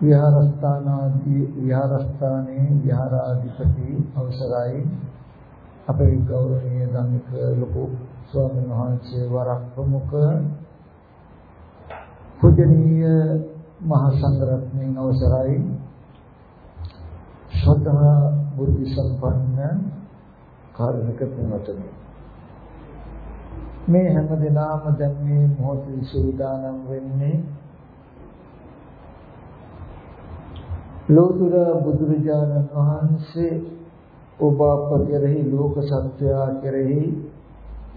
විහාරස්ථානාදී විහාරස්ථානයේ විහාරාධිපති අවසරයි. අපේ ගෞරවනීය ධම්මික ලොකු ස්වාමීන් වහන්සේ වරක් ප්‍රමුඛ පූජනීය මහා සංඝරත්නයන් අවසරයි. ශ්‍රද්ධා බුද්ධ සම්පන්න කාර්මික පින්වත්නි. මේ හැම දිනම දැන් මේ මොහොතේ සූදානම් වෙන්නේ ලෝතුර බුදුරජාණන් වහන්සේ ඔබ අප කෙරෙහි ලෝක සත්‍යය කෙරෙහි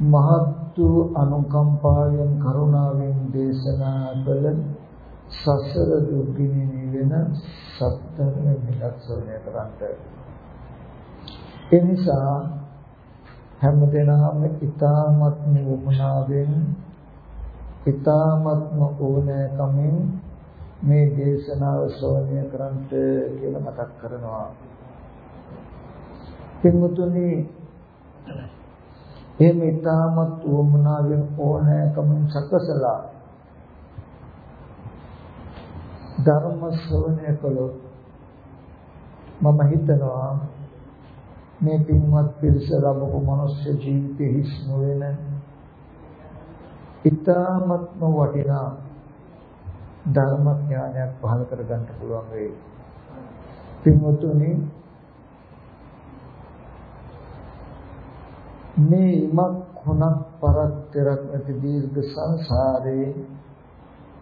මහත් වූ අනුකම්පාවෙන් කරුණාවෙන් දේශනා කළ සසර දුක්ගිනි නිවෙන සත්‍යම මිලක්ෂණය කරන්ට එනිසා හැමදෙනාම ඊ타ත්ම වමනාවෙන් ඊ타ත්ම ඕනෑකමින් මේ දේශනාව ශ්‍රවණය කරන්ට කියලා මතක් කරනවා. පින්වතුනි එහෙම ඊටමත් උවමනාවෙන් ඕනෑකමින් සකසලා ධර්ම ශ්‍රවණය කළොත් මම හිතනවා මේ පින්වත් පිරිස ලැබපු මනුෂ්‍ය ජීවිතේ හිස් නොවන ඊටමත්ම වටිනා ධර්ම ඥානයක් පහළ කරගන්න පුළුවන් වෙයි. පින්වතුනි මේ ඉමක් හුණක් පරතරක් ඇති දීර්ඝ සංසාරේ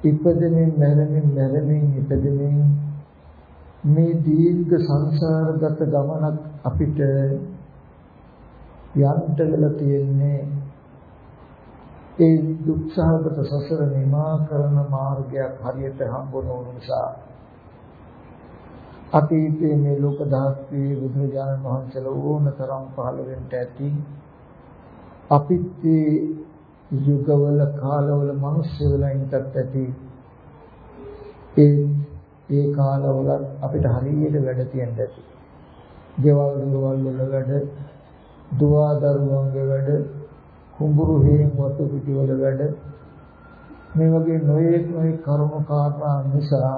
ඉපදෙමින් මැරෙමින් මැරෙමින් ඉපදෙමින් මේ දීර්ඝ සංසාරගත ගමනක් අපිට යන්ට වෙලා තියෙන්නේ ඒ දුක්සහගත සසර නිමා කරන මාර්ගයක් හරියට හම්බුන නිසා අතීතයේ මේ ලෝක ධාත්වයේ බුදුරජාණන් වහන්සේලා ඕනතරම් පහළ වෙන්න ඇති අපිත් යුගවල කාලවල මිනිස්සු වෙලා ඉඳත් ඇති ඒ ඒ කාලවල අපිට හරියට වැඩ තියෙන්න ඇති. ගෙවල් දොරවල් වල වැඩ, දුවා දරුවන්ගේ වැඩ, කුඹුරු හේන් වතු පිටිවල වැඩ මේ වගේ නොයෙක් නොයෙක් කරුණු කාරණා නිසා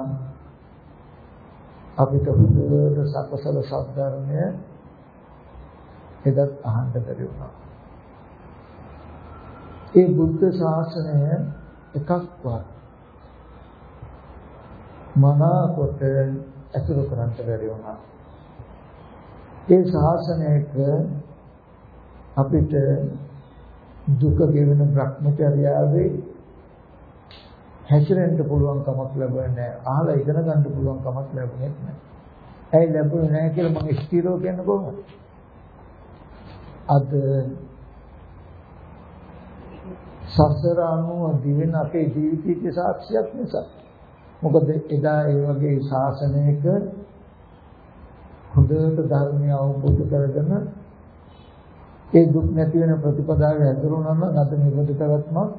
අපිට හොඳට සකසල සද්ධර්මය එදත් අහන්න බැරි වුණා. ඒ බුද්ධ ශාසනය එකක්වත් මනාකොට ඇසුරු කරන්න බැරි වුණා. ඒ ශාසනයක අපිට දුක ගෙවෙන භ්‍රමචර්යාවේ හැසිරෙන්න පුළුවන් කමක් ලැබුණේ නැහැ. අහලා ඉගෙන ගන්න පුළුවන් කමක් ලැබුණේ නැහැ. ඇයි ලැබුණේ නැහැ කියලා මම ස්ථිරව කියන්න කොහොමද? අද සසර අනුව දිවෙන අපේ ජීවිතයේ සාක්ෂියක් නිසා. මොකද එදා ඒ වගේ ශාසනයක හොඳට ධර්මය අවබෝධ කරගෙන ඒ දුක් නැති වෙන ප්‍රතිපදාවේ ඇතුළුනම අද නිරෝධ පැවැත්මක්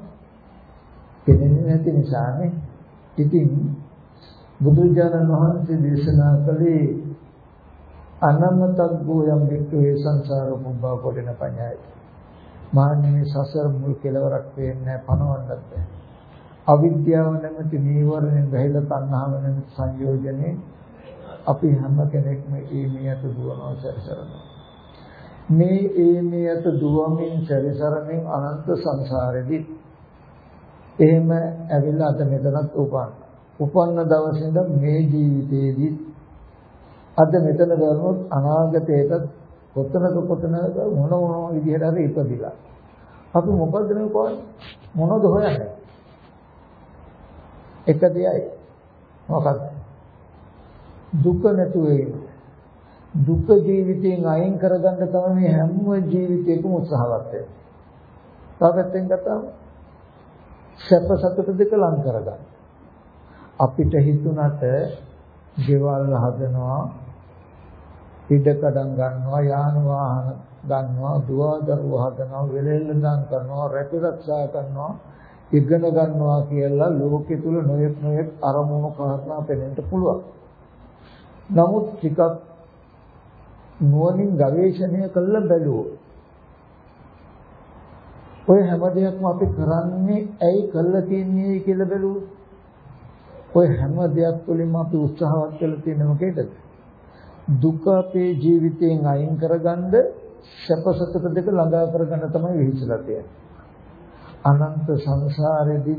පෙනෙන්නේ නැති නිසානේ. ඉතින් බුදුජානක වහන්සේ දේශනා කළේ අනමතග්ගෝ යම් වික්ඛවේ සංසාර මුබ්බා කොටන පඤ්ඤාය. මාන්නේ සසර මුල් කෙලවරක් වෙන්නේ පණවන්නත් බෑ. අවිද්‍යාව නැමැති නීවරණයෙන් බැහැලා තණ්හාව නැමැති සංයෝජනේ අපි හැම කෙනෙක්ම ඒ නියත දුවනවා සැරසරනවා. මේ ඒ නියත දුවමින් සැරසරමින් අනන්ත සංසාරෙදි එහෙම ඇවිල්ලා අද මෙතනත් උපන්න. උපන්න දවසේ ඉඳන් මේ ජීවිතේදී අද මෙතන දරුවොත් අනාගතේට කොතනක කොතනක මොන මොන විදිහට හරි ඉපදිලා අපි මොකද්ද මේ කොහොමද මොනවද හොයන්නේ? එක දෙයයි. මොකක්ද? දුක නැතුව දුක ජීවිතයෙන් අයින් කරගන්න තමයි මේ හැම ජීවිතයකම උත්සාහවත් වෙන්නේ. තාපෙත්තෙන් ගත්තාම සැප සතුට දෙක ලං කරගන්න. අපිට හිතුණට ගෙවල් හදනවා ඉඩකඩම් ගන්නවා යාන වාහන ගන්නවා දුවදරුව හදනවා වෙලෙල්ල දන් කරනවා රැකිරක්ෂා කරනවා ඉගෙන ගන්නවා කියලා ලෝකෙ තුල නොයෙක් නොයෙක් අරමුණු කාරණා පෙනෙන්න පුළුවන්. නමුත් ටිකක් නුවණින් ගවේෂණය කළ බැලුවොත් ඔය හැම දෙයක්ම අපි කරන්නේ ඇයි කළා තියන්නේ කියලා බැලුවොත් ඔය හැම දෙයක් තුළින්ම අපි උත්සාහවත් වෙලා තියෙන මොකේද? දුක අපේ ජීවිතයෙන් අයින් කරගන්න සැප සතුට දෙක ළඟා කරගන්න තමයි විහිසලා තියෙන්නේ. අනන්ත සංසාරෙදි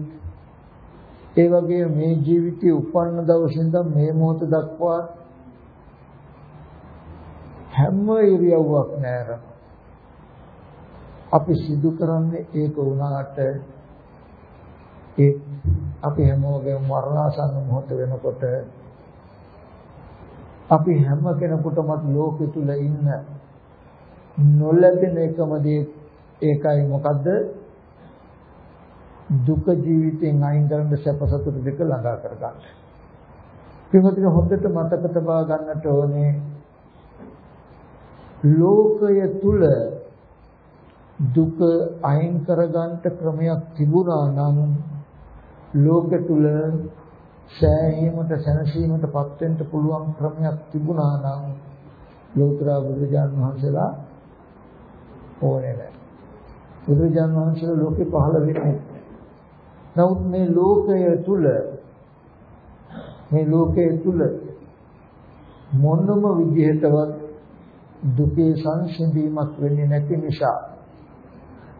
ඒ වගේ මේ ජීවිතයේ උපන්න දවසේ ඉඳන් මේ මොහොත දක්වා හැම ඉරියව්වක් නැර. අපි සිදු කරන්නේ ඒක වුණාට ඒ අපි හැමෝගේම මරණාසන්න මොහොත වෙනකොට අපි හැම කෙනෙකුටම ලෝකෙ තුල ඉන්න නොලැබෙන එකම දේ ඒකයි. මොකද්ද? දුක ජීවිතෙන් අයින් කරන්න සැප සතුට දෙක ළඟා කර ගන්න. පින්වත්නි හොඳට මතක තබා ගන්නට ඕනේ ලෝකය තුල දුක අයින් කරගන්න ක්‍රමයක් තිබුණා නම් ලෝකෙ තුල සෑහීමට සැනසීමටපත් වෙන්න පුළුවන් ක්‍රමයක් තිබුණා නම් ලෝතර බුදුජාන් වහන්සේලා ඕනේ නැහැ. බුදුජාන් වහන්සේලා ලෝකෙ පහළ වෙන්නේ නමුත් මේ ලෝකය තුල මේ ලෝකයේ තුල මොනම විදිහටවත් දුකේ සංසිඳීමක් වෙන්නේ නැති නිසා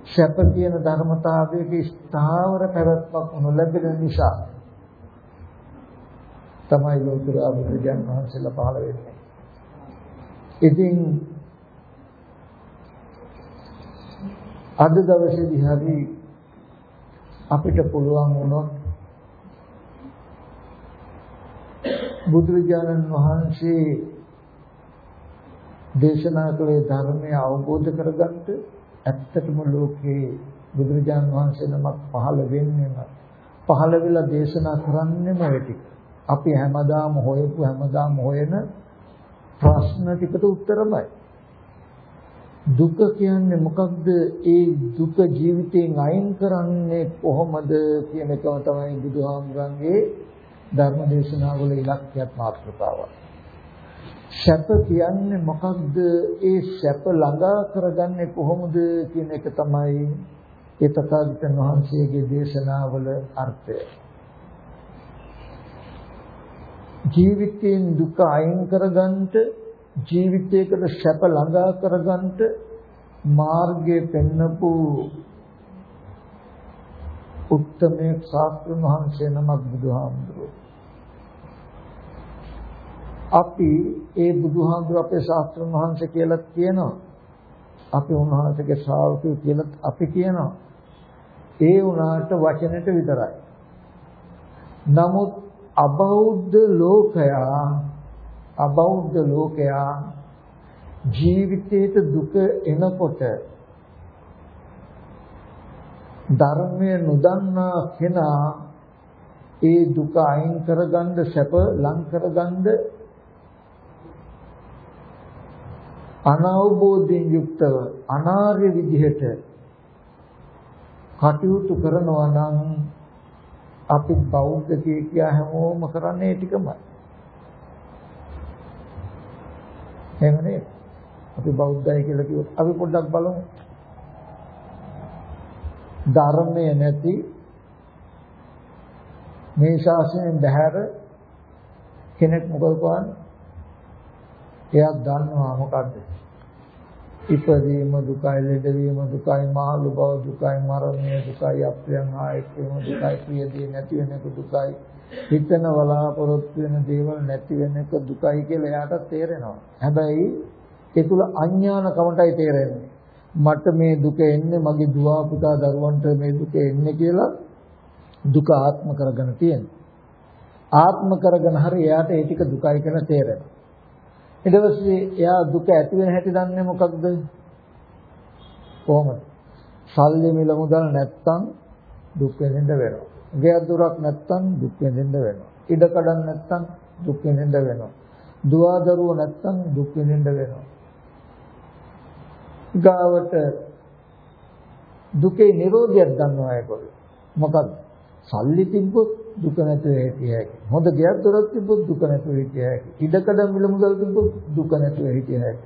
සැප කියන ධර්මතාවයේ ස්ථාවර පැවැත්මක් නොලැබෙන නිසා තමයි ලෝතර බුදුජන් වහන්සේලා පහළ වෙන්නේ. ඉතින් අද දවසේදී හරි අපිට පුළුවන් වුණොත් බුදුරජාණන් වහන්සේ දේශනා කළේ ධර්මය අවබෝධ කරගන්න ඇත්තටම ලෝකේ බුදුරජාණන් වහන්සේ නමක් පහළ වෙන්නේම පහළ වෙලා දේශනා කරන්නෙම ඒ ටික. අපි හැමදාම හොයපු හැමදාම හොයන ප්‍රශ්න ටිකට උත්තරමයි. දුක කියන්නේ මොකක්ද? ඒ දුක ජීවිතයෙන් අයින් කරන්නේ කොහොමද කියන එකම තමයි බුදුහාමුදුරන්ගේ ධර්ම දේශනාවල ඉලක්කයක් මාතෘකාවක්. සැප කියන්නේ මොකක්ද? ඒ සැප ළඟා කරගන්නේ කොහොමද කියන එක තමයි ඒ තථාගතයන් වහන්සේගේ දේශනාවල අර්ථය. ජීවිතයෙන් දුක අයින් කරගන්නට ජීවිතයකට සැප ළඟා කරගන්නට මාර්ගය පෙන්නපු උත්තමයේ ශාස්ත්‍රඥ වහන්සේ නමක් බුදුහාමුදුරුවෝ අපි ඒ බුදුහාමුදුර අපේ ශාස්ත්‍රඥ වහන්සේ කියලා කියනවා. අපි උන්වහන්සේගේ ශ්‍රාවකයෝ කියලා අපි කියනවා. ඒ උනාට වචනෙට විතරයි. නමුත් අබෞද්ධ ලෝකයා අබෞද්ධ ලෝකයා ජීවිතේට දුක එනකොට ධර්මය නොදන්නා කෙනා ඒ දුක අයින් කරගන්න සැප ලං කරගන්න අනවබෝධයෙන් යුක්තව අනාර්ය විදිහට කටයුතු කරනවා නම් අපි බෞද්ධ කියා හැමෝම කරන්නේ ටිකමයි. එහෙම නේද? අපි බෞද්ධයි කියලා කිව්වොත් අපි පොඩ්ඩක් බලමු. ධර්මයේ නැති මේ ශාසනයෙන් බැහැර කෙනෙක් මොකද කරන්නේ? එයා දන්නවා මොකද්ද? ඉපදීම දුකයි, ලෙඩවීම දුකයි, මහලු බව දුකයි, මරණය දුකයි, අප්‍රියං ආයතන දුකයි, ප්‍රියදී නැති වෙන එක දුකයි, හිතන බලාපොරොත්තු වෙන දේවල් නැති වෙන එක දුකයි කියලා එයාට තේරෙනවා. හැබැයි ඒ තුල අඥානකමටයි තේරෙන්නේ. මට මේ දුක එන්නේ මගේ දුව පුතා දරුවන්ට මේ දුක එන්නේ කියලා දුක ආත්ම කරගෙන තියෙනවා. ආත්ම කරගෙන හරි එයාට ඒ ටික දුකයි කියලා තේරෙනවා. ඊට පස්සේ එයා දුක ඇති වෙන හැටි දන්නේ මොකක්ද? කොහොමද? සල්ලි මිල මුදල් නැත්තම් දුක් වෙනෙන්න වෙනවා. ගෙයක් දොරක් නැත්තම් දුක් වෙනෙන්න වෙනවා. ඉඩ කඩක් නැත්තම් දුක් වෙනෙන්න වෙනවා. දුවා දරුවෝ නැත්තම් දුක් වෙනෙන්න වෙනවා. ගාවට දුකේ නිරෝධයක් දන්නවා ඒගොල්ලෝ. මොකද සල්ලි තිබ්බොත් දුක නැතුව හිටිය හැකි. හොඳ ගෙයක් දොරක් තිබ්බොත් දුක නැතුව හිටිය හැකි. ඉඩකඩ මිල මුදල් තිබ්බොත් දුක නැතුව හිටිය හැකි.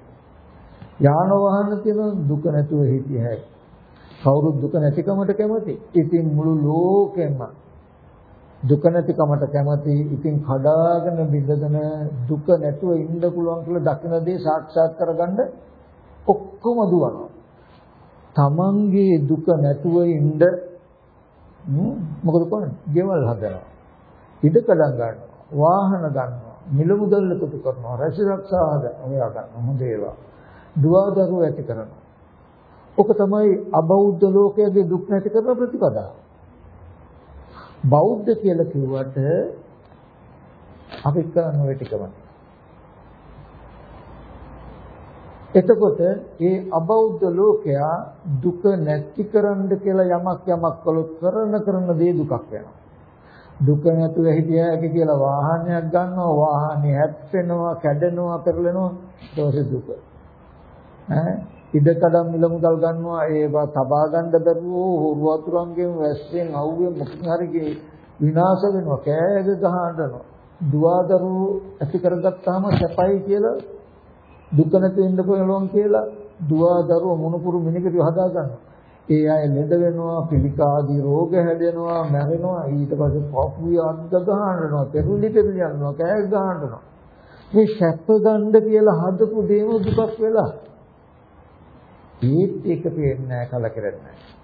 යාන වාහන තියෙන දුක නැතුව හිටිය හැකි. කවුරුත් දුක නැතිකමට කැමති. ඉතින් මුළු ලෝකෙම දුක නැතිකමට කැමති. ඉතින් කඩාගෙන බිඳගෙන දුක නැතුව ඉන්න පුළුවන් කියලා දකින දේ සාක්ෂාත් කරගන්න ඔක්කොම දුවනවා. තමන්ගේ දුක නැතුව ඉන්න මොකද කරන්නේ? ගෙවල් හදනවා. ඉඩකඩම් ගන්නවා. වාහන ගන්නවා. මිල මුදල් එකතු කරනවා. රැසි රක්ෂා හොයා ගන්නවා. හොඳ ඒවා. දුවදරුව ඇති කරනවා. ඔක තමයි අබෞද්ධ ලෝකයේ දුක් නැති කරන ප්‍රතිපදාව. බෞද්ධ කියලා කිව්වට අපි කරන්නේ ඔය ටිකමයි. එතකොට ඒ අබෞද්ධ ලෝකයා දුක නැති කරන්න කියලා යමක් යමක් කළොත් කරන කරන දේ දුකක් වෙනවා. දුක නැතුව හිටියාක කියලා වාහනයක් ගන්නවා වාහනේ හැප්පෙනවා කැඩෙනවා පෙරලෙනවා ඒක දුක. ඈ ඉඩකඩම් මිල මුදල් ගන්නවා ඒවා තබා ගන්න බැරුව හොරු වතුරන්ගෙන් වැස්සෙන් අවුවේ මොකක් හරි විනාශ වෙනවා කෑග ගහනවා. දුවදරු ඇති කරගත්තාම සැපයි කියලා දුක නැති වෙන්න පුළුවන් කියලා දුවා දරුව මොනුපුරු මිනිකට හදා ගන්නවා. ඒ අය ලෙඩ වෙනවා, පිළිකාදී රෝග හැදෙනවා, මැරෙනවා. ඊට පස්සේ පපුවේ අද්ද ගන්නවා, පෙරුලි පෙරුලි යනවා, කෑ ගන්නවා. මේ සැප ගන්න කියලා හදපු දේම දුකක් වෙලා. ඒත් ඒක පේන්නේ නැහැ කලකිරෙන්නේ නැහැ.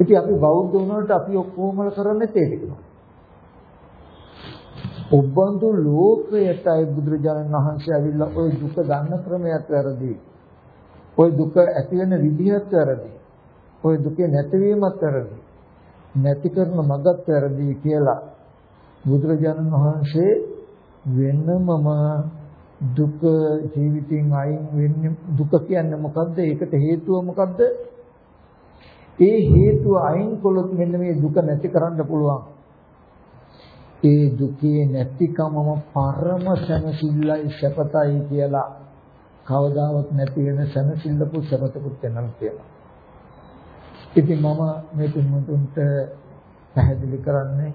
ඉතින් අපි බෞද්ධ වුණාට අපි ඔක්කොම කරන්නේ ඒ ටිකම. ඔබ්බන්තු ලෝකයටයි බුදුරජාණන් වහන්සේ ඇවිල්ලා ওই දුක ගන්න ක්‍රමයක් වැරදි. ওই දුක ඇති වෙන විදිහත් වැරදි. ওই දුකේ නැතිවීමත් වැරදි. නැති කරන මගත් වැරදි කියලා බුදුරජාණන් වහන්සේ වෙනමම දුක ජීවිතෙන් අයින් වෙන්නේ දුක කියන්නේ මොකද්ද? ඒකට හේතුව මොකද්ද? ඒ හේතුව අයින් කළොත් මෙන්න මේ දුක නැති කරන්න පුළුවන්. ඒ දුකේ නැතිකමම පරම සැනසෙල්ලයි සැපතයි කියලා කවදාවත් නැති වෙන සැනසෙල්ලපු සැපතකුත් වෙනල් කියලා. ඉතින් මම මේ තුන්තුන්ට පැහැදිලි කරන්නේ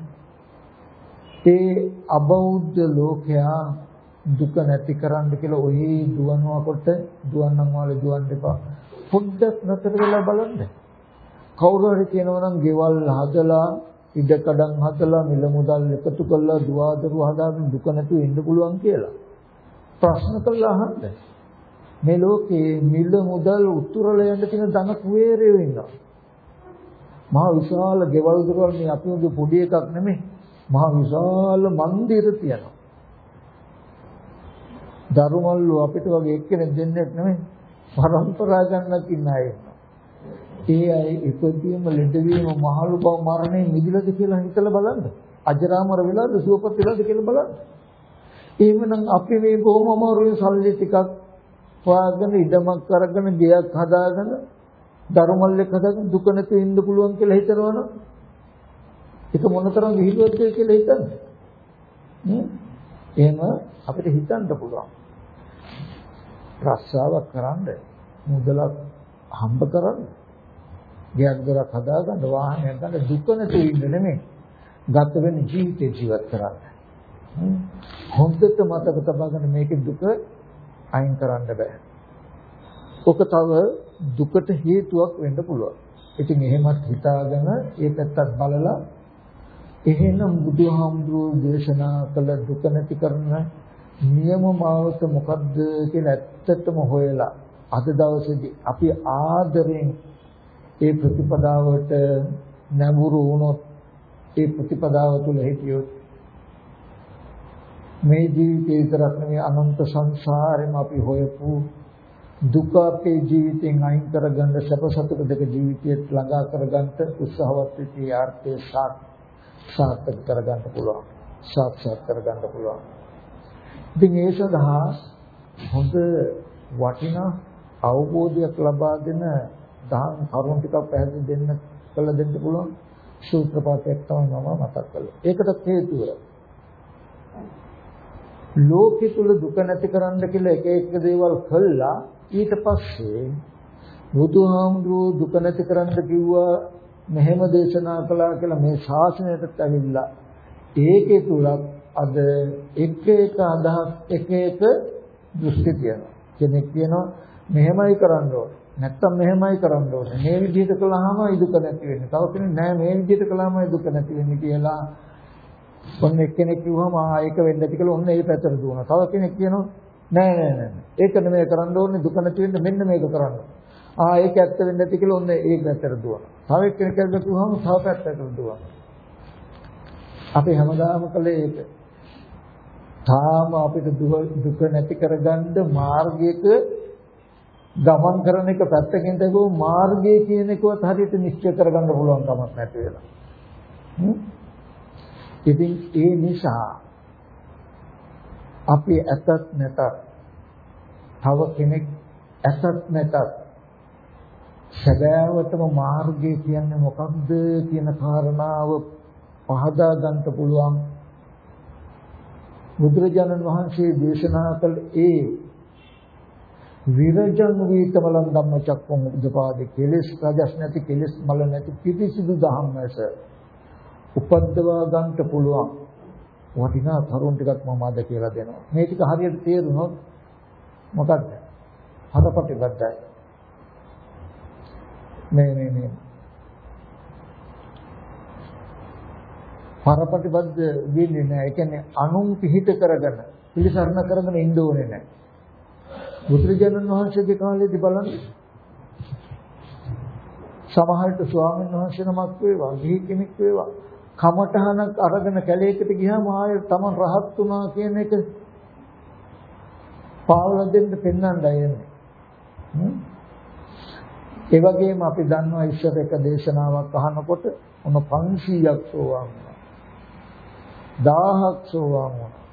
ඒ අබෞද්ධ ලෝකයා දුක නැති කරන්න කියලා ඔහි දුවනකොට දුවන්නම් වල දුවන්න එපා. පොඩ්ඩක් නතර වෙලා බලන්න. කවුරු හරි කියනවා නම් ගෙවල් හදලා ඉඩකඩම් හදලා මිල මුදල් එකතු කරලා දුවදරු හදාගෙන දුක නැතුව ඉන්න පුළුවන් කියලා. ප්‍රශ්න කළා අහන්න. මේ ලෝකේ මිල මුදල් උතුරලා යන්න තියෙන ධන කුවේරයෝ ඉන්නවා. මහා විශාල ගෙවල් දොරවල් මේ අපි උගේ පොඩි එකක් නෙමෙයි. මහා විශාල මන්දිර තියෙනවා. ධර්මවල අපිට වගේ එක්කෙනෙක් දෙන්නෙක් නෙමෙයි. පරම්පරා ගන්නක් ඉන්න අය. ඒ අය ඉපදීම ලෙඩවීම මහලු බව මරණය මිදිලාද කියලා හිතලා බලන්න. අජරාමර වෙලාද සුවපත් වෙලාද කියලා බලන්න. එහෙමනම් අපි මේ බොහොම අමාරුවෙන් සල්ලි ටිකක් හොයාගෙන ඉඩමක් අරගෙන ගෙයක් හදාගෙන ධර්මල්ලෙක් හදාගෙන දුක නැතුව ඉන්න පුළුවන් කියලා හිතනවනම් ඒක මොනතරම් විහිළුවක්ද කියලා හිතන්නේ. නේ? එහෙම අපිට හිතන්න පුළුවන්. රස්සාවක් කරන්න මුදලක් හම්බ කරන්න ගෙයක් දොරක් හදාගන්න වාහනයක් ගන්න දුක නැතුව ඉන්න නෙමෙයි. ගත වෙන ජීවිතේ ජීවත් කරන්න. හොඳට මතක තබාගෙන මේකේ දුක අයින් කරන්න බෑ. ඔක තව දුකට හේතුවක් වෙන්න පුළුවන්. ඉතින් එහෙමත් හිතාගෙන ඒ පැත්තත් බලලා එහෙනම් බුදුහාමුදුරුවෝ දේශනා කළ දුක නැති කරන නියම මාවත මොකද්ද කියලා ඇත්තටම හොයලා අද දවසේදී අපි ආදරෙන් ඒ ප්‍රතිපදාවට නැඹුරු වුණොත් ඒ ප්‍රතිපදාව තුළ හිටියොත් මේ ජීවිතේ විතරක් නෙවෙයි අනන්ත සංසාරෙම අපි හොයපු දුක අපේ ජීවිතෙන් අයින් කරගන්න සැප සතුට දෙක ජීවිතයට ළඟා කරගන්න උත්සාහවත් වෙච්ච ආර්ථය සාර්ථක කරගන්න පුළුවන්. සාක්ෂාත් කරගන්න පුළුවන්. ඉතින් ඒ සඳහා හොඳ වටිනා අවබෝධයක් ලබා දෙන දහම් කරුණු ටිකක් පැහැදිලි දෙන්න කළ දෙන්න පුළුවන් සූත්‍ර පාඨයක් තමයි මම මතක් කළේ. ඒකට හේතුව ලෝකෙ තුල දුක නැති කරන්න කියලා එක එක දේවල් කළා ඊට පස්සේ බුදුහාමුදුරුවෝ දුක නැති කරන්න කිව්වා මෙහෙම දේශනා කළා කියලා මේ ශාසනයටත් ඇවිල්ලා ඒකේ තුලක් අද එක එක අදහස් එක එක දෘෂ්ටි තියෙනවා. කෙනෙක් කියනවා මෙහෙමයි කරන්න ඕනේ. නැත්තම් මෙහෙමයි කරන්න ඕනේ. මේ විදිහට කළාම දුක නැති වෙන්නේ. තව කෙනෙක් නෑ මේ විදිහට කළාම දුක නැති වෙන්නේ කියලා. ඔන්න එක්කෙනෙක් කිව්වම ආ ඒක වෙන්නේ නැති කියලා ඔන්න ඒ පැත්තට දුවනවා. තව කෙනෙක් කියනවා නෑ නෑ නෑ. ඒක නෙමෙයි කරන්න ඕනේ දුක නැති වෙන්න මෙන්න මේක කරන්න. ආ ඒක ඇත්ත වෙන්නේ නැති කියලා ඔන්න ඒ පැත්තට දුවනවා. තව එක්කෙනෙක් කිව්වම තව පැත්තට දුවනවා. අපි හැමදාම කළේ ඒක. තාම අපිට දුක නැති කරගන්න මාර්ගයක ගමන් කරන එක පැත්තකින් තිබුණු මාර්ගය කියන එකවත් හරියට නිශ්චය කරගන්න පුළුවන් කමක් නැති වෙලා. ඉතින් ඒ නිසා අපි ඇතත් නැතත් තව කෙනෙක් ඇතත් නැතත් සැබෑවටම මාර්ගය කියන්නේ මොකක්ද කියන කාරණාව පහදා ගන්න පුළුවන් බුදුරජාණන් වහන්සේ දේශනා කළ ඒ විරජං වීතමලං ධම්මචක්කම් උදපාදේ කෙලෙස් රජස් නැති කෙලෙස් මල නැති පිරිසිදු ධම්මස උපද්දවා ගන්නට පුළුවන්. වටිනා තරුණ ටිකක් මම අද කියලා දෙනවා. මේ ටික හරියට තේරුනොත් මොකක්ද? හරපටිබද්දයි මේ මේ මේ. පරපටිබද්ද වෙන්නේ නැහැ. ඒ කියන්නේ අනුන් පිහිට කරගෙන පිළිසරණ කරගෙන ඉන්න ඕනේ නැහැ. බුදුරජාණන් වහන්සේගේ කාලේදී බලන්න සමහරට ස්වාමීන් වහන්සේ නමක් වේවා ගිහි කෙනෙක් වේවා කමඨහනක් අරගෙන කැලේකට ගියාම ආයෙ තමන් රහත් වුණා කියන එක පාවල දෙන්න පෙන්වන්නයි එන්නේ. ඒ වගේම අපි දන්නවා ඉස්සර එක දේශනාවක් අහනකොට මොන 500ක් සෝවාන් වුණා. 1000ක් සෝවාන් වුණා.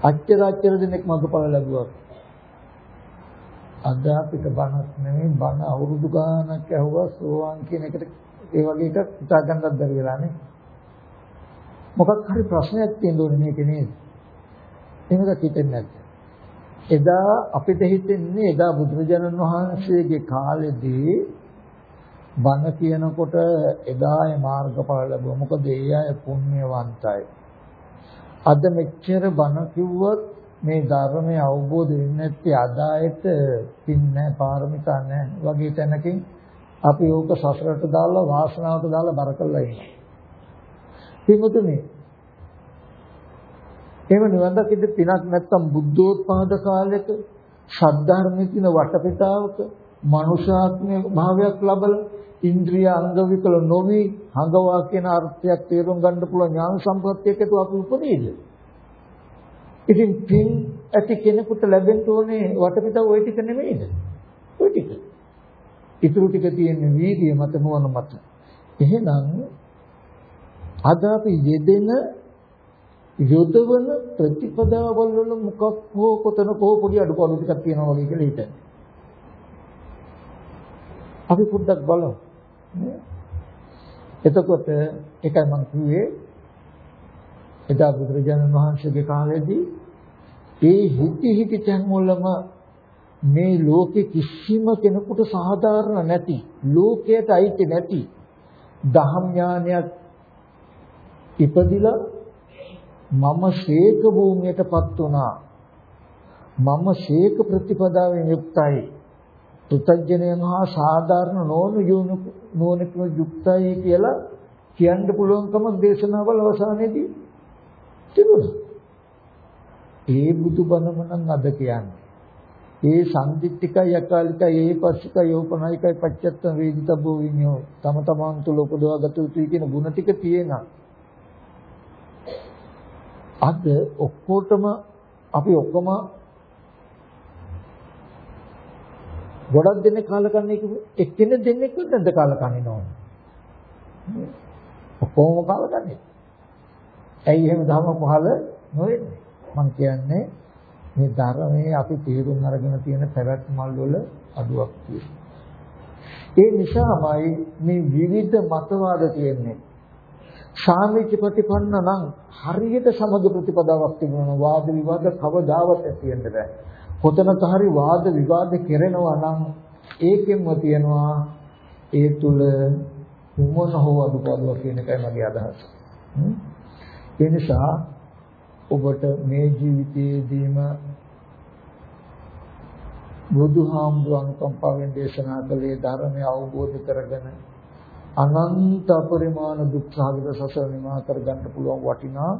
අච්චර අච්චර දෙනෙක් මඟපල ලැබුවා. අද අපිට බණක් නෙමෙයි බණ අවුරුදු ගාණක් ඇහුවා සෝවාන් කියන එකට ඒ වගේ එකක් හිතා ගන්නත් බැරි වෙලා නේ. මොකක් හරි ප්‍රශ්නයක් තියෙන්න ඕනේ මේකේ නේද? එහෙමද හිතෙන්නේ නැද්ද? එදා අපිට හිතෙන්නේ එදා බුදුරජාණන් වහන්සේගේ කාලෙදී බණ කියනකොට එදා ඒ මාර්ගඵල ලැබුවා. මොකද ඒ අය පුණ්‍යවන්තයි. අද මෙච්චර බණ කිව්වොත් මේ ධර්මයේ අවබෝධ වෙන්නේ නැති අදායට පින් නැහැ පාරමිතා නැහැ වගේ තැනකින් අපි ඕක සසරට දාලා වාසනාවට දාලා බර කරලා ඉන්නවා. පින්වතුනි එහෙම නිවන් දකින්න පිනක් නැත්තම් බුද්ධෝත්පාද කාලෙක ශද්ධර්මයේ තියෙන වටපිටාවක මනුෂ්‍යාත්මය භාවයක් ලබලා ඉන්ද්‍රිය අංග විකල නොවි හඟවා කියන අර්ථයක් තේරුම් ගන්න පුළුවන් ඥාන සම්පත්තියක තු අපි උපදීද ඉතින් පින් ඇති කෙනෙකුට ලැබෙන්න ඕනේ වටපිටාව ওই ටික නෙමෙයිද ওই ටික ඉතුරු ටික තියෙන්නේ වීර්ය මත නුවණ මත එහෙනම් අද අපි යෙදෙන යොදවන ප්‍රතිපදාවල් වල මොකක් හෝ කොතනක හෝ පොඩි අඩුපාඩු ටිකක් තියෙනවා වගේ කියලා හිතන්න. අපි පොඩ්ඩක් බලමු. එතකොට ඒකයි මම කිව්වේ එදා බුදුරජාණන් වහන්සේගේ කාලේදී ඒ හිටි හිටි තැන් වලම මේ ලෝකෙ කිසිම කෙනෙකුට සාධාරණ නැති ලෝකයට අයිති නැති දහම් ඥානයක් ඉපදිලා මම ශේක භූමියටපත් වුණා මම ශේක ප්‍රතිපදාවෙන් යුක්තයි පුතඥයන් හා සාධාරණ නොවන නුවණක යුක්තයි කියලා කියන්න පුළුවන්කමක් දේශනාවල අවසානයේදී තිබුණා. ඒ බුදුබණම නම් අද කියන්නේ. ඒ සම්දිත්තිකයි අකාලිකයි ඒ පස්සිකයි යෝපනායිකයි පච්චත්ත වේදිතබ්බෝ විඤ්ඤෝ තම තමන් තුල උපදවා ගත යුතුයි කියන ಗುಣ ටික තියෙනවා. අද ඔක්කොටම අපි ඔක්කොම ගොඩක් දෙනෙක් කාලකන්ණි එක්කෙනෙක් දෙන්නෙක් නැද්ද කාලකන්ණි නෝන? ඔක්කොම කාලකන්ණි. ඇයි එහෙම ධර්ම පහල නොවෙන්නේ? මම කියන්නේ මේ ධර්මයේ අපි තේරුම් අරගෙන තියෙන පැවැත්මල් වල අඩුවක් තියෙනවා. ඒ නිසාමයි මේ විවිධ මතවාද තියෙන්නේ. සාමිච්ච ප්‍රතිපන්න නම් හරියට සමග ප්‍රතිපදාවක් තිබුණා වාද විවාද කවදාවත් ඇති වෙන්න බෑ. කොතනක හරි වාද විවාද කෙරෙනවා නම් ඒකෙන්ම තියනවා ඒ තුල මොන හෝ අඩුපාඩුවක් කියන එකයි මගේ අදහස. ඒ නිසා ඔබට මේ ජීවිතයේදීම බුදුහාමුදුරන් කම්පාවෙන් දේශනා කළේ ධර්මය අවබෝධ කරගෙන අනන්ත පරිමාණ දුක් සාගත සසර නිමා කර ගන්න පුළුවන් වටිනා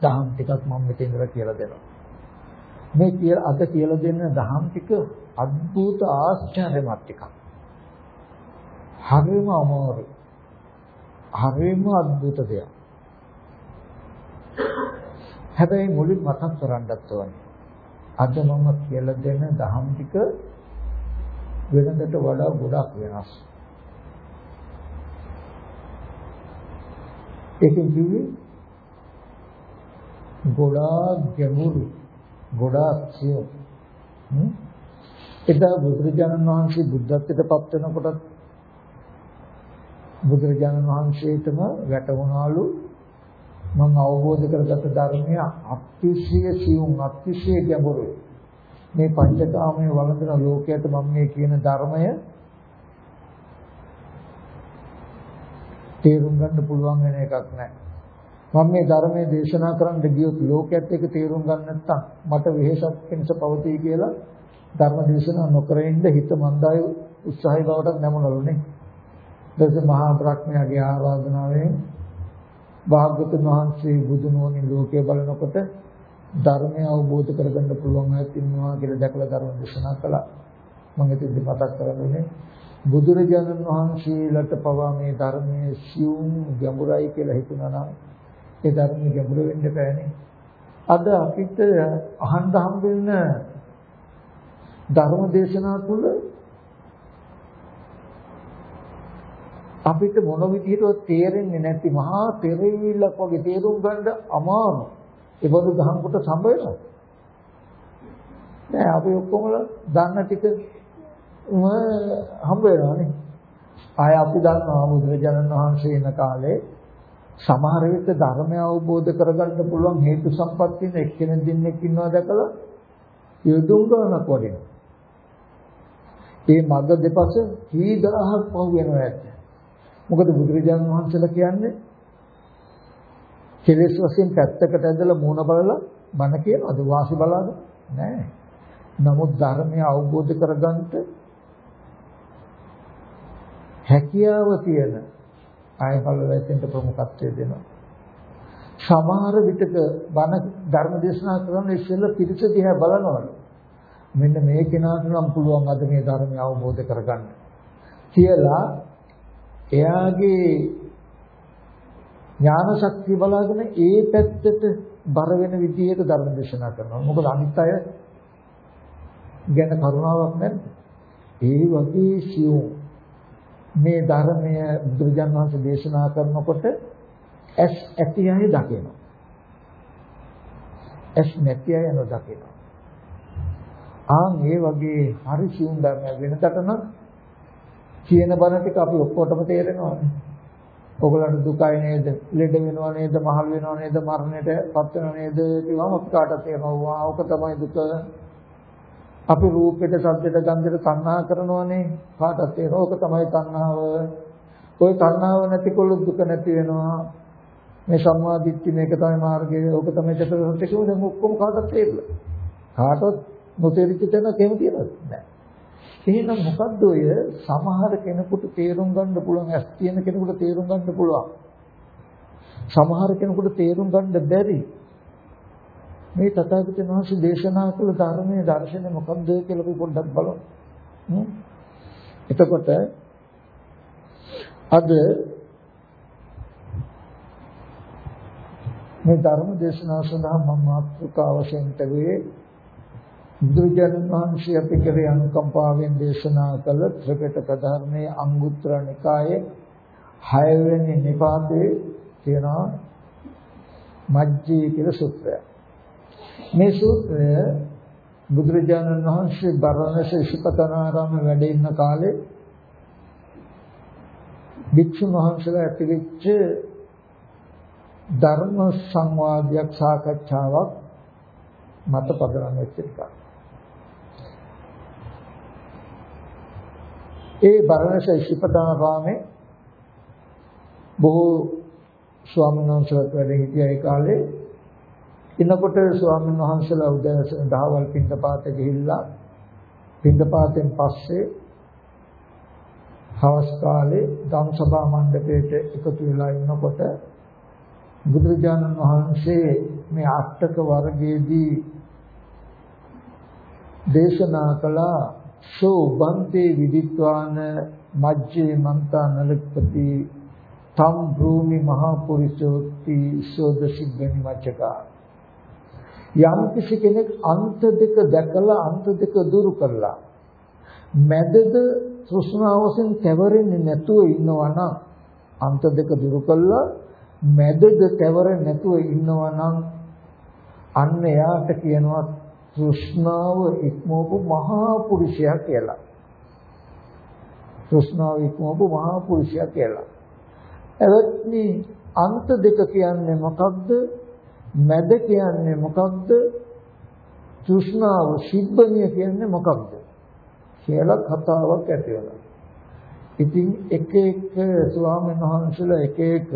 දහම් ටිකක් මම මෙතන ඉඳලා කියලා දෙනවා. මේ කියලා අද කියලා දෙන්න දහම් ටික අද්භූත ආශ්චර්යමත් ටිකක්. හරිම අමාරු. හරිම අද්භූත දෙයක්. හැබැයි මුලින් මතක් කරගන්නත් ඕනේ. අද මම කියලා දෙන දහම් ටික වෙනදට වඩා ගොඩක් වෙනස්. ඒකෙන් කිව්වේ ගොඩාක් ගැඹුරුයි. ගොඩාක් සියුම් එදා බුදුරජාණන් වහන්සේ බුද්ධත්වයට පත් වෙනකොට බුදුරජාණන් වහන්සේටම වැටුණාලු මම අවබෝධ කරගත්ත ධර්මය අතිශය සියුම් අතිශය ගැඹුරුයි. මේ පංචකාමයේ වළඳන ලෝකයට මම මේ කියන ධර්මය තේරුම් ගන්න පුළුවන් වෙන එකක් නැහැ. මම මේ ධර්මයේ දේශනා කරන්න ගියොත් ලෝකයේත් එක තේරුම් ගන්න නැත්නම් මට වෙහෙසක් වෙනස පවතී කියලා ධර්ම දේශනා නොකර ඉන්න හිත මන්දාය උත්සාහය බවට නැමුණලු නේ. ඊට මහා බ්‍රහ්මයාගේ ආරාධනාවෙන් භාග්‍යතුන් වහන්සේ බුදුනෝනි ලෝකය බලනකොට ධර්මය අවබෝධ කරගන්න පුළුවන් අයත් ඉන්නවා කියලා දැකලා ධර්ම දේශනා කළා. මම ඉතින් මතක් කරගන්නේ බුදුරජාණන් වහන්සේලාට පවා මේ ධර්මයේ සියුම් ගැඹුරයි කියලා හිතුණා නම් ඒ ධර්මයේ ගැඹුර වෙන්න බෑනේ. අද අපිට අහන්න හම්බෙන්න ධර්ම දේශනා තුළ අපිට මොන විදිහටවත් තේරෙන්නේ නැති මහා තෙරවිල්ලක් වගේ තේරුම් ගන්න අමාරු. ඒ වගේ දහම් කොට සම්බ වෙනවා. නෑ අපි ඔක්කොම දන්න ටික හම්බ වෙනවානේ. ආය අපි දන්නවා බුදුරජාණන් වහන්සේ ඉන්න කාලේ සමහර විට ධර්මය අවබෝධ කරගන්න පුළුවන් හේතු සම්පත් තියෙන එක්කෙනෙක් දෙන්නෙක් ඉන්නවා දැකලා යොදුම් ගන්නක් වඩිනවා. ඒ මග දෙපස කී දහහක් පහු වෙනවා ඇත්ත. මොකද බුදුරජාණන් වහන්සේලා කියන්නේ කෙලෙස් වශයෙන් පැත්තකට ඇදලා මූණ බලලා බණ කියනවාද වාසි බලාගෙන නෑ. නමුත් ධර්මය අවබෝධ කරගන්නට හැකියාව තියෙන ආය බලවැසෙන්ට ප්‍රමුඛත්වය දෙනවා. සමහර විටක බණ ධර්ම දේශනා කරන ඉස්සෙල්ල පිරිස දිහා බලනවලු. මෙන්න මේ කෙනාට නම් පුළුවන් අද මේ ධර්මය අවබෝධ කරගන්න කියලා එයාගේ ඥාන ශක්තිය බලාගෙන ඒ පැත්තට බර වෙන විදිහට ධර්ම දේශනා කරනවා. මොකද අනිත් අය ගැන කරුණාවක් නැද්ද? ඒ වගේ සියුම් මේ ධර්මය බුදුරජාණන් වහන්සේ දේශනා කරනකොට ඇස් ඇති අය දකිනවා. ඇස් නැති අය නොදකිනවා. ආන් ඒ වගේ හරි සියුම් ධර්මයක් වෙනකට නම් කියන බණ ටික අපි ඔක්කොටම තේරෙනවානේ. ඔයගලන්ට දුකයි නේද? ලෙඩ වෙනව නේද? මහල් වෙනව නේද? මරණයට පත් වෙනව නේද? කිව්වම අපි කාටත් තේරෙනවා. ඕක තමයි දුක. අපි රූපෙට, ශබ්දෙට, ගන්ධෙට තණ්හා කරනවනේ. කාටත් ඒ රෝග තමයි තණ්හාව. ওই තණ්හාව නැතිකොල්ල දුක නැති වෙනවා. මේ සම්මා දිට්ඨි මේක තමයි මාර්ගය. ඕක තමයි චතුරාර්ය සත්‍ය දැන් ඔක්කොම කාටත් තේරෙලා. කාටවත් නොතේරිච්ච තැනක් එහෙම තියෙනවද? නැහැ. එහෙනම් මොකද්ද ඔය සමහර කෙනෙකුට තේරුම් ගන්න පුළුවන් ඇස් තියෙන කෙනෙකුට තේරුම් ගන්න පුළුවන්. සමහර කෙනෙකුට තේරුම් ගන්න බැරි මේ තථාගතයන් වහන්සේ දේශනා කළ ධර්මයේ දර්ශනය මොකක්ද කියලා අපි පොඩ්ඩක් බලමු. එතකොට අද මේ ධර්ම දේශනාව සඳහා මම මාතෘකාව වශයෙන් තවේ බුදුරජාණන් වහන්සේ අපි කෙරේ අනුකම්පාවෙන් දේශනා කළ ත්‍රිපිටක ධර්මයේ අංගුත්තර නිකායේ 6 වෙනි නිපාතේ තියෙනවා මජ්ජේ කියලා සූත්‍රය. මේ සූත්‍රය බුදුරජාණන් වහන්සේ බරණැස ඉසිපතනාරාම වැඩ ඉන්න කාලේ භික්ෂුන් වහන්සේලා ඇතිවෙච්ච ධර්ම සංවාදයක් සාකච්ඡාවක් මත පදනම් වෙච්ච එකක්. ඒ බරණැස ඉසිපතනාරාමේ බොහෝ ස්වාමීන් වහන්සේලාත් වැඩ හිටියා ඒ කාලේ ඉන්නකොට ස්වාමීන් වහන්සේලා උදෑසන දහවල් පින්දපාත ගිහිල්ලා පින්දපාතෙන් පස්සේ හවස් කාලේ ධම්සභා මණ්ඩපයේට එකතු වෙලා ඉන්නකොට බුදුරජාණන් වහන්සේ මේ අටක වර්ගයේදී දේශනා කළා සෝ බන්තේ විදිත්වාන මජ්ජේ මන්තා නලපති තම් භූමි මහා පුරිසෝති සෝදසිග්ගනි වචකා යම් කිසි කෙනෙක් අන්ත දෙක දැකලා අන්ත දෙක දුරු කරලා මැදද තෘෂ්ණාවසෙන් තැවරෙන්නේ නැතුව ඉන්නවා නම් අන්ත දෙක දුරු කළා මැදද තැවරෙන්නේ නැතුව ඉන්නවා නම් අන්න එයාට කියනවා තෘෂ්ණාව ඉක්මවපු මහා පුරුෂයා කියලා. තෘෂ්ණාව ඉක්මවපු මහා පුරුෂයා කියලා. එවත්නි අන්ත දෙක කියන්නේ මොකක්ද? මැද කියන්නේ මොකක්ද? තෘෂ්ණාව සිබ්බණිය කියන්නේ මොකක්ද? කියලා කතාවක් ඇති වෙනවා. ඉතින් එක එක ස්වාමීන් වහන්සේලා එක එක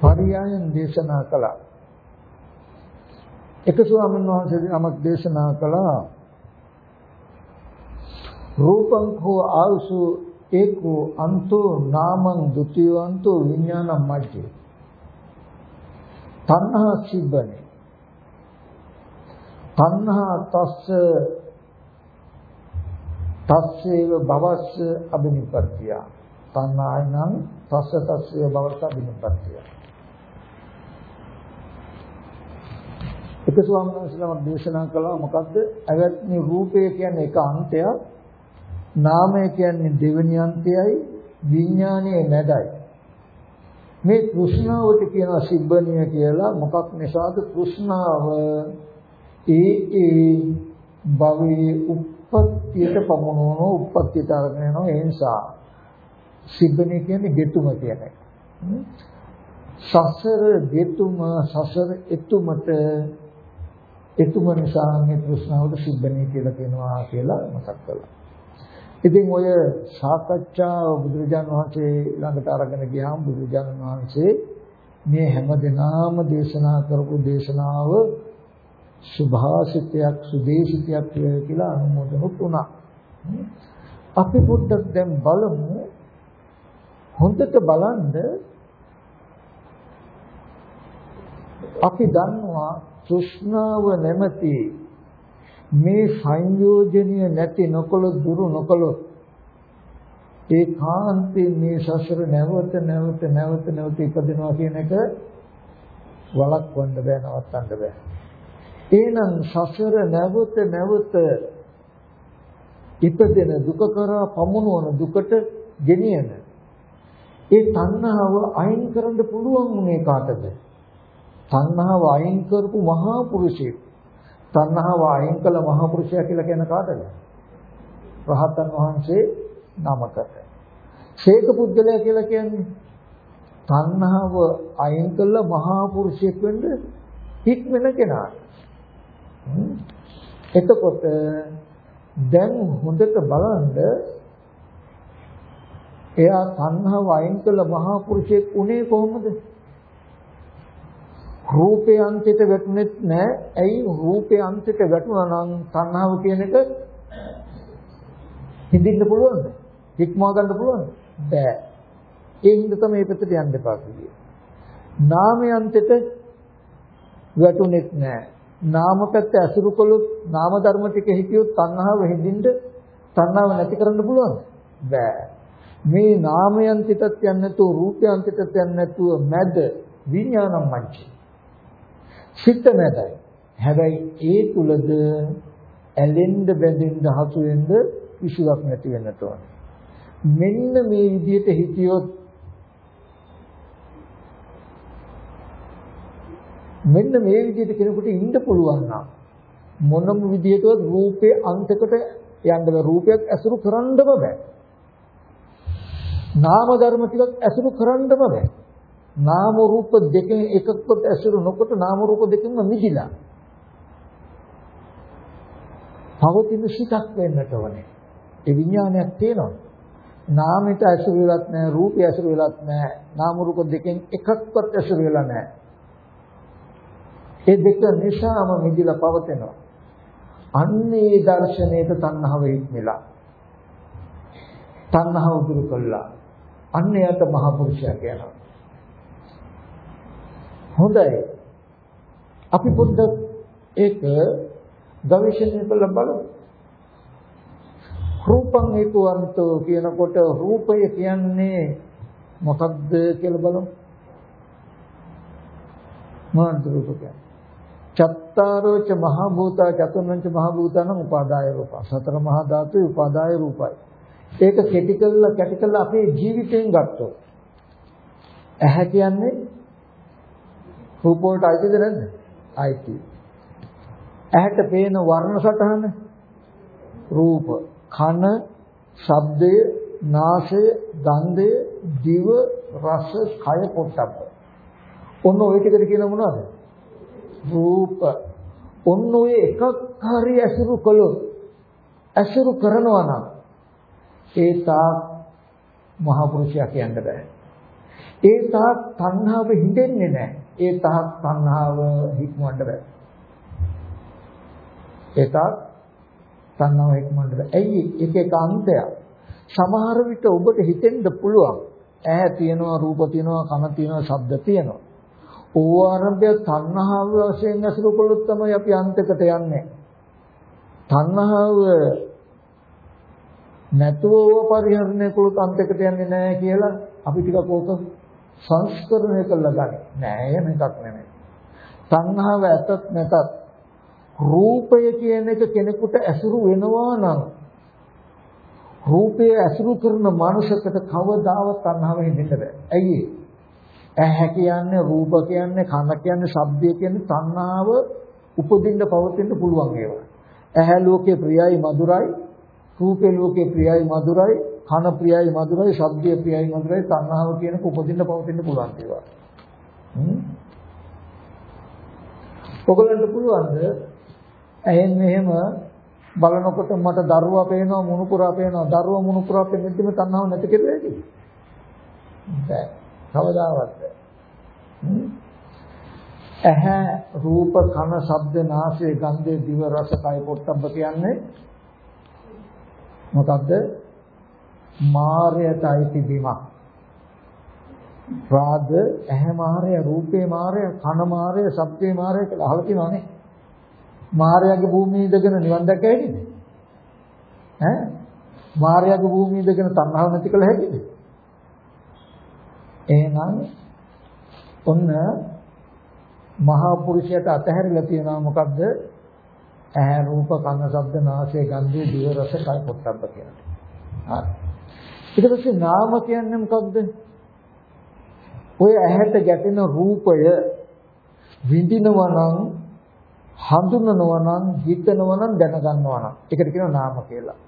පරියායන් දේශනා කළා. එක ස්වාමීන් වහන්සේ නමක් දේශනා කළා රූපං කෝ ආසු ඒකෝ අන්තෝ නාමං ဒ ුතියවන්තෝ විඥානං මජ්ජේ. තණ්හා සිබ්බනේ. තණ්හා තස්ස තස්සේව භවස්ස අබිනිපත්තිය තණ්හායනම් තස්ස තස්සේව භවස්ස අබිනිපත්තිය එක ස්වාමීන් වහන්සේලා දේශනා කළා මොකද්ද? අවත්නි රූපය කියන්නේ එක අන්තයක් නාමය කියන්නේ දෙවෙනි අන්තයයි විඥානයේ මැදයි. මේ තෘෂ්ණාවට කියනවා සිබ්බණිය කියලා මොකක් නිසාද තෘෂ්ණාව ඒ ඒ භවයේ උප්පත්තියට පමුණවන උප්පත්තියට අරගෙන යනවා ඒ නිසා සිබ්බණිය කියන්නේ ගෙතුම කියන එක. සසර ගෙතුම සසර එතුමට එතුම නිසා මේ තෘෂ්ණාවට සිබ්බණිය කියලා කියනවා කියලා මතක් කළා. ඉතින් ඔය සාකච්ඡාව බුදුරජාණන් වහන්සේ ළඟට අරගෙන ගියාම බුදුරජාණන් වහන්සේ මේ හැම දිනාම දේශනා කරපු දේශනාව සුභාසිතයක් සුදේශිතයක් කියලා අනුමෝදන් වුණා. අපි පොඩ්ඩක් දැන් බලමු හොඳට බලන්න අපි දන්නවා තෘෂ්ණාව නැමැති මේ සංයෝජනීය නැති නොකළොත් දුරු නොකළොත් ඒ කාන්තේ මේ සසර නැවත නැවත නැවත නැවත ඉපදෙනවා කියන එක වළක්වන්න බෑ නවත්තන්න බෑ. එහෙනම් සසර නැවත නැවත ඉපදෙන දුක කරා පමුණුවන දුකට ගෙනියන ඒ තණ්හාව අයින් කරන්න පුළුවන් උනේ කාටද? තණ්හාව අයින් කරපු මහා පුරුෂයෙක්. තණ්හාව අයින් කළ මහ පුරුෂයා කියලා කියන කාටද? රහතන් වහන්සේ නමකට. ශේක පුද්ගලයා කියලා කියන්නේ තණ්හාව අයින් කළ මහා පුරුෂයෙක් වෙන්න හික්මන කෙනා. එතකොට දැන් හොඳට බලන්න එයා තණ්හාව අයින් කළ මහා පුරුෂයෙක් උනේ කොහොමද? රූපේ අන්තයට වැටුනේත් නැහැ. ඇයි රූපේ අන්තයට වැටුණා නම් තණ්හාව කියන එක හිඳින්න පුළුවන්ද? හික්මවා ගන්න පුළුවන්ද? බෑ. ඒ හින්දා තමයි මේ පැත්තට යන්න එපා කිව්වේ. නාමයේ අන්තයට වැටුනේත් නැහැ. නාම පැත්ත ඇසුරු කළොත් නාම ධර්ම ටික හිතියොත් තණ්හාව හිඳින්න තණ්හාව නැති කරන්න පුළුවන්ද? බෑ. මේ නාමයන්තිතත් යන්නේ නැතුව රූපයන්තිතත් යන්නේ නැතුව මැද විඥානම් මංචි සිත නැතයි. හැබැයි ඒ තුලද ඇලෙන්න බැඳෙන්න හසු වෙන්න කිසිවක් නැති වෙන්නට ඕන. මෙන්න මේ විදිහට හිතියොත් මෙන්න මේ විදිහට කෙනෙකුට ඉන්න පුළුවන් නම් මොනම විදිහටවත් රූපේ අන්තයකට යන්න බෑ රූපයක් ඇසුරු කරන්නම බෑ නාම ධර්ම ටිකක් ඇසුරු කරන්නම බෑ නාම රූප දෙකෙන් එකක්වත් ඇසුරු නොකොට නාම රූප දෙකෙන්ම මිදිලා පවතින සිතක් වෙන්නට ඕනේ ඒ විඥානයක් තියෙනවා නාමයට ඇසුරු වෙලත් නැහැ රූපය ඇසුරු වෙලත් නැහැ නාම රූප දෙකෙන් එකක්වත් ඇසුරු වෙලා නැහැ ඒ දෙක නිසාම මිදිලා පවතිනවා. අන්නේ දර්ශනයට තණ්හාව හික්මලා. තණ්හාව දුරු කළා. අන්නයට මහ පුරුෂයා කියනවා. හොඳයි. අපි පොඩ්ඩක් ඒක ගවේෂණය කරලා බලමු. රූපං හේතුවන්තෝ කියනකොට රූපය කියන්නේ මොකක්ද කියලා බලමු. මොනවද රූප කියන්නේ? චත්තාරෝච මහ භූතා චතුර්ණංච මහ භූතානම් උපාදාය රූප. සතර මහා ධාතුයි උපාදාය රූපයි. ඒක කෙටි කළා කැටි කළා අපේ ජීවිතයෙන් ගත්තොත්. ඇහැ කියන්නේ රූප වලට අයිතිද නැද්ද? අයිති. ඇහැට පේන වර්ණ සටහන රූප, කන, ශබ්දය, නාසය, ගන්ධය, දිව, රස, කය, පොට්ටබ්බ. ඔන්න ওই ටිකට කියන මොනවද? රූප ඔන්න ඔය එකක් හරි ඇසුරු කළොත් ඇසුරු කරනවා නම් ඒ තාක් මහ පුරුෂයා කියන්න බෑ. ඒ තාක් තණ්හාව හිඳෙන්නේ නැහැ. ඒ තාක් තණ්හාව හික්මවන්න බෑ. ඒ තාක් තණ්හාව හික්මවන්න බෑ. ඇයි එක එක අන්තයක්. සමහර විට ඔබට හිතෙන්න පුළුවන් ඇහැ තියෙනවා රූප තියෙනවා කන තියෙනවා ශබ්ද තියෙනවා ඕවාරම්භය තණ්හාව වශයෙන් අසුරු කළොත් තමයි අපි අන්තයකට යන්නේ. තණ්හාව නැතුව පරිහරණය කළොත් අන්තයකට යන්නේ නැහැ කියලා අපි ටිකක් ඕක සංස්කරණය කළා ගන්න. නෑ එහෙම එකක් නෙමෙයි. තණ්හාව ඇතත් නැතත් රූපය කියන එක කෙනෙකුට ඇසුරු වෙනවා නම් රූපය ඇසුරු කරන මනුෂ්‍යකට කවදාවත් තණ්හාව හිතෙන්න බෑ. ඇයි ඒ? ඇහැ කියන්නේ රූප කියන්නේ කන කියන්නේ ශබ්දය කියන්නේ තණ්හාව උපදින්න පවතින්න පුළුවන් ඒවා. ඇහැ ලෝකේ ප්‍රියයි මధుරයි, රූපේ ලෝකේ ප්‍රියයි මధుරයි, කන ප්‍රියයි මధుරයි, ශබ්දය ප්‍රියයි මధుරයි තණ්හාව කියනක උපදින්න පවතින්න පුළුවන් ඒවා. හ්ම්. ඔයගලන්ට පුළුවන්ද? ඇහෙන් මෙහෙම බලනකොට මට දරුවා පේනවා මුණුපුරා පේනවා. දරුවා මුණුපුරා පෙනෙද්දිම තණ්හාව නැති කෙරෙන්නේ බෑ. කවදාවත් ඇහැ රූප කන ශබ්ද නාසය ගන්ධය දිව රස කය පොට්ටබ්බ කියන්නේ මොකද්ද? මායයට අයිති බිමක් රාග ඇහැ මායය රූපේ මායය කන මායය ශබ්දේ මායය කියලා අහලා තියෙනවනේ මායගේ භූමියේ ඉඳගෙන නිවන් දැක්ක හැකිද ඈ මායගේ භූමියේ ඉඳගෙන තණ්හාව නැති කළ හැකිද එහෙනම් ඔන්න මහා පුරුෂයාට අතහැරිලා තියෙනවා මොකද්ද? ඇහැ රූප කන ශබ්ද නාසය ගන්ධය දිව රස කය පොට්ටබ්බ කියලා. හරි. ඊට පස්සේ නාම කියන්නේ මොකද්ද? ඔය ඇහැට ගැටෙන රූපය විඳිනවා නම් හඳුනනවා නම් හිතනවා නම් දැනගන්නවා නම් ඒකට කියනවා නාම කියලා.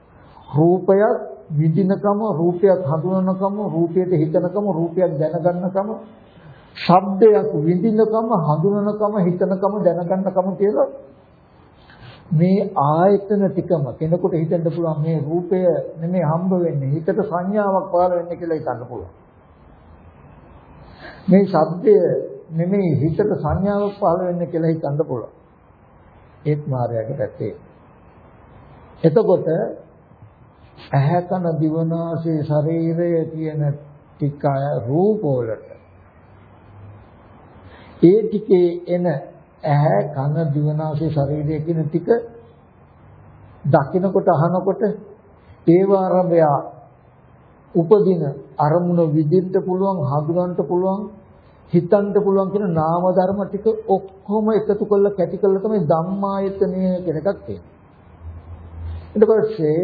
රූපයක් විඳිනකම රූපයක් හඳුනනකම රූපයට හිතනකම රූපයක් දැනගන්නකම ශබ්දයක් විඳිනකම හඳුනනකම හිතනකම දැනගන්නකම කියලා මේ ආයතන ටිකම කෙනෙකුට හිතෙන්න පුළුවන් මේ රූපය නෙමෙයි හම්බ වෙන්නේ. හිතට සංඥාවක් පහළ වෙන්නේ කියලා හිතන්න පුළුවන්. මේ ශබ්දය නෙමෙයි හිතට සංඥාවක් පහළ වෙන්නේ කියලා හිතන්න පුළුවන්. ඒත් මායාවේ පැත්තේ. එතකොට ඇහැ කන දිවනාසය ශරීරය කියන ටික රූප වලට ඒ ටිකේ එන ඇහැ කන දිවනාසය ශරීරය කියන ටික දකිනකොට අහනකොට ඒව ආරම්භය උපදින අරමුණ විදින්න පුළුවන් හඳුනන්න පුළුවන් හිතන්න පුළුවන් කියන නාම ධර්ම ටික ඔක්කොම එකතු කරලා කැටි කරලා තමයි ධම්මායතනය කියන එකක් තියෙන්නේ. ඊට පස්සේ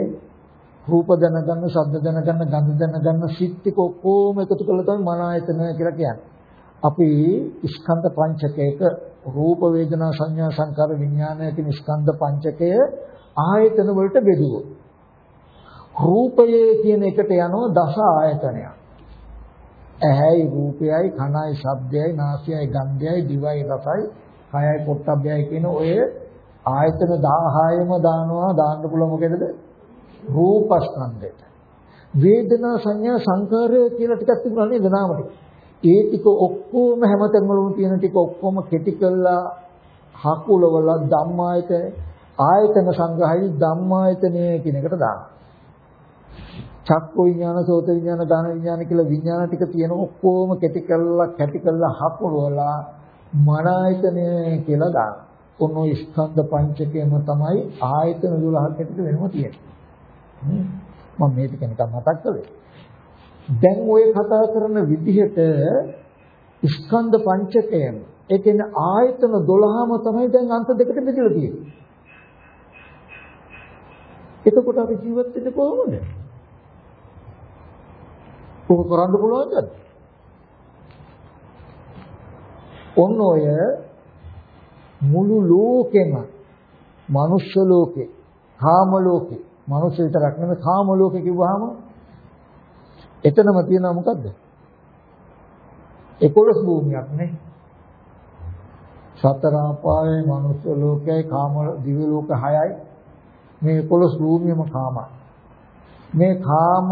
රූප දැනගන්න, ශබ්ද දැනගන්න, ගන්ධ දැනගන්න, සිත් ටික ඔක්කොම එකතු කරලා තමයි මන ආයතනය කියලා කියන්නේ. අපි ස්කන්ධ පංචකයක රූප වේදනා සංඥා සංකාර විඥානය කියන ස්කන්ධ පංචකය ආයතන වලට බෙදුවොත් රූපයේ කියන එකට යනවා දස ආයතනයක්. ඇහැයි රූපයයි කනයි ශබ්දයයි නාසයයි ගන්ධයයි දිවයි රසයි කයයි පොට්ටබ්බයයි කියන ඔය ආයතන 16ම දානවා. දාන්න පුළුවන් මොකේද? රූපස්කන්ධයට. වේදනා සංඥා සංකාරය කියලා ටිකක් තිබුණා නේද? නාම ටික. ඒ ටික ඔක්කොම හැමතැනම තියෙන ටික ඔක්කොම කෙටි කළා හකුලවල ධම්මායතන ආයතන සංග්‍රහයි ධම්මායතනය කියන එකට දානවා චක්ක විඥාන, සෝත විඥාන, ගාන විඥාන කියලා විඥාන ටික තියෙන ඔක්කොම කැටි කරලා කැටි කරලා හපුරවලා මන ආයතනය කියලා දාන. ඔන්න ඔය ස්කන්ධ පංචකයම තමයි ආයතන 12ක් ඇතුළත වෙනම තියෙන්නේ. මම මේ ටික නිකන් මතක් කළේ. දැන් ඔය කතා කරන විදිහට ස්කන්ධ පංචකයම ඒ කියන්නේ ආයතන 12ම තමයි දැන් අන්ත දෙකට බෙදලා තියෙන්නේ. එතකොට අපි ජීවත් වෙන්නේ කොහොමද? ඔක කරන්න පුළුවන්ද? ඔන්න ඔය මුළු ලෝකෙම මනුෂ්‍ය ලෝකේ, කාම ලෝකේ, මනුෂ්‍ය විතරක් නෙමෙයි කාම ලෝකේ කිව්වහම එතනම තියෙනවා මොකද්ද? 11 භූමියක් නේ. සතර ආපායේ මනුෂ්‍ය ලෝකයයි කාම දිව්‍ය ලෝක 6යි මේ 11 භූමියම කාමයි. මේ කාම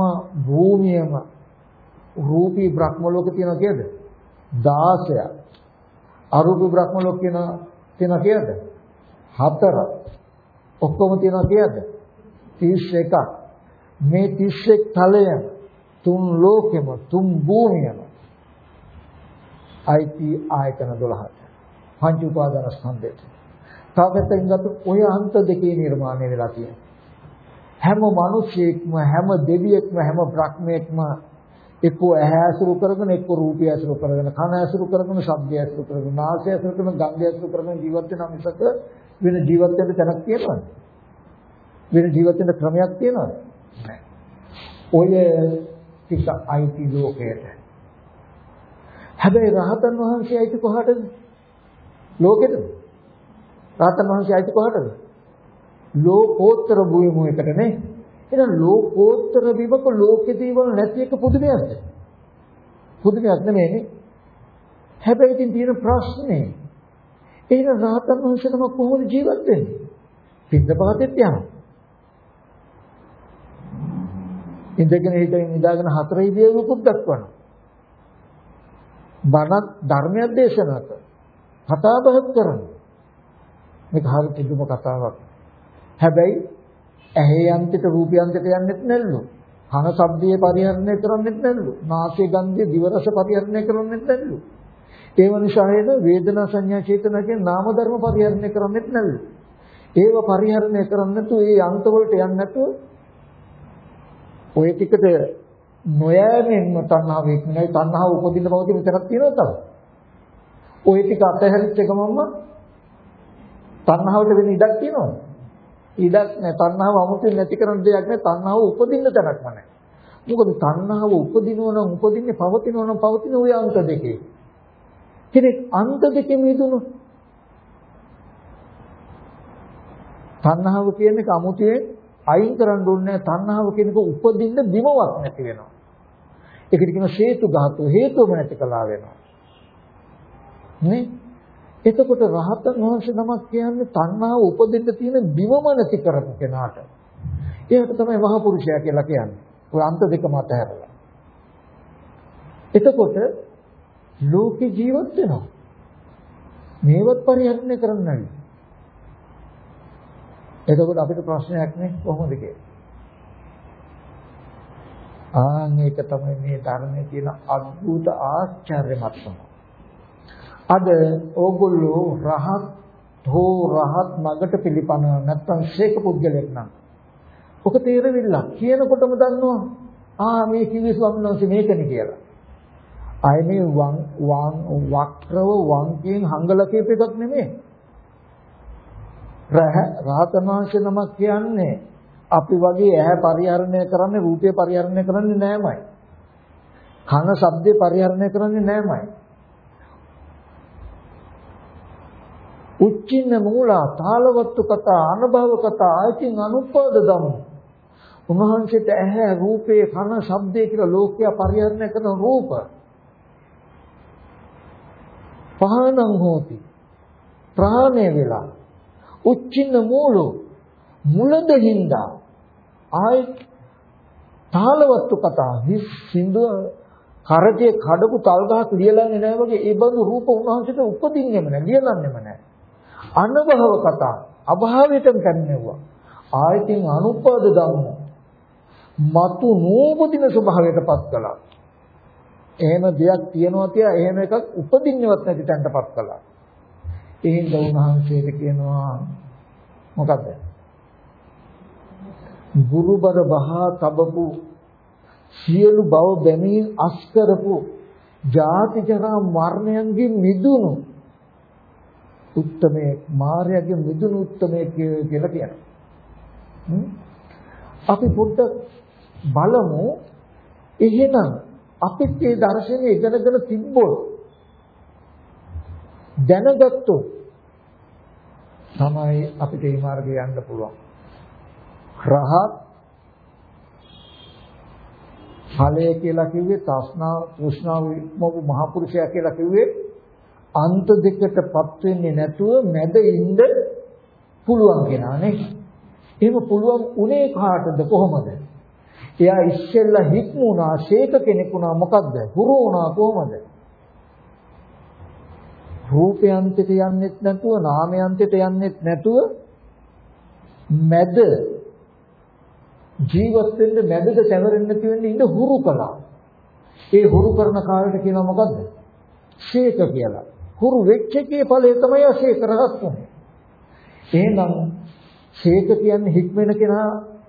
භූමියම රූපී බ්‍රහ්ම ලෝක තියෙනවා කියද? 16ක්. අරූපී බ්‍රහ්ම ලෝක කියන තියෙනවා කියද? 4. ඔක්කොම තියෙනවා කියද? 31ක්. මේ 31 තලයම තුන් ලෝකෙම තුන් භූමියම අයිති ආයතන 12ට. පංච උපාදාන ස්කන්ධයට. තාපෙතෙන් ගත්ත ඔය අන්ත දෙකේ නිර්මාණය වෙලා තියෙනවා. හැම මිනිසෙක්ම හැම දෙවියෙක්ම හැම බ්‍රහ්මයෙක්ම එක්කෝ ඇහැ ඇසුරු කරගෙන එක්කෝ රූපය ඇසුරු කරගෙන කන ඇසුරු කරගෙන ශබ්දය ඇසුරු කරගෙන නාසය ඇසුරු කරගෙන ගන්ධය ඇසුරු කරගෙන ජීවත් වෙන මිසක වෙන ජීවත් වෙන්න තැනක් තියෙනවද? වෙන ජීවත් වෙන්න ක්‍රමයක් තියෙනවද? ඔය ටික අයිති ලෝකයට. හැබැයි රහතන් වහන්සේ අයිති කොහටද? ලෝකෙටද? රහතන් වහන්සේ අයිති කොහටද? ලෝකෝත්තර භූමියකට නේ. එහෙනම් ලෝකෝත්තර විවක ලෝකේ දේවල් නැති එක පුදුමයක්ද? පුදුමයක් නෙමෙයිනේ. හැබැයි ඉතින් තියෙන ප්‍රශ්නේ එහෙනම් රහතන් වහන්සේනම කොහොමද ජීවත් වෙන්නේ? පින්දපාතෙත් යනවා. ඉඳගෙන හිටින් නිදාගෙන හතර ඉදිරියකුත් දක්වනවා. බණක් ධර්මයක් දේශනා කරනවා. කතා බහක් කරනවා. මේක හරියට කිදුම කතාවක්. හැබැයි ඇහි යන්තිට රූපී යන්තිට යන්නෙත් නැල්ලු. කන ශබ්දයේ පරිහරණය කරන්නෙත් නැල්ලු. නාසයේ ගන්ධයේ දිව රස පරිහරණය කරන්නෙත් නැල්ලු. ඒව නිසා නේද වේදනා සංඥා චේතනා කියන නාම ධර්ම පරිහරණය කරන්නෙත් නැල්ලු. ඒව පරිහරණය කරන්නේ නැතුව ඒ අන්ත වලට යන්නේ නැතුව ඔය ටිකට නොයෑමෙන්ම තණ්හාව ඉක්මනයි තණ්හාව උපදින්න පවතින විතරක් තියෙනවා තමයි. ඔය ටික අතහැරිච්ච ගමන්ම තණ්හාවට වෙන ඉඩක් තියෙනවද? ඉඩක් නැහැ. තණ්හාව 아무තෙන් නැති කරන දෙයක් නැහැ. තණ්හාව උපදින්න තැනක්ම නැහැ. මොකද තණ්හාව උපදිනව නම් උපදින්නේ පවතිනව නම් පවතින ওই අන්ත දෙකේ. කෙනෙක් අන්ත දෙකේ මිදුණොත් තණ්හාව කියන්නේ අමුතුවේ අයින් කරන්න ඕනේ තණ්හාව කියනක උපදින්න බිමවත් නැති වෙනවා. ඒකට කියන හේතු ධාතු හේතුවම නැති කළා වෙනවා. නේ? එතකොට රහතන් වහන්සේ නමක් කියන්නේ තණ්හාව උපදින්න තියෙන බිමම නැති කරපු කෙනාට. ඒකට තමයි මහ පුරුෂයා කියලා කියන්නේ. ඔය අන්ත දෙක මත හැරලා. එතකොට ලෝකේ ජීවත් වෙනවා. මේවත් පරිහරණය කරන්න නැහැ. එතකොට අපිට ප්‍රශ්නයක් නේ කොහොමද කියලා. ආන් ඒක තමයි මේ ධර්මයේ තියෙන අద్భుත ආශ්චර්යමත්කම. අද ඕගොල්ලෝ රහත් හෝ රහත් මගට පිළිපන නැත්තම් ශේක පුද්ගලයෙක් නම් ඔක තේරෙවිලා කියනකොටම දන්නවා ආ මේ කිව්වේ ස්වාමීන් වහන්සේ මේකනේ කියලා. අයනේ වං වක්‍රව වංකයෙන් හංගලා කියප එකක් නෙමෙයි. රහතන් වහන්සේ නමක් කියන්නේ අපි වගේ ඇහැ පරිහරණය කරන්නේ රූපය පරිහරණය කරන්නේ නෑමයි. කන ශබ්දේ පරිහරණය කරන්නේ නෑමයි. උච්චින්න මූලා තාලවත්තු කතා අනුභව කතා ආයතින් අනුපාද ධම්ම උන්වහන්සේට ඇහැ රූපේ කන ශබ්දේ කියලා ලෝකයා පරිහරණය කරන රූප පහනං හෝති ප්‍රාණය වෙලා උච්චින්න මූලෝ මුලද හින්දා ආයි තාලවත්තු කතා හිස් සින්දුව කරජේ කඩපු තල් ගහක් ලියලන්නේ නැහැ වගේ. ඒ බඳු රූප උන්වහන්සේට උපදින්නෙම නැහැ ලියලන්නෙම නැහැ අනුභව කතා අභාවයටම පැමිණෙවුවා. ආයතින් අනුපාද ධම්ම මතු නූපදින ස්වභාවයටපත් කළා. එහෙම දෙයක් තියනවා කියලා එහෙම එකක් උපදින්නවත් නැති තැනටපත් කළා. එහෙනම් උන්වහන්සේට කියනවා මොකද්ද? ගුරුබර බහා තබපු සියලු භව බැමීම් අස් කරපු ජාති ජරා මරණයන්ගෙන් මිදුණු උත්තමේ මාර්යගේ මිදුණු උත්තමේ කියලා කියනවා. අපි පොඩ්ඩක් බලමු. එහෙනම් අපිත් මේ දර්ශනය ඉගෙනගෙන තිබ්බොත් දැනගත්තොත් තමයි අපිට මේ මාර්ගේ යන්න පුළුවන්. රහත් ඵලය කියලා කිව්වේ තස්නා තෘෂ්ණාව විමුක්ත මහ පුරුෂයා කියලා කිව්වේ අන්ත දෙකටපත් වෙන්නේ නැතුව මැද ඉන්න පුළුවන් කෙනානේ. එහෙම පුළුවන් උනේ කාටද කොහොමද? එයා ඉස්සෙල්ලා හික්මුණා, ශේක කෙනෙක් වුණා මොකද්ද? හුරු වුණා කොහොමද? රූපයන්තයට යන්නෙත් නැතුව, නාමයන්තයට යන්නෙත් නැතුව මැද ජීවත් වෙන්න මැදට සැවරෙන්න නැති වෙන්න ඉඳ හුරු කළා. ඒ හුරු කරන කාලයට කියනවා මොකද්ද? ශේක කියලා. හුරු වෙච්ච එකේ ඵලය තමයි අශේක රහත් වෙන්නේ. එහෙනම් ශේක කියන්නේ හික්මෙන කෙනා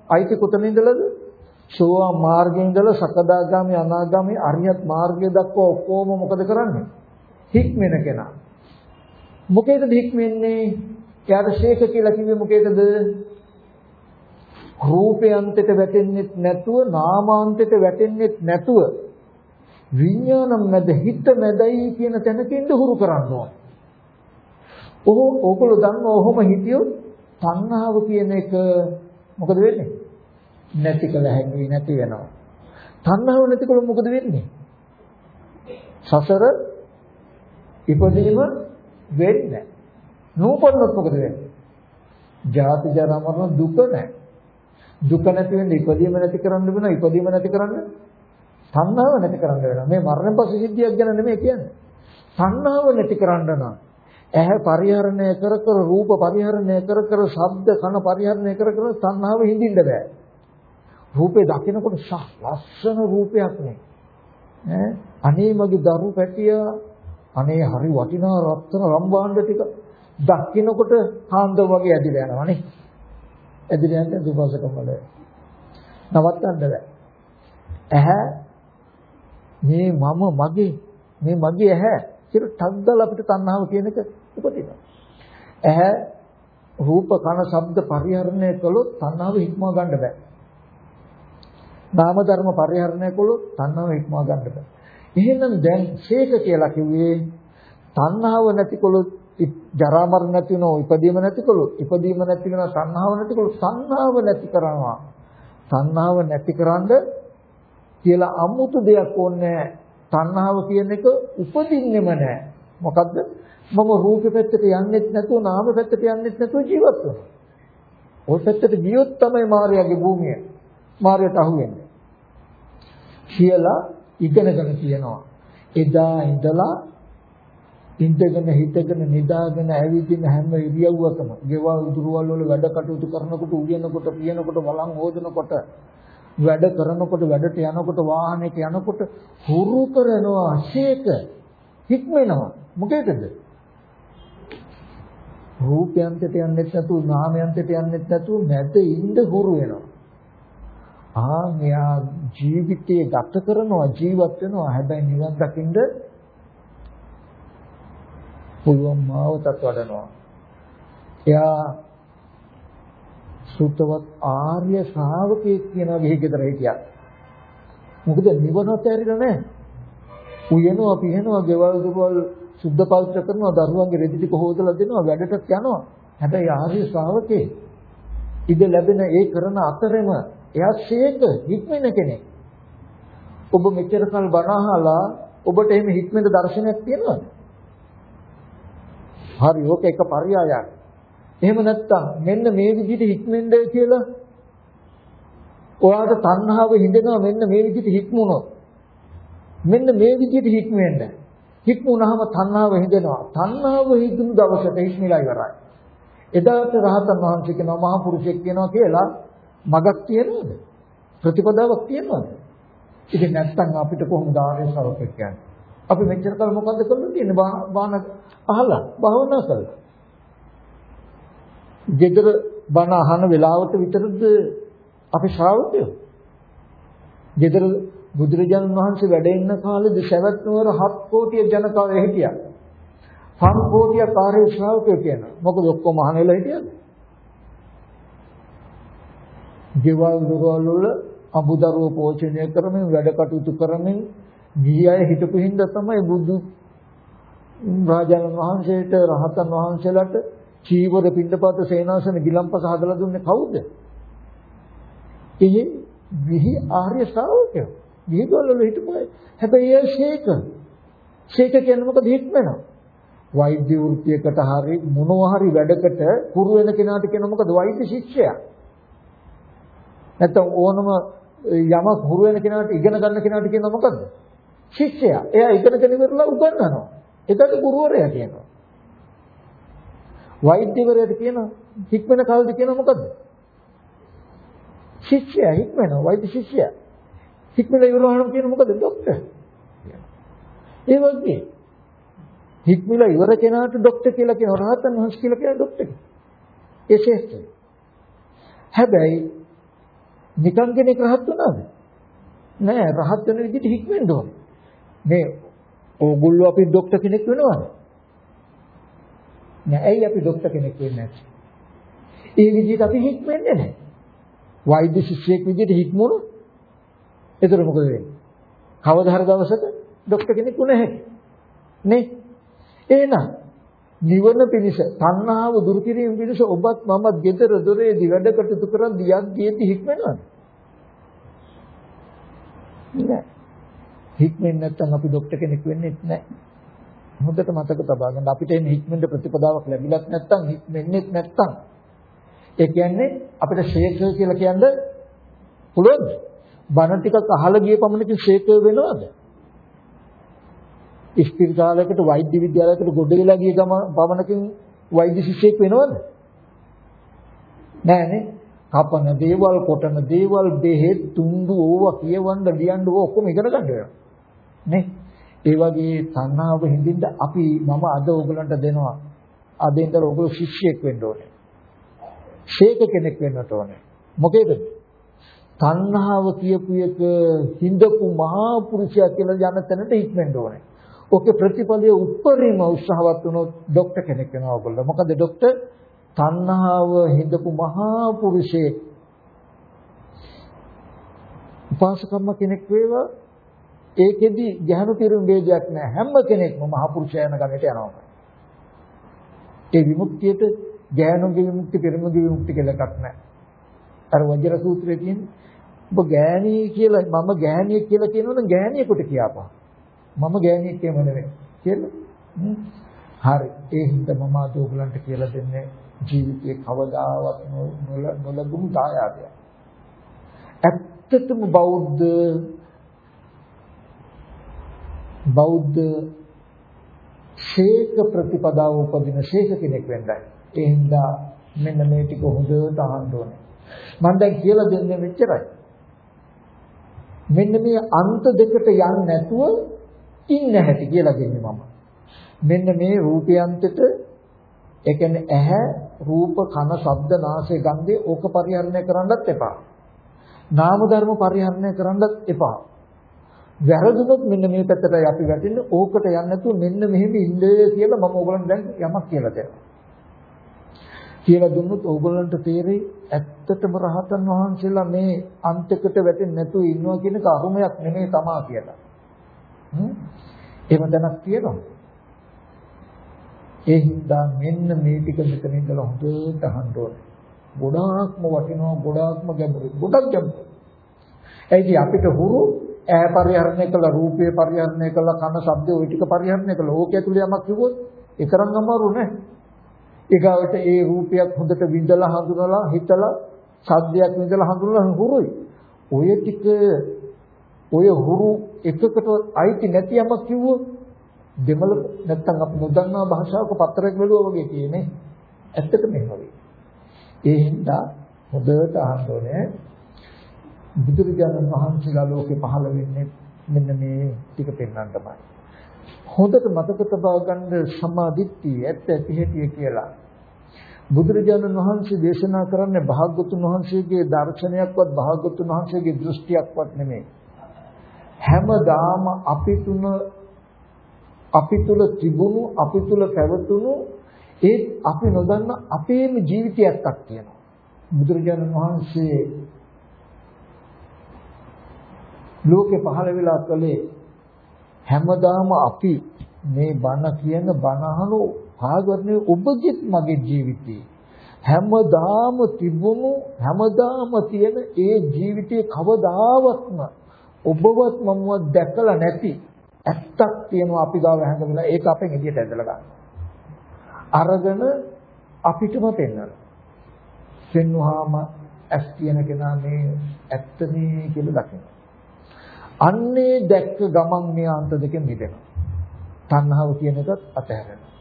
අයිති කොතන ඉඳලාද? සෝවා මාර්ගයේ ඉඳලා සකදාගාමි අනාගාමි අරියත් මාර්ගය දක්වා ඔක්කොම මොකද කරන්නේ? හික්මෙන කෙනා. මොකේද හික්මෙන්නේ? එයාට ශේක කියලා කිව්වේ මොකේද? රූපයන්තයට වැටෙන්නෙත් නැතුව නාමාන්තයට වැටෙන්නෙත් නැතුව විඥානම් මැද හිත මැදයි කියන තැනකින්ද හුරු කරන්න ඕන. ඔහො ඕගොල්ලෝ දන්න ඔහොම හිතියොත් තණ්හාව කියන එක මොකද වෙන්නේ? නැති කළ හැකි නැති වෙනවා. තණ්හාව නැතිකොට මොකද වෙන්නේ? සසර ඉපදීම වෙන්නේ නූපන්නොත් මොකද වෙන්නේ? ජාති ජරා මරණ දුක නැහැ. දුක නැති වෙන්නේ ඉපදීම නැති කරන්න වෙනවා ඉපදීම නැති කරන්න තණ්හාව නැති කරන්න වෙනවා. මේ මරණ පසු සිද්ධියක් ගැන නෙමෙයි කියන්නේ. තණ්හාව නැති කරන්න නම් ඇහැ පරිහරණය කර කර රූප පරිහරණය කර කර ශබ්ද කන පරිහරණය කර කර තණ්හාව හිඳින්න බෑ. රූපේ දකිනකොට ශා ලස්සන රූපයක් නේ. ඈ අනේ මගේ දරු පැටිය අනේ හරි වටිනා රත්න රම්බාණ්ඩ ටික දකින්නකොට කාන්ද වගේ ඇදිලා යනවා නේ. ඇදිලා යන්නේ දුපසකම වල. නවත්තන්න බෑ. ඇහැ මේ මම මගේ මේ මගේ ඇහැ කියලා ටග්ගල අපිට තණ්හාව කියන එක උපදිනවා. ඇහැ රූප කන ශබ්ද පරිහරණය කළොත් තණ්හාව හික්මව ගන්න බෑ. නාම ධර්ම පරිහරණය කළොත් තණ්හාව හික්මව ගන්න බෑ. එහෙනම් දැන් ශේක කියලා කිව්වේ තණ්හාව නැතිකොළොත් ජරා මරණ නැති වෙනව ඉපදීම නැතිකොළොත් ඉපදීම නැති වෙනව තණ්හාව නැතිකොළොත් තණ්හාව නැති කරනවා. තණ්හාව නැතිකරන්න කියලා අමුතු දෙයක් ඕනේ තණ්හාව කියන එක උපදින්නෙම නැහැ. මොකද්ද? මම රූපෙ පැත්තට යන්නෙත් නැතුව නාම පැත්තට යන්නෙත් නැතුව ජීවත් වෙනවා. ওই පැත්තට ගියොත් තමයි මායාවේ භූමිය. මායයට අහු වෙන්නේ. කියලා ඉගෙනගෙන තියෙනවා. එදා ඉඳලා ඉඳගෙන හිටගෙන නිදාගෙන ඇවිදින හැම ඉරියව්වකම ගෙවල් දුරවල් වල වැඩ කටයුතු කරනකොට උයනකොට පියනකොට වළං හොදනකොට වැඩ කරනකොට වැඩට යනකොට වාහනයක යනකොට හුරු කරනවා ශේක හික්මෙනවා. මොකේද රූපයන්තට යන්නෙත් නැතුව නාමයන්තට යන්නෙත් නැතුව නැද ඉඳ හුරු වෙනවා. ආ මෙයා ජීවිතේ ගත කරනවා ජීවත් වෙනවා. හැබැයි නිවන් දකින්න පුළුවන් මාවතත් වඩනවා. එයා සුතවත් ආර්ය ශ්‍රාවකයෙක් කියනවා ගෙහි ගෙදර හිටියා. මොකද නිවනත් ඇරිලා නැහැ. උයනවා පිහනවා ගෙවල් දොරවල් සුද්ධ පවිත්‍ර කරනවා දරුවන්ගේ රෙදි ටික හොදලා දෙනවා වැඩටත් යනවා. හැබැයි ආර්ය ශ්‍රාවකේ ඉඳ ලැබෙන ඒ කරන අතරෙම එයා ශේක හික්මෙන කෙනෙක්. ඔබ මෙච්චර කල් බණ අහලා ඔබට එහෙම හික්මෙන දර්ශනයක් තියෙනවද? හරි ඕක එක පරයයක්. එහෙම නැත්තම් මෙන්න මේ විදිහට හික්මෙන්න කියලා ඔයාට තණ්හාව හිඳෙනවා මෙන්න මේ විදිහට හික්මුණොත් මෙන්න මේ විදිහට හික්මෙන්න හික්මුණාම තණ්හාව හිඳෙනවා තණ්හාව හිතුණු දවසට හික්මිලා ඉවරයි එදාට රහතන් වහන්සේ කියනවා මහා පුරුෂයෙක් කියනවා කියලා මගක් තියනවද? ප්‍රතිපදාවක් තියනවද? ඉතින් නැත්තම් අපිට කොහොමද ආර්ය ශ්‍රවකෙක් කියන්නේ? අපි මෙච්චර කල් මොකද්ද කරලා තියෙන්නේ? බාන අහලා භාවනා කළා. ගෙදර බණ අහන වෙලාවට විතරද අපි ශ්‍රාවකයෝ? ගෙදර බුදුරජාණන් වහන්සේ වැඩ ඉන්න කාලේ දසවැත් නුවර 7 කෝටිය ජනතාවය හිටියා. සම්පෝතිය කාර්ය ශ්‍රාවකයෝ කියනවා. මොකද ඔක්කොම අහනෙලා හිටියද? ගෙවල් දොරවල් වල අමුදරුව පෝෂණය කරමින් වැඩ කටයුතු කරමින් ගිහි අය හිටපු හින්දා තමයි බුදු රාජානන් වහන්සේට රහතන් වහන්සේලාට චීවර පින්නපාත සේනාසන ගිලම්පස හදලා දුන්නේ කවුද? ඒ ගිහි ආර්ය ශ්‍රාවකයෝ. ගිහි ගොල්ලෝ හිටපු අය. හැබැයි ඒ ශේක. ශේක කියන්නේ මොකද හිටමනවා? වෛද්‍ය වෘත්තියකට හරි මොනවා හරි වැඩකට පුරු වෙන කෙනාට කියන මොකද වෛද්‍ය ශිෂ්‍යයා. නැත්තම් ඕනම යමක් හුරු වෙන කෙනාට ඉගෙන ගන්න කෙනාට කියනවා මොකද්ද? ශිෂ්‍යයා. එයා ඉගෙනගෙන ඉවරලා උගන්වනවා. එතකොට ගුරුවරයා කියනවා. වෛද්‍යවරයාට කියනවා හික්මන කවුද කියනවා මොකද්ද? ශිෂ්‍යයා හික්මනවා වෛද්‍ය ශිෂ්‍යයා. හික්මන ඉවරවහම කියන මොකද ડોක්ටර්? ඒ වගේ හික්මලා ඉවර කෙනාට ડોක්ටර් කියලා කියන රහතන් වහන්සේ කියලා කියන ડોක්ටර්. ඒ ශේෂ්ඨ. හැබැයි නිකන් කෙනෙක් රහත් වුණාද? නෑ රහත් වෙන විදිහට හික්මෙන්න ඕනේ. මේ ඕගොල්ලෝ අපි ડોක්ටර් කෙනෙක් වෙනවද? නෑ ඇයි අපි ડોක්ටර් කෙනෙක් වෙන්නේ නැත්තේ? ඒ විදිහට අපි හික්මෙන්නේ නැහැ. වෛද්‍ය ශිෂ්‍යයෙක් විදිහට හික්මුණොත් එතකොට මොකද වෙන්නේ? කවදා හරි දවසක ડોක්ටර් කෙනෙක් වුණ හැකියි. නේ? එහෙනම් නිවන පිණිස තණ්හාව දුරු කිරීම පිණිස ඔබත් මමත් gedara දොරේදී වැඩ කටයුතු කරන් දියද්දීති හික්මනවද? නෑ. හික්මෙන්නේ නැත්නම් අපි ડોක්ටර් කෙනෙක් වෙන්නේ නැහැ. හොඳට මතක තබා ගන්න අපිට එන්නේ හික්මෙන්න ප්‍රතිපදාවක් ලැබිලත් නැත්නම් හික්මෙන්නේ නැත්නම් ඒ කියන්නේ අපිට ශේඛ කියලා කියන්න පුළුවන්ද? බණ ටිකක් අහලා ගිය පමණකින් ශේඛ වෙනවද? ස්පිරිතාලයකට වෛද්‍ය විද්‍යාලයකට ගොඩ වෙලා ගිය ගම පමණකින් වෛද්‍ය ශිෂ්‍යෙක් වෙනවද? නෑනේ. කපන දේවල්, කොටන දේවල්, බෙහෙත්, තුන්දු ඕවා කියවන්න ලියන්න ඕවා ඔක්කොම ඉගෙන ගන්න වෙනවා. නේ? ඒ වගේ තණ්හාව හින්දින්ද අපි මම අද ඕගලන්ට දෙනවා. අද ඉඳලා ඕගොල්ලෝ ශිෂ්‍යෙක් වෙන්න ඕනේ. ශේක කෙනෙක් වෙන්නට ඕනේ. මොකේද? තණ්හාව කියපු එක හිඳපු මහා පුරුෂයා කියලා යන තැනට ඉක්මෙන්න ඕනේ. ඔකේ ප්‍රතිඵලයේ උපරිම උත්සාහවත් වුණොත් ડોක්ටර් කෙනෙක් වෙනවා ඔයගොල්ලෝ. මොකද ડોක්ටර් තණ්හාව හිඳපු මහා පුරුෂේ උපාසකම්ම කෙනෙක් වේවා ඒකෙදි ගැහණු පිරුම් ભેදයක් නැහැ හැම කෙනෙක්ම මහා පුරුෂයන ගමට යනවා. ඒ විමුක්තියට ගැහණුගේ විමුක්ති පිරුම්ගේ විමුක්ති කියලා එකක් නැහැ. අර වජිර සූත්‍රයේ තියෙන ඔබ ගෑණී කියලා මම ගෑණියෙක් කියලා කියනවනම් ගෑණියෙකුට කියපහා. මම ගෑණියෙක් එහෙම නෙවෙයි කියලා. හරි. ඒ හින්දා මම අද ඔයගලන්ට කියලා දෙන්නේ ජීවිතේ කවදාවත් නොලබුණු දායාදයක්. ඇත්තටම බෞද්ධ බෞද්ධ ශේක ප්‍රතිපදාව උපදින ශේක කෙනෙක් වෙන්නයි. ඒ හින්දා මෙන්න මේ ටික හොඳට අහන්න ඕනේ. මම දැන් කියලා දෙන්නේ මෙච්චරයි. මෙන්න මේ අන්ත දෙකට යන්නේ නැතුව ඉන්න හැටි කියලා දෙන්නේ මම. මෙන්න මේ රූපයන්තට ඒ කියන්නේ ඇහැ, රූප, කන, ශබ්ද, නාසය, ගන්ධය ඕක පරිහරණය කරන්නත් එපා. නාම ධර්ම පරිහරණය කරන්නත් එපා. වැරදුනොත් මෙන්න මේ පැත්තටයි අපි වැටෙන්නේ. ඕකට යන්නේ නැතුව මෙන්න මෙහෙම ඉන්නේ කියලා මම ඕගලන්ට දැන් යමක් කියලා දෙනවා. කියලා දුන්නොත් ඕගලන්ට තේරෙයි ඇත්තටම රහතන් වහන්සේලා මේ අන්තයකට වැටෙන්නේ නැතුව ඉන්නවා කියන එක අරුමයක් නෙමෙයි තමා කියලා. හ්ම් එහෙම දැනක් තියෙනවා. ඒ හින්දා මෙන්න මේ ටික මෙතන ඉඳලා හොඳට අහන්න ඕනේ. ගොඩාක්ම වටිනවා ගොඩාක්ම ගැඹුරුයි. ගොඩක් ගැඹුරුයි. ඒකයි අපිට හුරු ඈ පරිහරණය කළ රූපේ පරිහරණය කළ කන ශබ්ද ওই ටික පරිහරණය කළ ඕකේ ඇතුළේ යමක් කිව්වොත් ඒ තරම් අමාරු නෑ. ඊගාවට ඒ රූපයක් හොඳට විඳලා හඳුනලා හිතලා ශබ්දයක් විඳලා හඳුනලා හුරුයි. ඔය ටික ඔය හුරු එකකට අයිති නැති යමක් කිව්වොත් දෙමළ නැත්තම් අපි නොදන්නා භාෂාවක පත්‍රයක් බැලුවා වගේ කියන්නේ ඇත්තටම එහෙම වෙයි. ඒ හින්දා හොඳට අහන්න ඕනේ බුදුරජාණන් වහන්සේලා ලෝකේ පහළ වෙන්නේ මෙන්න මේ ටික පෙන්වන්න තමයි. හොඳට මතක තබා ගන්න සමාධිත්‍ය ඇත්ත ඇති හැටි කියලා. බුදුරජාණන් වහන්සේ දේශනා කරන්නේ භාග්‍යතුන් වහන්සේගේ දර්ශනයක්වත් භාග්‍යතුන් වහන්සේගේ දෘෂ්ටියක්වත් නෙමෙයි. හැමදාම අපි තුන අපි තුල තිබුණු අපි තුල පැවතුණු ඒ අපි නොදන්න අපේම ජීවිතයක් තියෙනවා. බුදුරජාණන් වහන්සේ ලෝකේ පහළ වෙලා කලේ හැමදාම අපි මේ බණ කියන බණ අහන භාගවතනේ ඔබගෙත් මගේ ජීවිතේ හැමදාම තිබුණු හැමදාම තියෙන ඒ ජීවිතේ කවදාවත්ම ඔබවත් මමවත් දැකලා නැති ඇත්තක් තියෙනවා අපි ගාව හැංගවිලා ඒක අපෙන් එළියට ඇදලා ගන්න. අරගෙන අපිටම පෙන්වනවා. පෙන්වුවාම ඇස් කියන කෙනා මේ ඇත්ත නේ කියලා දකිනවා. අන්නේ දැක්ක ගමන් මේ අන්ත දෙකෙන් මිදෙනවා. තණ්හාව කියන එකත් අතහැරෙනවා.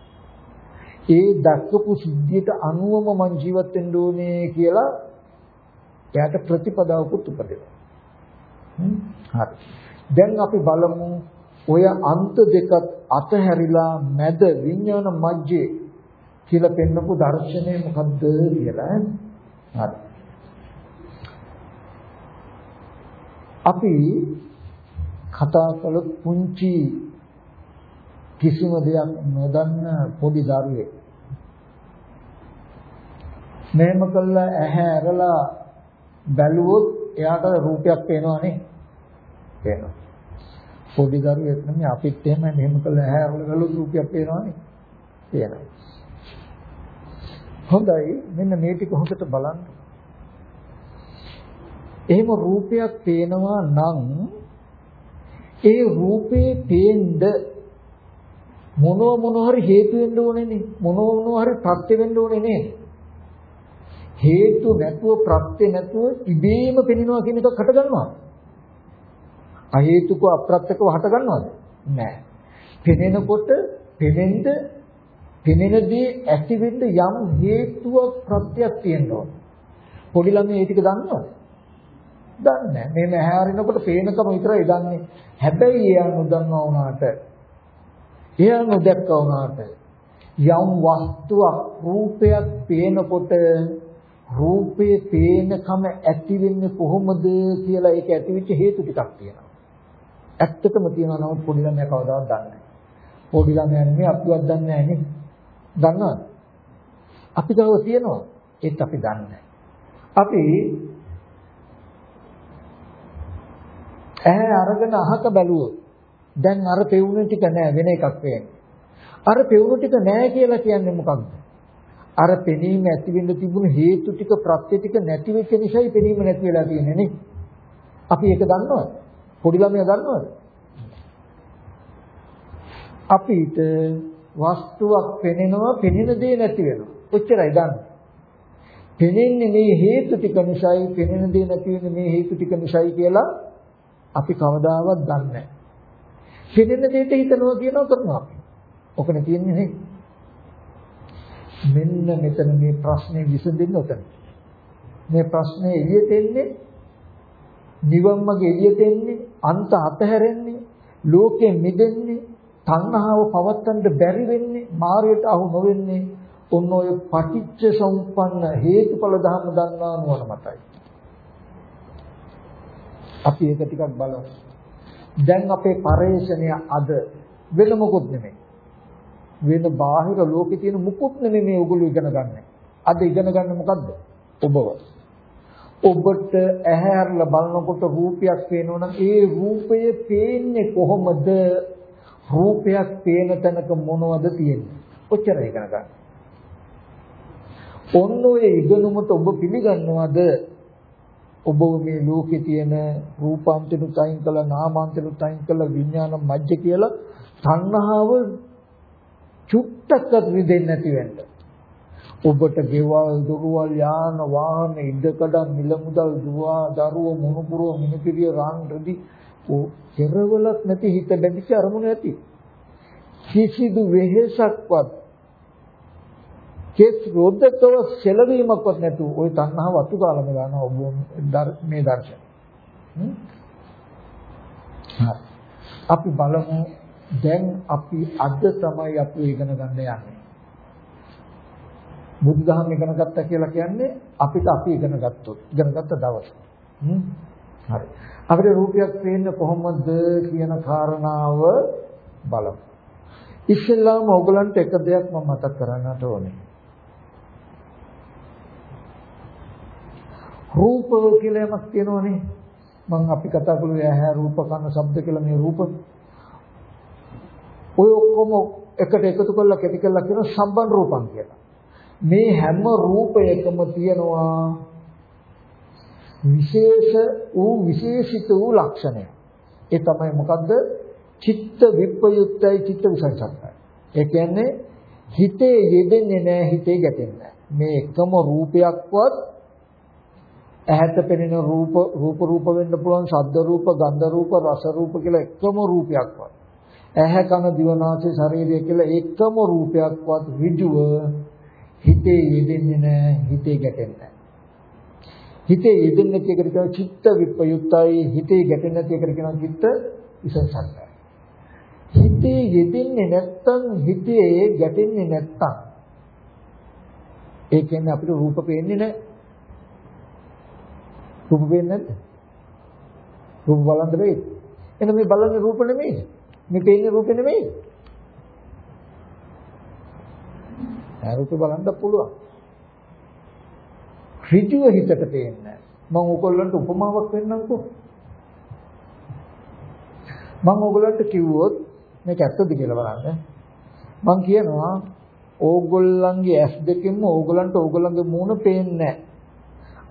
ඒ දැක්කපු සිද්ධියට අනුවම මං ජීවත් වෙන්න ඕනේ කියලා එයාට ප්‍රතිපදාවකුත් උපදිනවා. හරි. දැන් අපි බලමු ඔය අන්ත දෙකත් අතහැරිලා මැද විඥාන මජ්ජේ කියලා පෙන්නපු දර්ශනය මොකද්ද කියලා හරි. අපි කතා කළොත් පුංචි කිසිම දෙයක් නොදන්න පොඩි දරුවෙක් මෙහෙම කළා ඇහැ ඇරලා බැලුවොත් එයාට රූපයක් පේනවනේ පේනවා පොඩි දරුවෙක් නෙමෙයි අපිත් එහෙම මෙහෙම කළා ඇරලා බැලුවොත් රූපයක් පේනවනේ. පේනවා. හොඳයි. මෙන්න මේ ටික හොඳට බලන්න. එහෙම රූපයක් පේනවා නම් ඒ රූපේ පේන්න මොනව මොන හරි හේතු වෙන්න ඕනේනේ මොනව මොන හරි ප්‍රත්‍ය වෙන්න ඕනේ නේද හේතු නැතුව ප්‍රත්‍ය නැතුව ඉබේම පෙනෙනවා කියන එකක් හට ගන්නවා අ හේතුක අප්‍රත්‍යකව හට ගන්නවද නෑ පෙනෙනකොට පෙනෙන්න පෙනෙන දේ ඇති වෙන්න යම් හේතුවක් ප්‍රත්‍යක් තියෙනවා පොඩි ළමයි ඒ ටික දන්නවද දන්නේ නැහැ. මේ මහැ අරිනකොට පේනකම විතරයි දන්නේ. හැබැයි එයා නොදන්නවා වුණාට එයා නොදැක්කා වුණාට යම් වස්තුවක් රූපයක් පේනකොට රූපේ පේනකම ඇති වෙන්නේ කොහොමද කියලා ඒක ඇතිවෙච්ච හේතු ටිකක් තියෙනවා. ඇත්තටම තියෙනවා නමුත් පොඩි ළමයා කවදාවත් දන්නේ නැහැ. පොඩි ළමයා නෙමෙයි අපිවත් දන්නේ නැහැ නේ. දන්නවද? අපි ගාව තියෙනවා. ඒත් අපි දන්නේ අපි ඇහැ අරගෙන අහක බැලුවොත් දැන් අර පෙවුන ටික නෑ වෙන එකක් වෙන්නේ. අර පෙවුන ටික නෑ කියලා කියන්නේ මොකක්ද? අර පෙනීම ඇති වෙන්න තිබුණු හේතු ටික ප්‍රත්‍ය ටික නැති වෙච්ච නිසායි පෙනීම නැති වෙලා තියෙන්නේ නේ. අපි ඒක දන්නවද? පොඩි ළමයා දන්නවද? අපිට වස්තුවක් පෙනෙනවා පෙනෙන දේ නැති වෙනවා. ඔච්චරයි දන්නේ. පෙනෙන්නේ මේ හේතු ටික නිසායි පෙනෙන දේ නැති වෙන්නේ මේ හේතු ටික නිසායි කියලා අපි කවදාවත් දන්නේ නැහැ. පෙනෙන දෙයට හිතනවා කියනවා කරනවා අපි. ඔකනේ තියෙන්නේ නේ. මෙන්න මෙතන මේ ප්‍රශ්නේ විසඳෙන්න උතන. මේ ප්‍රශ්නේ එළියට එන්නේ නිවම්මගේ එළියට එන්නේ අන්ත අතහැරෙන්නේ ලෝකෙ මිදෙන්නේ තණ්හාව පවත්තන්න බැරි වෙන්නේ මායයට අහු නොවෙන්නේ ඔන්න ඔය පටිච්ච සමුප්පන්න හේතුඵල ධර්ම දන්නා නුවණ මතයි. අපි ඒක ටිකක් බලමු. දැන් අපේ පරේක්ෂණය අද වෙන මොකුත් නෙමෙයි. වෙන බාහිර ලෝකේ තියෙන මුකුත් නෙමෙයි මේ ඔයගොල්ලෝ ඉගෙන ගන්න. අද ඉගෙන ගන්න මොකද්ද? ඔබව. ඔබට ඇහැරලා බලනකොට රූපයක් පේනවනම් ඒ රූපය පේන්නේ කොහොමද? රූපයක් පේන තැනක මොනවද තියෙන්නේ? ඔච්චර ඉගෙන ගන්න. ඔන්න ඔය ඉගෙනුමට ඔබ පිළිගන්නවද? ඔබ මේ ලෝකේ තියෙන රූපාන්තනුත් අයින් කළා නාමාන්තනුත් අයින් කළා විඥාන මජ්ජ කියලා තණ්හාව චුට්ටක්වත් විදෙන්නේ නැති වෙන්න. ඔබට ගෙවල් දොරවල් යාන වාහන ඉඩකඩ මිල මුදල් දුවා දරුවෝ මොනුපුරෝ මිනිපිරිය රාන් රදි කෙරවලක් නැති හිත බැඳිච්ච අරමුණ ඇති. කිසිදු වෙහෙසක්වත් කෙස් රොද්දකව සෙලවීමක්වත් නැතුව ওই තණ්හාව අතු කාලම ගන්නවා ඔබ මේ දර්ශනය. අපි බලමු දැන් අපි අද තමයි අපි ඉගෙන ගන්න යන්නේ. බුදුදහම ඉගෙන ගත්තා කියලා කියන්නේ අපිට අපි ඉගෙන ගත්තොත් ඉගෙන ගත්ත දවස. හරි. අපිට රූපයක් පේන්නේ කොහොමද කියන කාරණාව බලමු. ඉස්ලාම ඕගලන්ට එක දෙයක් මම මතක් කරන්නට ඕනේ. රූප කියලා යමක් තියෙනවනේ. මම අපි කතා කළේ ඇහැ රූප කන ශබ්ද කියලා මේ රූප. ඔය ඔක්කොම එකට එකතු කරලා කැටි කරලා කියන සම්බන්ධ රූපං කියලා. මේ හැම රූපයකම තියෙනවා විශේෂ වූ විශේෂිත වූ ලක්ෂණය. ඒ තමයි මොකද්ද? චිත්ත විප්‍රයුක්තයි චිත්ත විසංසක්තයි. ඒ කියන්නේ හිතේ යෙදෙන්නේ නැහැ හිතේ ගැටෙන්නේ මේ එකම රූපයක්වත් ඇහැට පෙනෙන රූප රූප රූප වෙන්න පුළුවන් ශබ්ද රූප ගන්ධ රූප රස රූප කියලා එකම රූපයක්වත් ඇහැ කන දිව නාසය ශරීරය කියලා එකම රූපයක්වත් ඍජුව හිතේ යෙදෙන්නේ නැහැ හිතේ ගැටෙන්නේ නැහැ හිතේ යෙදෙන්නේ නැති එකට කියනවා චිත්ත විප්‍රයුක්තයි හිතේ ගැටෙන්නේ නැති එකට කියනවා චිත්ත විසංසන්නයි. හිතේ යෙදෙන්නේ නැත්තම් හිතේ ගැටෙන්නේ නැත්තම් ඒ කියන්නේ අපිට රූප පේන්නේ නැහැ රූප පේන්නේ නැද්ද? රූප බලන්න බැයි එහෙනම් මේ බලන්නේ රූප නෙමෙයි. මේ පේන්නේ රූප නෙමෙයි. රූප බලන්න පුළුවන්. ඍජුව හිතට පේන්නේ මම ඕගොල්ලන්ට උපමාවක් පෙන්නන්නකෝ. මම ඕගොල්ලන්ට කිව්වොත් මේක ඇත්තද කියලා බලන්න. මම කියනවා ඕගොල්ලන්ගේ ඇස් දෙකෙන්ම ඕගොල්ලන්ට ඕගොල්ලන්ගේ මූණ පේන්නේ නැහැ.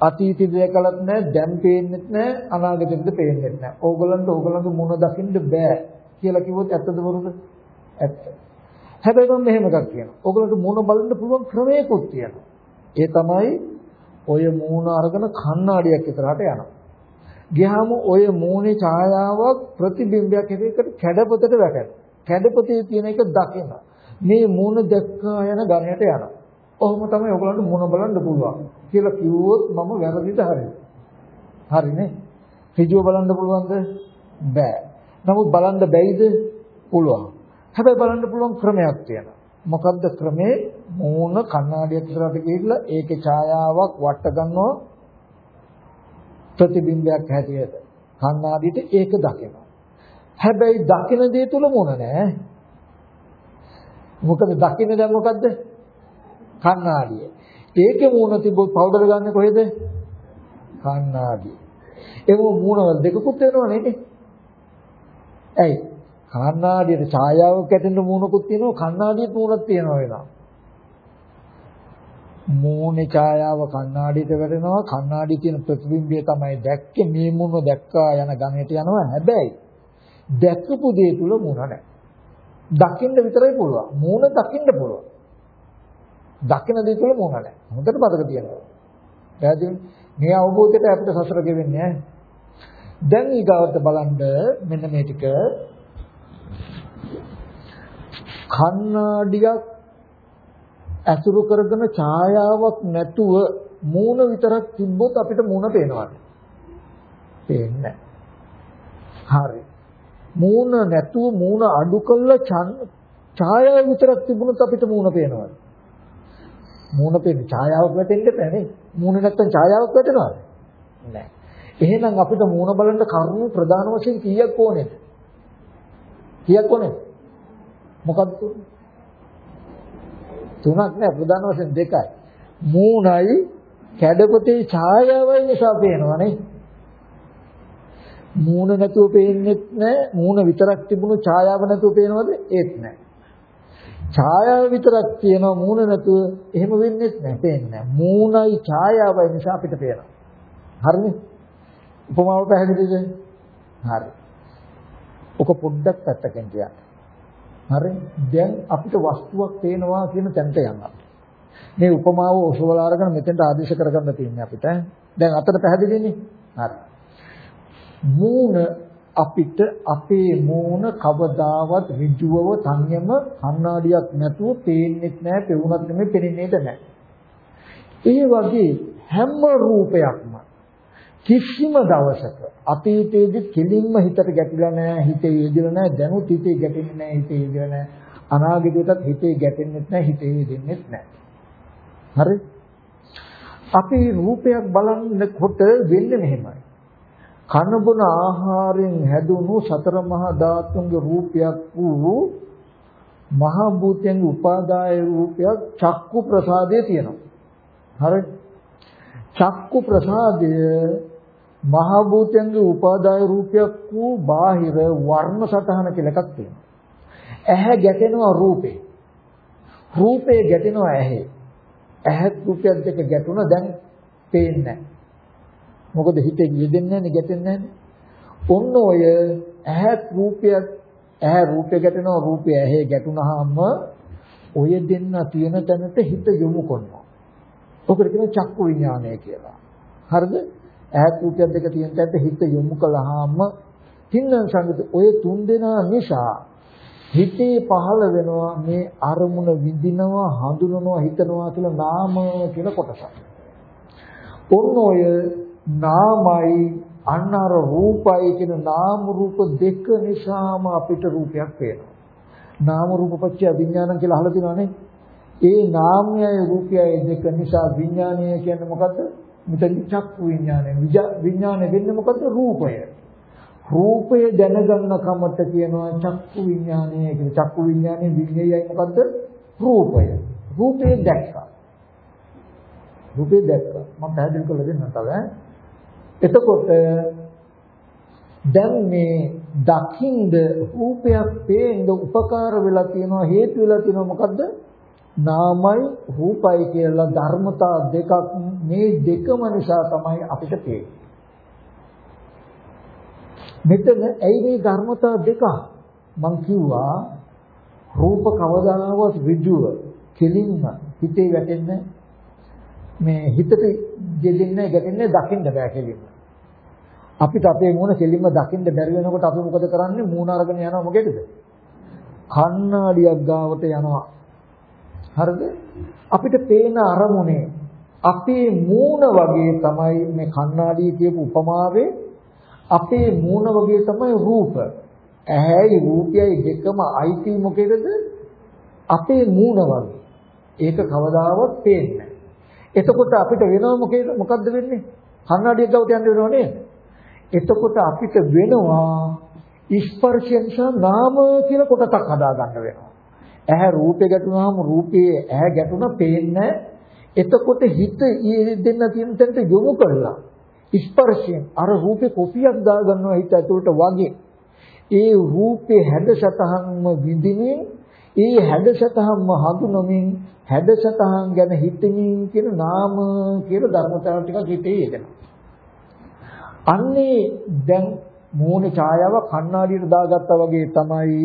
අතීතය දැකලත් නැහැ, දැන් පේන්නෙත් නැහැ, අනාගතෙත් පේන්නෙත් නැහැ. ඕගොල්ලන්ට ඕගොල්ලන්ගේ මූණ දකින්න බෑ කියලා කිව්වොත් ඇත්තද බොරුද? ඇත්ත. හැබැයි මම මෙහෙම එකක් කියනවා. ඔයගලන්ට මූණ බලන්න පුළුවන් ක්‍රමයකුත් තියෙනවා. ඒ තමයි ඔය මූණ අරගෙන කණ්ණාඩියක් ඉතරහට යනවා. ගියාම ඔය මූණේ ඡායාවක් ප්‍රතිබිම්බයක් හැටියට කැඩපතට වැටෙනවා. කැඩපතේ තියෙන එක දකින. මේ මූණ දැක්කා යන ගණයට යනවා. ඔහොම තමයි ඔයගලන්ට මූණ බලන්න පුළුවන්. කියලා කිව්වොත් මම වැරදිද හරිද? හරිනේ. ඍජුව බලන්න පුළුවන්ද? බෑ. නමුත් බලන්න බැයිද? පුළුවන්. හැබැයි බලන්න පුළුවන් ක්‍රමයක් තියෙනවා. මොකද්ද ක්‍රමේ? මූණ කණ්ණාඩියක් ඉස්සරහට ගිහිල්ලා ඒකේ ඡායාවක් වට ගන්නවා ප්‍රතිබිම්බයක් හැටියට. කණ්ණාඩියට ඒක දකිනවා. හැබැයි දකින දේ තුල මූණ නැහැ. මොකද දකින්නේ දැන් මොකද්ද? කණ්ණාඩිය. ඒකේ මූණ තිබ්බොත් පවුඩර් ගන්න කොහෙද? කණ්ණාඩිය. ඒක මූණවල දෙකකුත් වෙනව නේද? ඇයි? කණ්ණාඩියට ඡායාවක් ඇටෙන්න මූණකුත් තියෙනවා කණ්ණාඩියට මූණක් තියෙනවා වෙනවා. මූණේ ඡායාව කණ්ණාඩියට වැටෙනවා කණ්ණාඩියේ තියෙන ප්‍රතිබිම්බය තමයි දැක්කේ මේ මූණ දැක්කා යන ගණයට යනවා හැබැයි දැක්කපු දේ තුල මූණ නැහැ. දකින්න විතරයි පුළුවන්. මූණ දකින්න පුළුවන්. දකින දේ තුල මූණ නැහැ. හොඳට මතක තියාගන්න. පැහැදිලි? මේ අවබෝධයට අපිට සසර ගෙවෙන්නේ නැහැ. දැන් ඊගාවට බලන්න මෙන්න මේ ටික කණ්ණාඩියක් ඇසුරු කරගෙන ඡායාවක් නැතුව මූණ විතරක් තිබ්බොත් අපිට මූණ පේනවද? පේන්නේ හරි. මූණ නැතුව මූණ අඩු කළා ඡායාව විතරක් තිබුණොත් අපිට මූණ පේනවද? මූණ පේන්නේ ඡායාවක් වැටෙන්න බෑ නේ. මූණ නැත්තම් ඡායාවක් වැටෙනවද? නෑ. එහෙනම් අපිට මූණ බලන්න කරුණු ප්‍රධාන වශයෙන් කීයක් ඕනේද? කීයක් ඕනේද? මොකද්ද? තුනක් නෑ ප්‍රධාන වශයෙන් දෙකයි. මූණයි කැඩපතේ ඡායාවයි නිසා පේනවනේ. මූණ නැතුව පේන්නෙත් නෑ මූණ විතරක් තිබුණු ඡායාව නැතුව පේනවද? ඒත් නෑ. ඡායාව විතරක් තියෙනවා මූණ නැතුව එහෙම වෙන්නේ නැහැ පේන්නේ මූණයි ඡායාවයි නිසා අපිට පේනවා හරිනේ උපමාව පැහැදිලිද හරි ඔක පොඩ්ඩක් පැත්තකින් තියන්න හරි? දැන් අපිට වස්තුවක් පේනවා කියන තැනට යන්න මේ උපමාව ඔසවලා අරගෙන මෙතෙන්ට ආදේශ කරගන්න තියෙන්නේ අපිට දැන් අතට පැහැදිලිනේ? හරි. මූණ අපිට අපේ මූණ කවදාවත් ඍජුවව තනියම කණ්ණාඩියක් නැතුව පේන්නෙත් නැහැ, පෙවුනත් නෙමෙයි, පෙනෙන්නේද නැහැ. ඒ වගේ හැම රූපයක්ම කිසිම දවසක අතීතයේදී කෙලින්ම හිතට ගැටිලා නැහැ, හිතේ යෙදෙලා නැහැ, දැනුත් හිතේ ගැටෙන්නේ නැහැ, හිතේ යෙදෙලා නැහැ. අනාගතයටත් හිතේ ගැටෙන්නෙත් නැහැ, හිතේ යෙදෙන්නෙත් නැහැ. හරි? අපි රූපයක් බලනකොට වෙන්නේ මෙහෙමයි. කන බොන ආහාරයෙන් හැදුණු සතර මහා ධාතුන්ගේ රූපයක් වූ මහ භූතයන්ගේ උපාදාය රූපයක් චක්කු ප්‍රසාදයේ තියෙනවා. හරි? චක්කු ප්‍රසාදය මහ භූතයන්ගේ උපාදාය රූපයක් වූ බාහිර වර්ණ සටහන කියලා එකක් තියෙනවා. ඇහැ ගැටෙනවා රූපේ. රූපේ ගැටෙනවා ඇහි. ඇහත් රූපයක් දෙක ගැටුණා දැන් පේන්නේ නැහැ. මොකද හිතේ යෙදෙන්නේ නැහැ ගැටෙන්නේ නැහැ. ඔන්න ඔය ඇහත් රූපයක් ඇහැ රූපය ගැටෙනවා රූපය ඇහි ගැටුනහම ඔය දෙන්න තියෙන තැනට හිත යොමු කරනවා. ඔකට කියන චක්කු විඥානය කියලා. හරිද? ඇහත් රූපයක් දෙක තියෙන තැනට හිත යොමු කළාම තින්න සංගත ඔය තුන් දෙනා නිසා හිතේ පහළ වෙනවා මේ අරමුණ විඳිනවා හඳුනනවා හිතනවා කියලා නාම කියලා කොටසක්. ඔන්න ඔය නාමයි අන්න අර රූපයි කියන නාම රූප දෙක නිසාම අපිට රූපයක් පේනවා. නාම රූප පත්‍ය විඥානං කියලා අහලා තියෙනවානේ. ඒ නාමයයි රූපයයි දෙක නිසා විඥානය කියන්නේ මොකද්ද? මෙතන චක්කු විඥානය. විඥානය වෙන්නේ මොකද්ද? රූපය. රූපය දැනගන්න කමත කියනවා චක්කු විඥානය කියලා. චක්කු විඥානයේ විඥයයි මොකද්ද? රූපය. රූපේ දැක්කා. රූපේ දැක්කා. මම පැහැදිලි කරලා දෙන්නම් තව ඈ. එතකොට දැන් මේ දකින්ද රූපයක් පේන්න උපකාර වෙලා තියෙනවා හේතු වෙලා තියෙනවා මොකද්ද? නාමයි රූපයි කියලා ධර්මතා දෙකක් මේ දෙකම නිසා තමයි අපිට පේන්නේ. මෙතන ඇයි මේ ධර්මතා දෙක මං කිව්වා රූප කවදාවත් ඍජුව කෙලින්ම හිතේ වැටෙන්නේ මේ හිතට ගෙදෙන්නේ ගැටෙන්නේ දකින්න බෑ කෙලින්ම. අපිට අපේ මූණ කෙලින්ම දකින්න බැරි වෙනකොට අපි මොකද කරන්නේ? මූණ අරගෙන යනවා මොකේද? කණ්ණාඩියක් ගාවට යනවා. හරිද? අපිට පේන අරමුණේ අපේ මූණ වගේ තමයි මේ කණ්ණාඩිය කියපු උපමාවේ අපේ මූණ වගේ තමයි රූප. ඇහැයි රූපයයි දෙකම අයිති මොකේද? අපේ මූණ වගේ. ඒක කවදාවත් පේන්නේ එතකොට අපිට වෙනව මොකේද මොකද්ද වෙන්නේ? කන්නඩියක් ගාවට යන්න වෙනව නේද? එතකොට අපිට වෙනවා ස්පර්ශය නිසා නාම කියලා කොටසක් හදා ගන්න වෙනවා. ඇහැ රූපේ ගැටුනහම රූපේ ඇහැ ගැටුණ පේන්නේ එතකොට හිත දෙන්න තියෙන තැනට යොමු කරලා ස්පර්ශයෙන් අර රූපේ කොපියක් දා ගන්නවා හිත ඇතුළට වගේ ඒ රූපේ හැඩසතහන්ම විඳින්නේ ඒ හැඩසතහන්ම හඳුනමින් හැඩසතහන් ගැන හිතමින් කියන නාම කියන ධර්මතාව ටිකක් හිතේ යෙදෙනවා. අන්නේ දැන් මූණ ඡායාව කණ්ණාඩියට දාගත්තා වගේ තමයි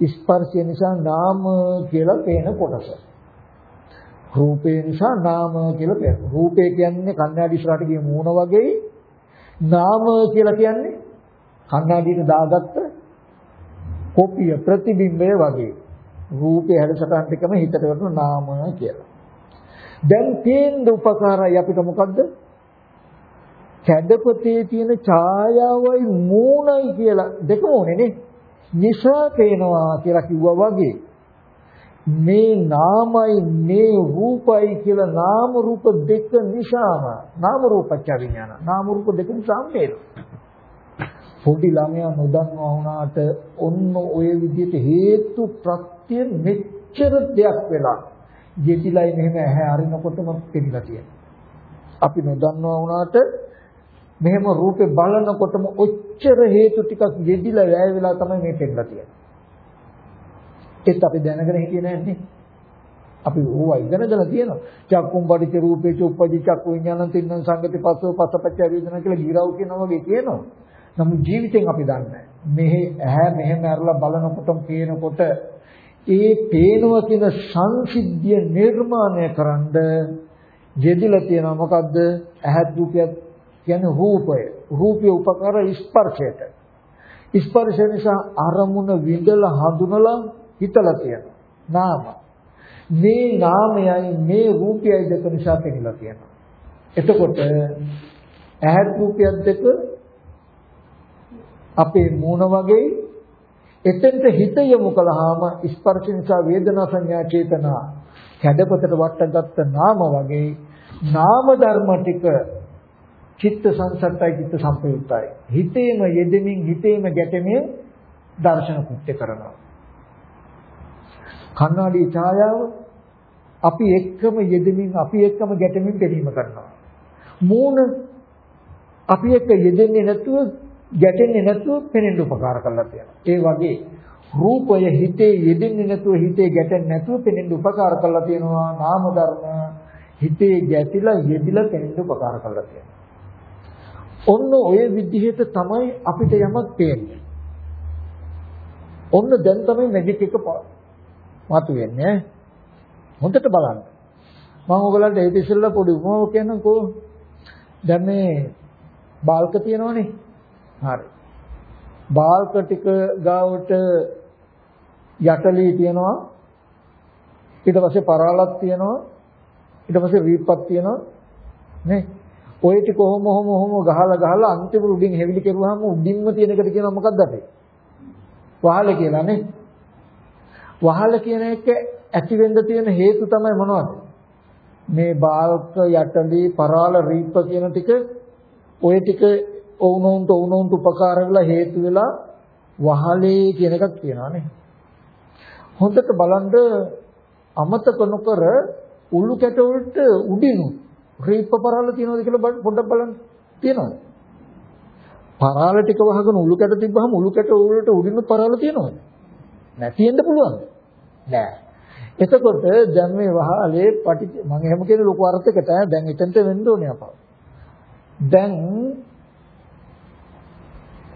ස්පර්ශය නිසා නාම කියලා පේන කොටස. රූපේ නිසා නාම කියලා පේන. රූපේ කියන්නේ කණ්ණාඩි ඉස්සරහට ගිය මූණ වගේ නාම කියලා කියන්නේ කණ්ණාඩියට දාගත්ත කොපිය ප්‍රතිබිම්බය වගේ. රූපේ හැඩසටහන් ටිකම හිතට වටන නාම කියලා. දැන් තේන්ද උපකාරයි අපිට මොකද්ද? කැඩපතේ තියෙන ඡායාවයි මූණයි කියලා දෙකම ඕනේ නේ. නිසා පේනවා කියලා කිව්වා වගේ. මේ නාමයි මේ රූපයි කියලා නාම රූප දෙක නිසාම නාම රූපච්ච විඥාන නාම රූප දෙක නිසාම පොඩි ළමයා නොදන්නවා වුණාට ඔන්න ඔය විදිහට හේතු ප්‍රත්‍ය මෙච්චර දෙයක් වෙලා යෙදිලයි මෙහෙම ඇහැ අරිනකොටම පෙන්නලා තියෙනවා. අපි නොදන්නවා වුණාට මෙහෙම රූපේ බලනකොටම ඔච්චර හේතු ටිකක් යෙදිලා වැය වෙලා තමයි මේ පෙන්නලා තියෙන්නේ. ඒත් අපි දැනගෙන හිටියේ නැන්නේ. අපි ඕවා ඉගෙනදලා තියෙනවා. චක්කුම් පටිච්ච රූපේ චුප්පජි චක්කු විඥානං තින්නං සංගති පස්සෝ පස්සපච්ච වේදනා කියලා ගිරව් කියනවා වගේ කියනවා. නමුත් ජීවිතෙන් අපි දන්නේ මෙහි ඇහැ මෙහෙම අරලා බලනකොටම පේනකොට ඒ පේනවා කියන සංසිද්ධිය නිර්මාණය කරන්ඩ යෙදිලා තියෙනවා මොකද්ද ඇහත් රූපයත් කියන්නේ රූපය රූපය උපකාර ස්පර්ශයට. ස්පර්ශ නිසා අරමුණ විඳලා හඳුනලා හිතලා තියෙනවා. නාම. මේ නාමයයි මේ රූපයයි දෙක නිසා පෙනිලා තියෙනවා. එතකොට ඇහත් රූපයත් දෙක අපේ මූණ වගේ එතෙන්ට හිත යොමු කළාම ස්පර්ශ නිසා වේදනා සංඥා චේතනා කැඩපතට වටගත්ත නාම වගේ නාම ධර්ම ටික චිත්ත සංසත්තයි චිත්ත සංපයුක්තයි හිතේම යෙදෙමින් හිතේම ගැටෙමින් දර්ශන කෘත්‍ය කරනවා කන්නාඩි ඡායාව අපි එක්කම යෙදෙමින් අපි එක්කම ගැටෙමින් පෙනීම කරනවා මූණ අපි එක්ක යෙදෙන්නේ නැතුව ගැටෙන්නේ නැතුව පෙනෙන්න උපකාර කරලා තියෙනවා. ඒ වගේ රූපය හිතේ යෙදෙන්නේ නැතුව හිතේ ගැටෙන්නේ නැතුව පෙනෙන්න උපකාර කරලා තියෙනවා. නාම ධර්ම හිතේ ගැටිලා යෙදිලා පෙනෙන්න උපකාර කරලා තියෙනවා. ඔන්න ඔය විදිහට තමයි අපිට යමක් පේන්නේ. ඔන්න දැන් තමයි මැජික් එක මතුවෙන්නේ. හොඳට බලන්න. මම ඔයගලන්ට ඒක ඉස්සෙල්ලා පොඩි උපමාවක් කියන්නම්කෝ. දැන් මේ බාල්ක තියෙනවනේ හරි. බාල්ක ටික ගාවට යටලී තියෙනවා. ඊට පස්සේ පරාලක් තියෙනවා. ඊට පස්සේ රීප්පක් තියෙනවා. නේ? ඔය ටික කොහොම කොහොම කොහොම ගහලා ගහලා අන්තිම උඩින් හැවිලි කෙරුවාම උඩින්ම තියෙන එකට කියනවා මොකක්ද අපි? වහල කියලා නේ. වහල කියන එක ඇති වෙන්න තියෙන හේතු තමයි මොනවද? මේ බාල්ක යටලී පරාල රීප්ප කියන ටික ඔය ටික ඔවුනොන්ට ඔවුනොන්ට උපකාර වෙලා හේතු වෙලා වහලේ කියන එකක් තියෙනවා නේ. හොඳට බලන්න අමතක නොකර උළු කැට වලට උඩිනු රීප්ප පරාල තියනවද කියලා පොඩ්ඩක් බලන්න. තියනවද? පරාල ටික වහගෙන උළු කැට තිබ්බහම උළු කැට වලට උඩිනු පරාල තියනවද? නැතිෙන්න පුළුවන්ද? නෑ. එතකොට දැන් මේ වහලේ පටි මම එහෙම කියන ලොකු අර්ථයකට දැන් එතනට වෙන්න ඕනේ අපා. දැන්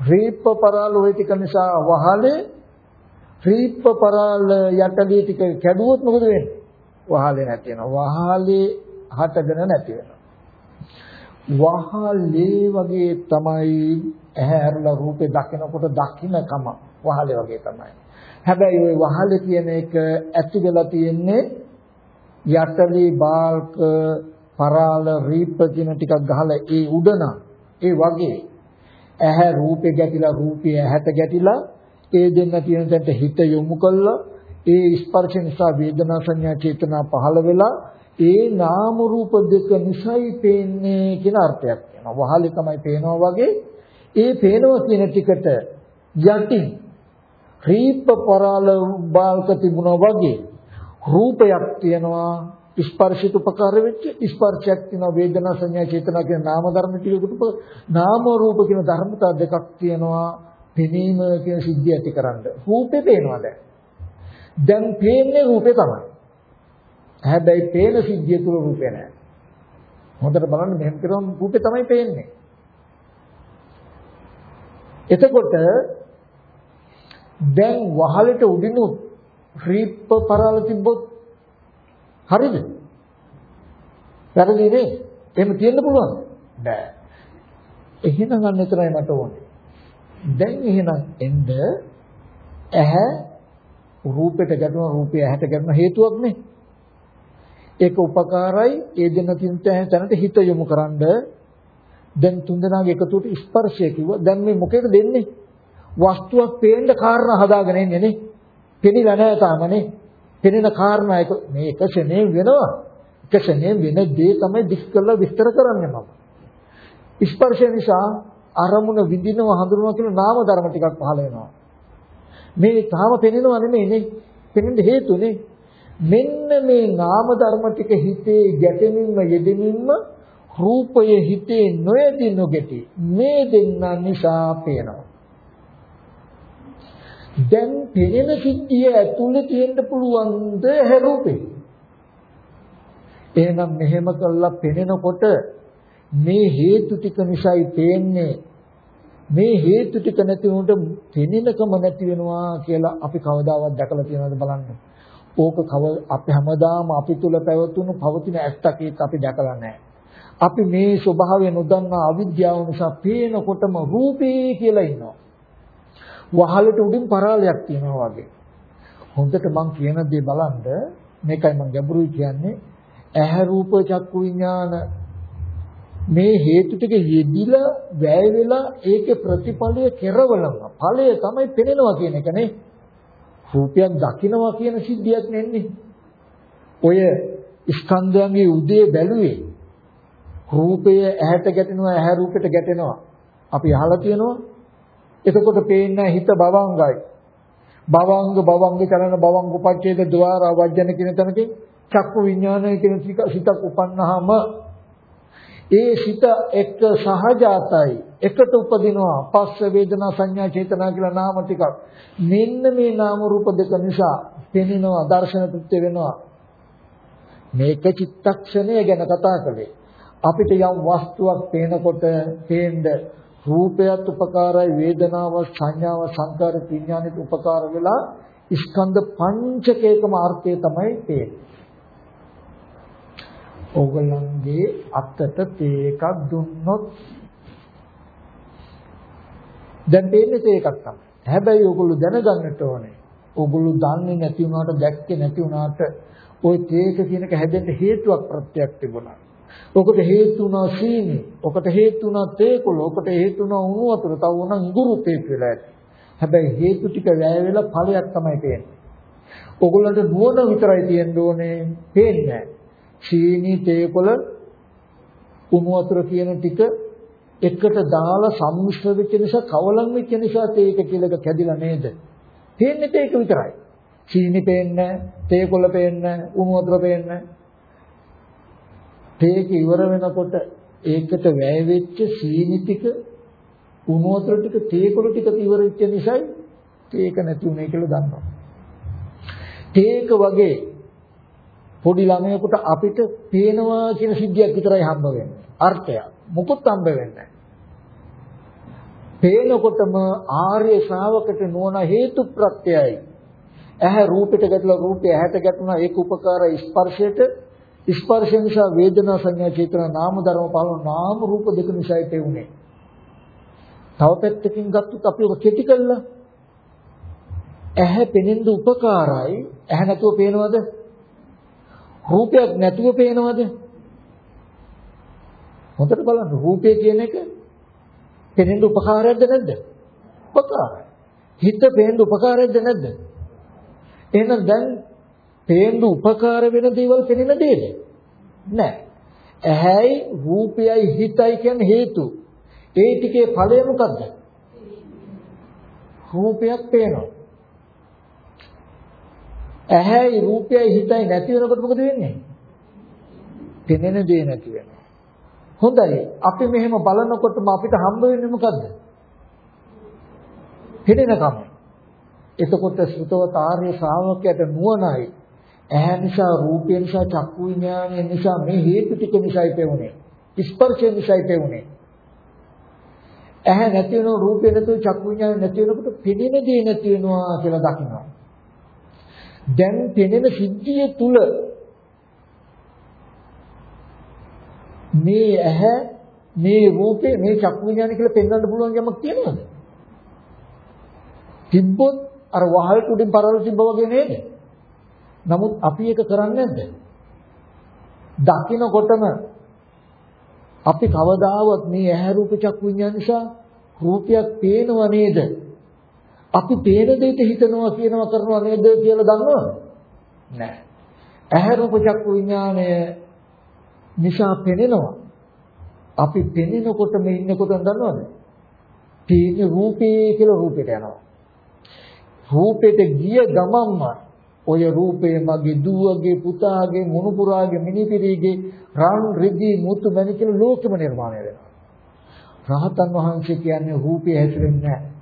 රීප්ප පරාල ওই ටික නිසා වහලේ රීප්ප පරාල යටදී ටික කැඩුවොත් මොකද වෙන්නේ? වහලේ නැති වෙනවා. වහලේ හටගෙන නැති වෙනවා. වහලේ වගේ තමයි ඇහැ ඇරලා රූපේ දකිනකොට දකින්නකම වහලේ වගේ තමයි. හැබැයි ওই වහලේ කියන එක ඇති වෙලා තියෙන්නේ යටදී බාල්ක පරාල රීප්ප කියන ටිකක් ගහලා ඒ උඩන ඒ වගේ ඇහැ රූපේ ගැටිලා රූපය ඇහැට ගැටිලා ඒ දෙන්න තියෙන තැනට හිත යොමු කළා ඒ ස්පර්ශ නිසා වේදනා සංඥා චේතනා පහළ වෙලා ඒ නාම රූප දෙක නිසයි පේන්නේ කියන අර්ථයක් වෙනවා. වහලේ තමයි පේනවා වගේ ඒ පේනවා කියන ටිකට යටින් රීප පරාල බාල්ක තිබුණා වගේ රූපයක් තියෙනවා ස්පර්ශිත උපකාර වෙච්ච ස්පර්ශයක් තියෙනවා වේදනා සංඥා චේතනා කියන නාම ධර්ම ටිකකට නාම රූප කියන ධර්මතා දෙකක් තියෙනවා පෙනීම කියන සිද්ධිය ඇතිකරන්න රූපේ පේනවා දැන්. දැන් පේන්නේ රූපේ තමයි. හැබැයි පේන සිද්ධිය තුල රූපේ නැහැ හොඳට බලන්න මෙහෙම කරොම් රූපේ තමයි පේන්නේ එතකොට දැන් වහලට උඩිනුත් රීප්ප පරාල තිබ්බොත් හරිද? වැරදි නේ? එහෙම තියෙන්න පුළුවන්? බෑ. එහෙනම් අන්න එතරයි මට ඕනේ. දැන් එහෙනම් එන්න ඇහැ රූපෙට ගැටුණ රූපය ඇහැට ගැටුණ හේතුවක් නේ. ඒක උපකාරයි ඒ දෙන තින්ත තැනට හිත යොමු කරන්ඩ දැන් තුන්දෙනාගේ එකතුවට ස්පර්ශය කිව්වා. දැන් මේ මොකේද දෙන්නේ? වස්තුවක් පේන්න කාරණා හදාගෙන ඉන්නේ නේ. පෙනිලා නැහැ තාමනේ. පෙනෙන කාරණා එක මේ එක ශනේ වෙනවා. එක ශනේ වෙන දේ තමයි දිස් කරලා විස්තර කරන්නේ මම. ස්පර්ශය නිසා අරමුණ විඳිනවා හඳුනනවා කියන නාම ධර්ම ටිකක් පහළ වෙනවා. මේ තාම පෙනෙනවා නෙමෙයිනේ. පෙනෙන්න හේතුනේ. මෙන්න මේ නාම ධර්ම ටික හිතේ ගැටෙමින්ම යෙදෙමින්ම රූපය හිතේ නොයදී නොගැටි මේ දෙන්න නිසා පේනවා. දැන් පෙනෙන සිද්ධිය ඇතුලේ තියෙන්න පුළුවන්ද හැරූපේ? එහෙනම් මෙහෙම කළා පෙනෙනකොට මේ හේතු ටික නිසායි පේන්නේ මේ හේතු ටික නැති වුණොත් පෙනෙනකම නැති වෙනවා කියලා අපි කවදාවත් දැකලා තියෙනවද බලන්න. ඕක කව අපි හැමදාම අපි තුල පැවතුණු පවතින ඇත්තක් අපි දැකලා නැහැ. අපි මේ ස්වභාවය නොදන්නා අවිද්‍යාව නිසා පේනකොටම රූපේ කියලා ඉන්නවා. වහලට උඩින් පරාලයක් තියෙනවා වගේ. හොඳට මම කියන දේ බලන්න මේකයි මම ගැඹුරුයි කියන්නේ ඇහැ රූප චක්කු විඥාන මේ හේතු ටික යෙදිලා වැය වෙලා ඒකේ ප්‍රතිඵලය කෙරවලම ඵලය තමයි පෙනෙනවා කියන එක නේ රූපයක් දකින්නවා කියන සිද්ධියක් නෙන්නේ. ඔය ස්කන්ධයන්ගේ උදේ බැලුවේ රූපය ඇහැට ගැටෙනවා ඇහැ රූපෙට ගැටෙනවා. අපි අහලා තියෙනවා එතකොට පේන්නේ හිත භවංගයි භවංග භවංග චලන භවංග උපච්ඡේද ద్వාර වජ්ජන කියන තැනකින් චක්කු විඥානය කියන සිතක් උපන්නාම ඒ සිත එක්ක සහජාතයි. එකට උපදිනවා. පස්ස වේදනා සංඥා චේතනා කියලා නාම ටිකක්. මෙන්න මේ නාම රූප දෙක නිසා පෙනෙනවා දර්ශන කෘත්‍ය වෙනවා. මේක චිත්තක්ෂණය ගැන කතා කළේ. අපිට යම් වස්තුවක් පේනකොට පේන්න රූපයත් උපකාරයි වේදනාව සංඥාව සංකාර විඥානෙත් උපකාර වෙලා ස්කන්ධ පංචකේකම අර්ථය තමයි තේරෙන්නේ ඕගොල්ලන්ගේ අතට තේ එකක් දුන්නොත් දැන් දෙන්නේ තේ එකක් තමයි. හැබැයි ඕගොල්ලෝ දැනගන්නට ඕනේ. ඕගොල්ලෝ දන්නේ නැති වුණාට දැක්කේ නැති වුණාට ওই තේක කියන එක හැදෙන්න හේතුවක් ප්‍රත්‍යක් තිබුණා. ඔකට හේතු වුණා සීනි, ඔකට හේතු වුණා තේකොළ, ඔකට හේතු වුණා උණු වතුර, තව වුණා ඉඟුරු තේක වෙලා ඇති. හැබැයි හේතු ටික වැය වෙලා ඵලයක් තමයි පේන්නේ. ඕගොල්ලන්ට නුවණ විතරයි තියෙන්න ඕනේ, පේන්නේ නැහැ. චීනි තේකොළ කුණු වතුර කියන ටික එකට දාලා සම්මිශ්‍ර වෙච්ච නිසා කවලම් වෙච්ච නිසා තේක කියලා එක කැඩිලා නේද? තේන්නේ තේක විතරයි. චීනි පේන්නේ තේකොළ පේන්නේ කුණු වතුර පේන්නේ තේක ඉවර වෙනකොට ඒකට වැය වෙච්ච සීනි ටික කුණු වතුර ටික තේකොළ ටික ඉවර වෙච්ච නිසායි තේක නැති උනේ කියලා දන්නවා. තේක වගේ පොඩි ළමයෙකුට අපිට පේනවා කියන සිද්ධියක් විතරයි හම්බ වෙන්නේ. අර්ථය. මොකොත් හම්බ වෙන්නේ පේනකොටම ආර්ය ශ්‍රාවකට නොවන හේතු ප්‍රත්‍යයයි. ඇහැ රූපෙට ගැටලා රූපය ඇහැට ගැටුණා ඒක උපකාර ස්පර්ශයට ස්පර්ශ නිසා වේදනා සංඥා චේතනා නාම ධර්ම පහළ නාම රූප දෙක නිසායි තේුනේ. තව පැත්තකින් ගත්තොත් අපි ඔක කෙටි කළා. ඇහැ පෙනෙන්න උපකාරයි. ඇහැ නැතුව පේනවද? රූපයක් නැතුව පේනවද? හොඳට බලන්න රූපය කියන එක පෙනෙන්න උපකාරයක්ද නැද්ද? උපකාරයි. හිත පේන්න උපකාරයක්ද නැද්ද? එහෙනම් දැන් පේන්න උපකාර වෙන දේවල් පෙනෙන දෙයද? නැහැ. ඇහැයි රූපයයි හිතයි කියන හේතු. ඒ ටිකේ ඵලය මොකද්ද? රූපයක් පේනවා. ඇහැයි රූපයයි හිතයි නැති වෙනකොට මොකද වෙන්නේ? පෙනෙන දේ නැති වෙනවා. හොඳයි. අපි මෙහෙම බලනකොටම අපිට හම්බ වෙන්නේ මොකද්ද? පෙනෙනකම. එතකොට සුතවත ආර්ය ශ්‍රාවකයට නුවණයි. ඇහැ නිසා රූපය නිසා චක්කු විඥානය නිසා මේ හේතු ටික නිසායි පෙවුනේ. ස්පර්ශය නිසායි පෙවුනේ. ඇහැ නැති වෙනව රූපය නැතුව චක්කු විඥානය නැති වෙනකොට පෙනෙන දේ නැති වෙනවා කියලා දකිනවා. දැන් පෙනෙන සිද්ධිය තුල මේ ඇහැ මේ රූපේ මේ චක්කු විඥාන කියලා පෙන්වන්න පුළුවන් යමක් තියෙනවද? තිබ්බොත් අර වහලට උඩින් පරවල තිබ්බා වගේ නේද? නමුත් අපි ඒක කරන්නේ නැද්ද? දකින්නකොටම අපි කවදාවත් මේ ඇහැ රූප චක්කු විඥාන නිසා රූපයක් පේනව නේද? අපි පේන දෙයට හිතනවා කියනවා කරනවා නේද කියලා දන්නවද? නැහැ. ඇහැ රූප චක්කු විඥානය නිසා පෙනෙනවා. අපි පෙනෙනකොටම ඉන්නකොට දන්නවද? තියෙන රූපේ කියලා රූපෙට යනවා. රූපෙට ගිය ගමන්ම ඔය රූපය මගේ දුවගේ පුතාගේ මුණුපුරාගේ මිනිපිරිගේ රන් රිදී මුතු මැණික් කියලා ලෝකෙම නිර්මාණය වෙනවා. රහතන් වහන්සේ කියන්නේ රූපය හැසිරෙන්නේ නැහැ.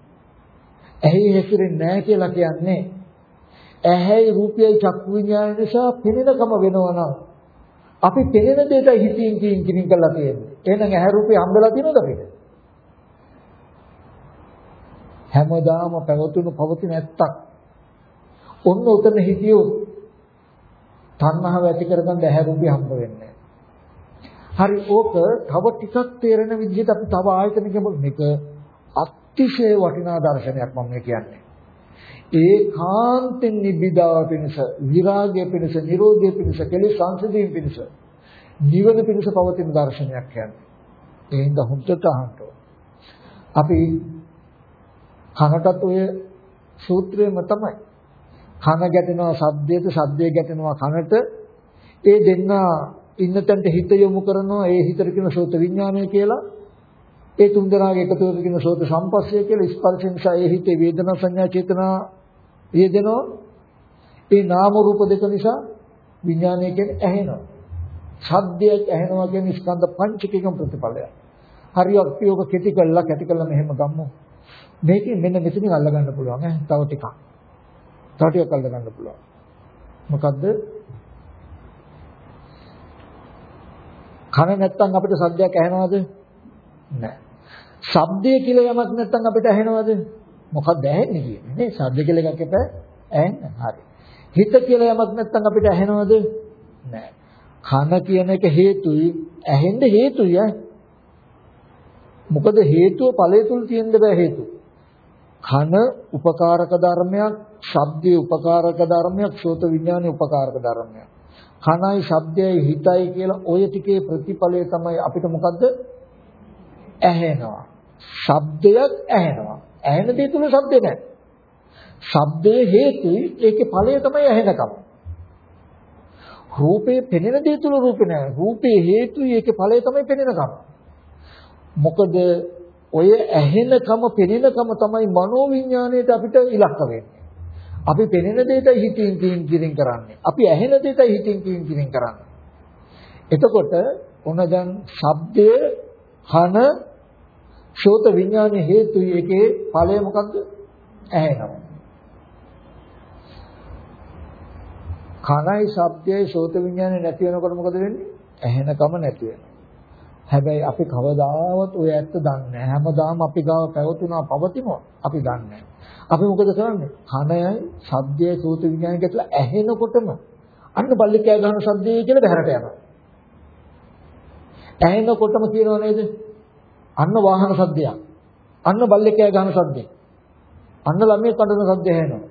ඇහි හැසිරෙන්නේ නැහැ කියලා කියන්නේ ඇහැයි රූපයයි චක්කු විඤ්ඤාණය නිසා පෙනෙනකම වෙනවා නම් අපි පෙනෙන දෙයට හිතින් කියින් කියින් කරලා තියෙන්නේ. එහෙනම් ඇහැ රූපේ හම්බෙලා තියෙනවද අපිට? හැමදාම පැවතුණු පවතින ඇත්තක්. ඔන්න උතන හිතියොත් තණ්හාව ඇති කරගන්න ඇහැ රූපේ හම්බ වෙන්නේ හරි ඕක තව ටිකක් තේරෙන විදිහට අපි තව ආයතන කියමු මේක අතිශය වටිනා දර්ශනයක් මම කියන්නේ. ඒකාන්තෙන් නිබ්බිදාව පිණිස, විරාගය පිණිස, නිරෝධය පිණිස, කෙලෙස් සංසිඳීම පිණිස, නිවන පිණිස පවතින දර්ශනයක් කියන්නේ. ඒ හින්දා හුද්දට අහන්න අපි කනටත් ඔය සූත්‍රයම තමයි. කන ගැටෙනවා සද්දයට, සද්දය ගැටෙනවා කනට. ඒ දෙන්න ඉන්න තැනට හිත යොමු කරනවා. ඒ හිතට කියන සෝත විඥානය කියලා. ඒ තුන් දෙනාගේ එකතුවට කියන සෝත සම්පස්සය කියලා ස්පර්ශ නිසා ඒ හිතේ වේදනා සංඥා චේතනා යෙදෙනවා. ඒ නාම රූප දෙක නිසා විඥානය කියන්නේ ඇහෙනවා. ශබ්දයක් ඇහෙනවා කියන්නේ ස්කන්ධ පංචකයක ප්‍රතිඵලයක්. හරියට අපි ඔක කෙටි කළා කැටි කළා මෙහෙම ගමු. මේකෙන් මෙන්න මෙතනින් අල්ල ගන්න පුළුවන් ඈ තව ටිකක්. තව ටිකක් අල්ල ගන්න පුළුවන්. මොකද්ද? කන නැත්තම් අපිට සද්දයක් ඇහෙනවද? නැහැ. ශබ්දය කියලා යමක් නැත්තම් අපිට ඇහෙනවද? මොකක්ද ඇහෙන්නේ කියන්නේ නේ? ශබ්ද කියලා එකක් එපා ඇහෙන්නේ. හරි. හිත කියලා යමක් නැත්තම් අපිට ඇහෙනවද? නැහැ. කන කියන එක හේතුයි ඇහෙන්න හේතුයි ඈ. මොකද හේතුව ඵලය තුල තියෙන්න බෑ හේතුව. කන උපකාරක ධර්මයක්, ශබ්දයේ උපකාරක ධර්මයක්, සෝත විඥානයේ උපකාරක ධර්මයක්. කනයි ශබ්දයයි හිතයි කියලා ඔය ටිකේ ප්‍රතිඵලය තමයි අපිට මොකද්ද? ඇහෙනවා. ශබ්දයක් ඇහෙනවා. ඇහෙන දේ තුල ශබ්දේ නැහැ. ශබ්දයේ හේතුයි ඒකේ ඵලය තමයි ඇහෙනකම. රූපේ පෙනෙන දේ තුල රූපේ නැහැ. රූපේ හේතුයි ඒකේ ඵලය තමයි පෙනෙනකම. මොකද ඔය ඇහෙනකම පෙනෙනකම තමයි මනෝවිඤ්ඤාණයට අපිට ඉලක්ක වෙන්නේ. අපි පෙනෙන දෙයට හිතින් කියින් කියින් කරන්නේ. අපි ඇහෙන දෙයට හිතින් කියින් කියින් කරන්නේ. එතකොට ඔන්න දැන් ශබ්දය කන ශෝත විඥාන හේතුයි එකේ ඵලය මොකද්ද? ඇහෙනවා. කනයි ශබ්දයයි ශෝත විඥානේ නැති වෙනකොට මොකද වෙන්නේ? ඇහෙනකම නැති වෙනවා. හැබැයි අපි කවදාවත් ඔය ඇත්ත දන්නේ නැහැ. හැමදාම අපි ගාව පැවතුනා පවතිනවා අපි දන්නේ නැහැ. අපි මොකද කරන්නේ? කනයයි ශබ්දයයි සෝත විඥානය කියලා ඇහෙනකොටම අන්න බල්ලිකෑ ගන්න ශබ්දය කියලා බහැරට යනවා. ඇහෙනකොටම කියනව නේද? අන්න වාහන ශබ්දයක්. අන්න බල්ලිකෑ ගන්න ශබ්දයක්. අන්න ළමයි කඩන ශබ්දය ඇහෙනවා.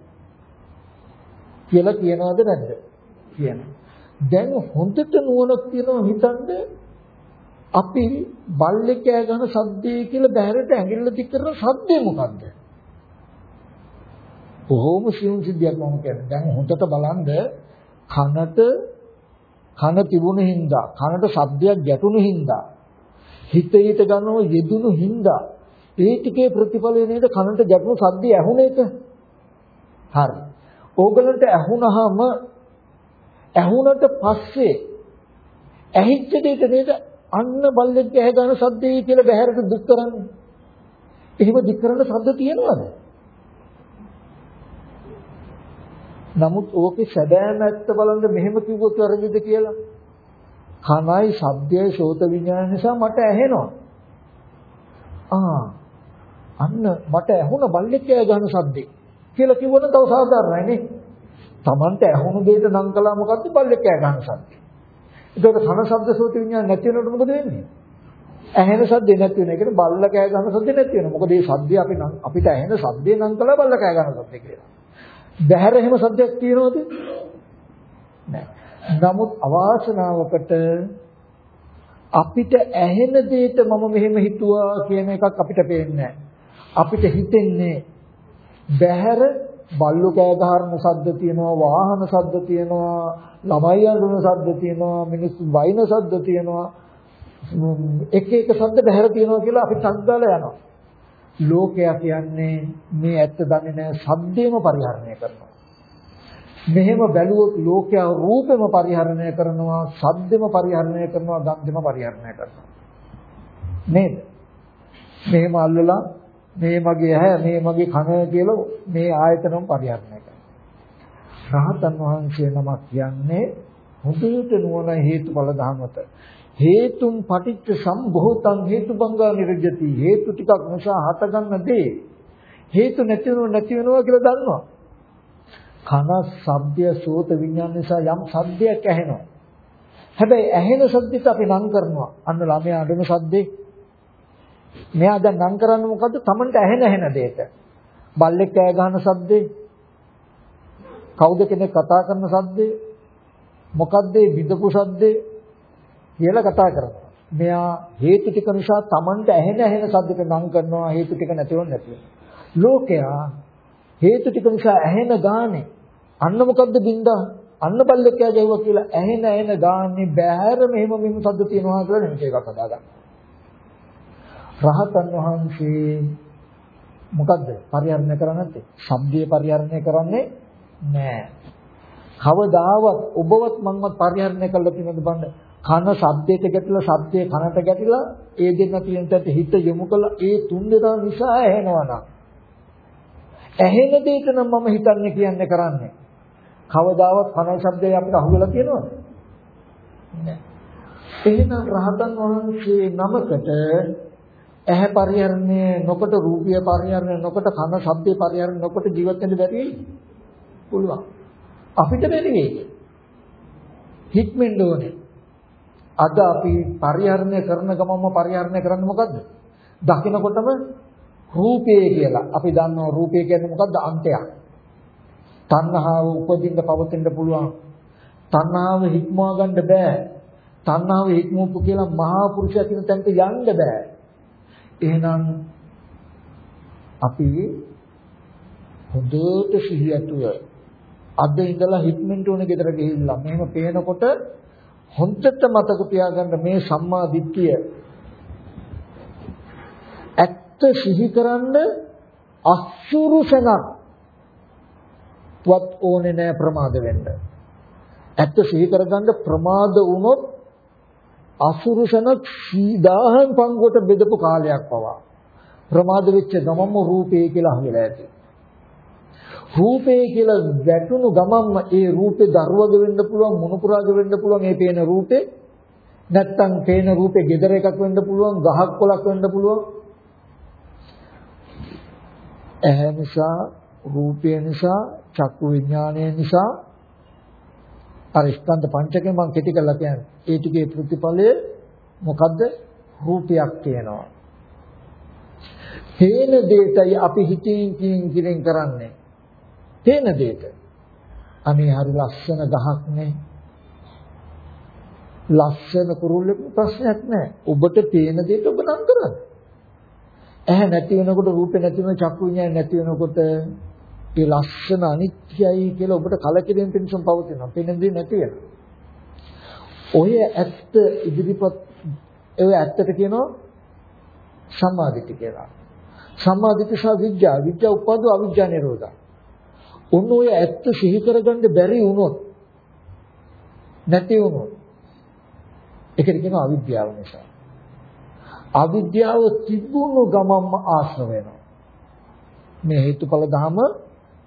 කියලා කියනවද නැද්ද? කියනවා. දැන් හොඳට නුවණක් තියෙනවා හිතන්නේ අපි බල්ලෙක් කෑ ගන්න සද්දේ කියලා බහැරට ඇඟිල්ල දික් කරන සද්දේ මොකද්ද? බොහොම සියුම් සිද්ධියක් මම කියන්නේ. දැන් හොඳට බලන්න කනට කන තිබුණු හින්දා කනට ශබ්දයක් ගැටුණු හින්දා හිත හිත ගන්නව යෙදුණු හින්දා ඒ ටිකේ ප්‍රතිඵලය නේද කනට ගැටුණු ශබ්දය ඇහුණ එක. හරි. ඕගලන්ට ඇහුණාම ඇහුණට පස්සේ ඇහිච්ච දෙයට නේද අන්න බල්ලෙක් ගැහ ගන්න සද්දේ කියලා බහැරට දුක් කරන්නේ. එහෙම දුක් කරන සද්ද තියෙනවද? නමුත් ඕකේ සැබෑම ඇත්ත බලන්න මෙහෙම කිව්වොත් වැරදිද කියලා. කනයි ශබ්දයයි ශෝත විඥාන නිසා මට ඇහෙනවා. ආ අන්න මට ඇහුණ බල්ලෙක් ගැහ ගන්න සද්දේ කියලා කිව්වොත් තව සාධාරණයි නේ. Tamante ඇහුණු දෙයට නම් කළා මොකද්ද බල්ලෙක් ගැහ ගන්න සද්දේ. ඒකට කන ශබ්ද සෝත විඥාන නැති වෙනකොට මොකද වෙන්නේ? ඇහෙන ශබ්දේ නැති වෙන. ඒ කියන්නේ බල්ල කෑ ගන්න ශබ්දේ නැති වෙනවා. මොකද මේ ශබ්දේ අපි නම් අපිට ඇහෙන ශබ්දේ නම් කළා බල්ල කෑ ගන්න ශබ්දේ කියලා. බහැර එහෙම ශබ්දයක් තියෙනවද? නැහැ. නමුත් අවාසනාවකට අපිට ඇහෙන දෙයට මම මෙහෙම හිතුවා කියන එකක් අපිට පේන්නේ අපිට හිතෙන්නේ බහැර බල්ලු කෑ ගහන ශබ්ද තියෙනවා වාහන ශබ්ද තියෙනවා ළමයි අඬන ශබ්ද තියෙනවා මිනිස්සු වයින් ශබ්ද තියෙනවා. එක එක ශබ්ද බහැර තියෙනවා කියලා අපි සංගාලා යනවා. ලෝකයා කියන්නේ මේ ඇත්ත දන්නේ නැහැ ශබ්දේම පරිහරණය කරනවා. මෙහෙම බැලුවොත් ලෝකයා රූපෙම පරිහරණය කරනවා ශබ්දෙම පරිහරණය කරනවා ගන්ධෙම පරිහරණය කරනවා. නේද? මෙහෙම අල්ලලා මේ මගේ ඇහැ මේ මගේ කන කියලා මේ ආයතනම පරිහරණය කරනවා. රහතන් වහන්සේ නමක් කියන්නේ හොඳට නුවණ හේතුඵල ධර්මත හේතුම් පටිච්ච සම්භූතං හේතුබංගා නිරජති හේතු ටිකක් නිසා හටගන්න දේ. හේතු නැති වෙනව නැති වෙනවා කියලා දන්නවා. කන ශබ්දය සෝත විඥාන නිසා යම් ශබ්දයක් ඇහෙනවා. හැබැයි ඇහෙන ශබ්දිත අපි නම් කරනවා. අන්න ළමයා අඬන ශබ්දේ මෙයා දැන් නම් කරන්නේ මොකද්ද? Tamanට ඇහෙන ඇහෙන දෙයට. බල්ලෙක් කෑ ගහන ශබ්දේ කවුද කෙනෙක් කතා කරන ශබ්දේ මොකද්ද විදපු ශබ්දේ කියලා කතා කරනවා. මෙයා හේතු ටික නිසා Tamanට ඇහෙන ඇහෙන සද්දට නම් කරනවා. හේතු ටික නැතිව නැතිව. ලෝකයා හේතු ටික නිසා ඇහෙන ගානේ අන්න මොකද්ද බින්දා අන්න බල්ලෙක් ගැහුවා කියලා ඇහෙන ඇහෙන ගානේ බෑර මෙහෙම මෙහෙම සද්ද තියෙනවා කියලා නෙමෙයි එකක් හදාගන්න. රහතන් වහන්සේ මොකද්ද පරිහරණය කරන්නේ නැත්තේ? ශබ්දයේ පරිහරණය කරන්නේ නැහැ. කවදාවත් ඔබවත් මමවත් පරිහරණය කළා තියෙනවද බලන්න කන ශබ්දයට ගැටිලා ශබ්දයේ කනට ගැටිලා ඒ දෙන්න තියෙන තැනට හිත යොමු කළා ඒ තුන් දෙනා නිසා ඇහෙනවා නම් ඇහෙන දෙයක නම් මම හිතන්නේ කියන්නේ කරන්නේ. කවදාවත් කන ශබ්දය අපිට අහුවෙලා තියෙනවද? නෑ. එහෙනම් රහතන් වහන්සේ නමකට ඇහැ පරිහරණය නොකොට රූපීය පරිහරණය නොකොට කන ශබ්දේ පරිහරණය නොකොට ජීවත් වෙන්න බැරි පුළුවන්. අපිට බැරි වෙයි හික්මෙන්න ඕනේ. අද අපි පරිහරණය කරන ගමන්ම පරිහරණය කරන්නේ මොකද්ද? දකින්නකොටම රූපය කියලා. අපි දන්නවා රූපය කියන්නේ මොකද්ද? අන්තයක්. තණ්හාව උපදින්න පවතින්න පුළුවන්. තණ්හාව හික්මවා ගන්න බෑ. තණ්හාව හික්මවපු කියලා මහා පුරුෂයා කියන තැනට යන්න බෑ. එහෙනම් අපි හොඳට සිහියතුව අද ඉඳලා හික්මෙන්ට ඕන ගෙදර ගිහිල්ලා මෙහෙම පේනකොට හොඳට මතක තියාගන්න මේ සම්මා දිට්ඨිය ඇත්ත සිහි කරන්න අසුරුසනක් වත් ඕනේ නැහැ ප්‍රමාද වෙන්න. ඇත්ත සිහි කරගන්න ප්‍රමාද වුණොත් අසුරුසනක් 10000න් පංගුවට බෙදපු කාලයක් පවා ප්‍රමාද වෙච්ච ගමම්ම රූපේ කියලා අහලා ඇති. රූපේ කියලා වැටුණු ගමන්ම ඒ රූපේ දරුවග වෙන්න පුළුවන් මොනුපුරාග වෙන්න පුළුවන් මේ පේන රූපේ නැත්තම් පේන රූපේ gedara එකක් වෙන්න පුළුවන් ගහක් කොලක් වෙන්න පුළුවන් ඇහැ නිසා රූපය නිසා චක්කු විඥානය නිසා අර ස්කන්ධ පංචකේ මම කෙටි කරලා කියන්නේ ඒ ටිකේ ප්‍රතිඵලය මොකද්ද රූපයක් කියනවා හේන දෙයටයි අපි හිතින් කින් කිරින් කරන්නේ පේන දෙයට. අනේ හරි ලස්සන ගහක් නේ. ලස්සන කුරුල්ලෙක ප්‍රශ්නයක් නැහැ. ඔබට පේන දෙයට ඔබ නම් කරන්නේ. ඇහැ නැති වෙනකොට රූපේ නැති වෙන චක්කු විඤ්ඤාණ නැති වෙනකොට ඒ ලස්සන අනිත්‍යයි කියලා ඔබට කලකිරීම පිණිසම පවතිනවා. පේන දේ නැති වෙනවා. ඔය ඇත්ත ඉදිරිපත් ඔය ඇත්තට කියනවා සම්මාදිට කියලා. සම්මාදිට සහ විඥා විඥා උපද්දව අවිඥා නිරෝධා. ඔන්න ඔය ඇත්ත සිහි කරගන්න බැරි වුණොත් නැති වුණොත් ඒකට කියනවා අවිද්‍යාව නිසා. අවිද්‍යාව තිබුණු ගමම්ම ආශ්‍රව වෙනවා. මේ හේතුඵල ධම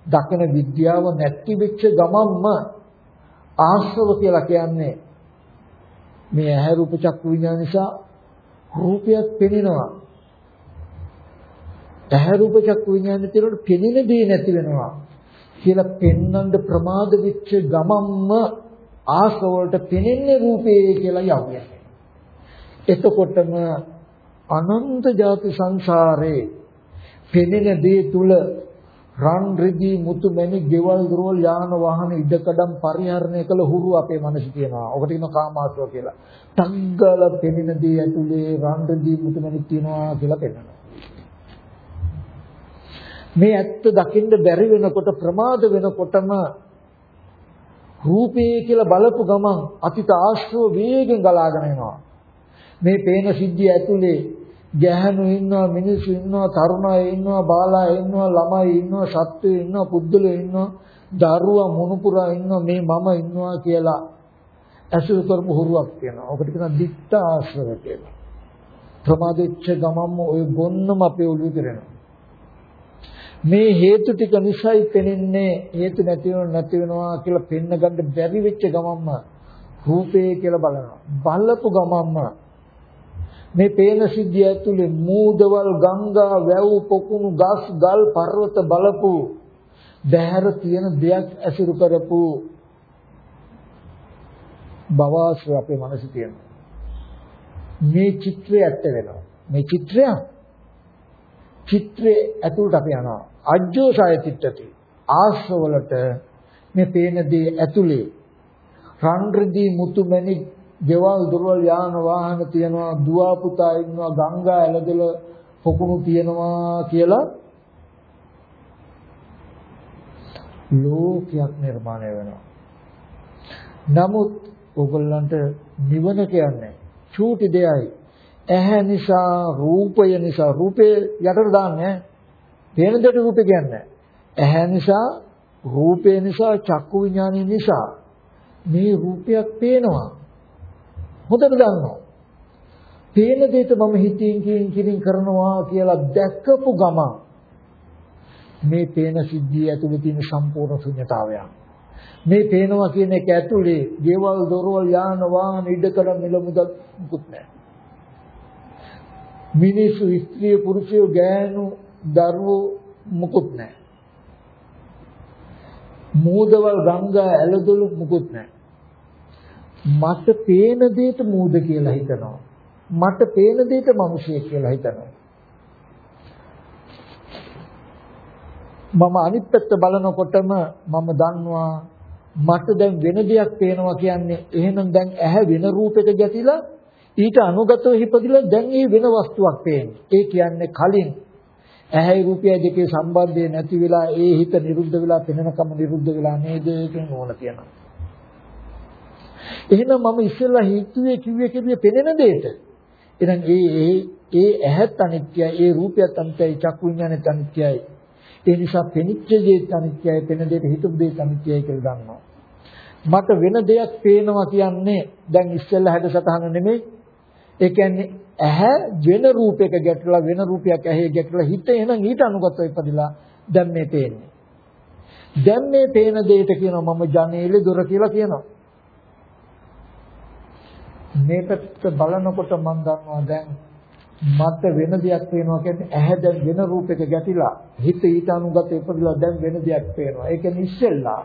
දකින විද්‍යාව නැති වෙච්ච ගමම්ම ආශ්‍රව කියලා කියන්නේ මේ ඇහැ රූප චක්කු විඤ්ඤාණ නිසා රූපයක් පෙනෙනවා. ඇහැ රූප චක්කු විඤ්ඤාණ තියෙනකොට පෙනෙන දේ නැති වෙනවා. කියලා පෙන්වන්න ප්‍රමාද වෙච්ච ගමම්ම ආසවලට පෙනෙන්නේ රූපේ කියලා යවුවේ. එතකොටම අනන්ත ಜಾති සංසාරේ පෙනෙන දේ තුල රන් රිදී මුතු මැණි ගෙවල් දොරවල් යාන වාහන ඉඩකඩම් පරිහරණය කළ හුරු අපේ මනසේ තියෙනවා. ඔකට කියනවා කාමාශ්‍රව කියලා. තංගල පෙනෙන දේ ඇතුලේ රන් රිදී මුතු මැණි තියෙනවා කියලා පෙන්නනවා. මේ ඇත්ත දකින්න බැරි වෙනකොට ප්‍රමාද වෙනකොටම රූපේ කියලා බලපු ගමන් අතිත ආශ්‍රව වේගෙන් ගලාගෙන එනවා. මේ පේන සිද්ධිය ඇතුලේ ගැහණු ඉන්නවා මිනිස්සු ඉන්නවා තරුණ අය ඉන්නවා බාල අය ඉන්නවා ළමයි ඉන්නවා සත්ත්වයෝ ඉන්නවා පුද්ගලයෝ ඉන්නවා දරුවා මුණුපුරා ඉන්නවා මේ මම ඉන්නවා කියලා ඇසුරු කරපු හුරුවක් තියෙනවා. ඔකට කියනවා දිත්ත ආශ්‍රව කියලා. ප්‍රමාදෙච්ච ගමම්ම ওই බොන්නම අපේ ඔළුවේ කරනවා. මේ හේතු ටික නිසායි පෙනෙන්නේ හේතු නැති වෙනව නැති වෙනවා කියලා පෙන්න ගන්න බැරි වෙච්ච ගමම්ම රූපේ කියලා බලනවා. බලපු ගමම්ම මේ පේන සිද්ධිය ඇතුලේ මූදවල් ගංගා වැව් පොකුණු ගස් ගල් පර්වත බලපු බහැර තියෙන දෙයක් ඇසුරු කරපු භවස්ව අපේ මනසේ තියෙනවා. මේ චිත්‍රය ඇත්ත වෙනවා. මේ චිත්‍රය චිත්‍රයේ ඇතුළට අපි යනවා. අජ්ජෝසාය චිත්තති. ආශ්‍රවලට මේ පේන දේ ඇතුලේ රන් රිදී මුතු මැණික් ගෙවල් දොරවල් යාන වාහන තියනවා දුව පුතා ඉන්නවා ගංගා ඇලදොල පොකුණු තියනවා කියලා ලෝකයක් නිර්මාණය වෙනවා. නමුත් ඕගොල්ලන්ට නිවන කියන්නේ චූටි දෙයයි. ඇහැ නිසා රූපය නිසා රූපේ යටට දාන්නේ පේන දෙයට රූපේ කියන්නේ ඇහැ නිසා රූපේ නිසා චක්කු විඥානය නිසා මේ රූපයක් පේනවා හොඳට දන්නවා පේන දෙයට මම හිතින් කියින් කියින් කරනවා කියලා දැක්කපු ගමන් මේ පේන සිද්ධිය ඇතුලේ තියෙන සම්පූර්ණ ශුන්‍යතාවයක් මේ පේනවා කියන එක ඇතුලේ දේවල් දොරවල් යාන වාහන ඉඩකඩ මිල මුදල් මුකුත් නැහැ. මිනිස්සු ස්ත්‍රී පුරුෂයෝ ගෑනු දරුවෝ මුකුත් නැහැ. මූදවල් ගංගා ඇලදොළු මුකුත් නැහැ. මට පේන දෙයට මූද කියලා හිතනවා. මට පේන දෙයට මිනිසිය කියලා හිතනවා. මම අනිත් පැත්ත බලනකොටම මම දන්නවා මට දැන් වෙන දෙයක් පේනවා කියන්නේ එහෙනම් දැන් ඇහැ වෙන රූපයක ගැටිලා ඊට අනුගතව හිපදිලා දැන් ඒ වෙන වස්තුවක් පේන්නේ. ඒ කියන්නේ කලින් ඇහැයි රූපයයි දෙකේ සම්බන්ධය නැති වෙලා ඒ හිත නිරුද්ධ වෙලා පෙනෙනකම නිරුද්ධ වෙලා නේද කියන ඕන කියනවා. එහෙනම් මම ඉස්සෙල්ලා හිතුවේ කිව්වේ කිව්වේ පෙනෙන දෙයට. එහෙනම් ඒ ඒ ඒ ඇහත් අනිත්‍යයි, ඒ රූපයත් අනිත්‍යයි, චක්කු විඤ්ඤාණයත් අනිත්‍යයි. ඒ නිසා පෙනිච්ච දේ අනිත්‍යයි, පෙන දෙයට හිතුව දේ අනිත්‍යයි කියලා දන්නවා. මට වෙන දෙයක් පේනවා කියන්නේ දැන් ඉස්සෙල්ලා හැඩසටහන නෙමෙයි. ඒ කියන්නේ ඇහැ වෙන රූපයක ගැටලා වෙන රූපයක් ඇහි ගැටලා හිත එහෙනම් ඊට අනුගතව ඉපදිලා දැන් මේ පේන්නේ. දැන් මේ පේන දෙයට කියනවා මම ජනේලේ දොර කියලා කියනවා. මේ පැත්ත බලනකොට මම දන්නවා දැන් මට වෙන දෙයක් පේනවා කියන්නේ ඇහැ දැන් වෙන රූපයක ගැටිලා හිත ඊට අනුගත ඉපදිලා දැන් වෙන දෙයක් පේනවා. ඒ කියන්නේ ඉස්සෙල්ලා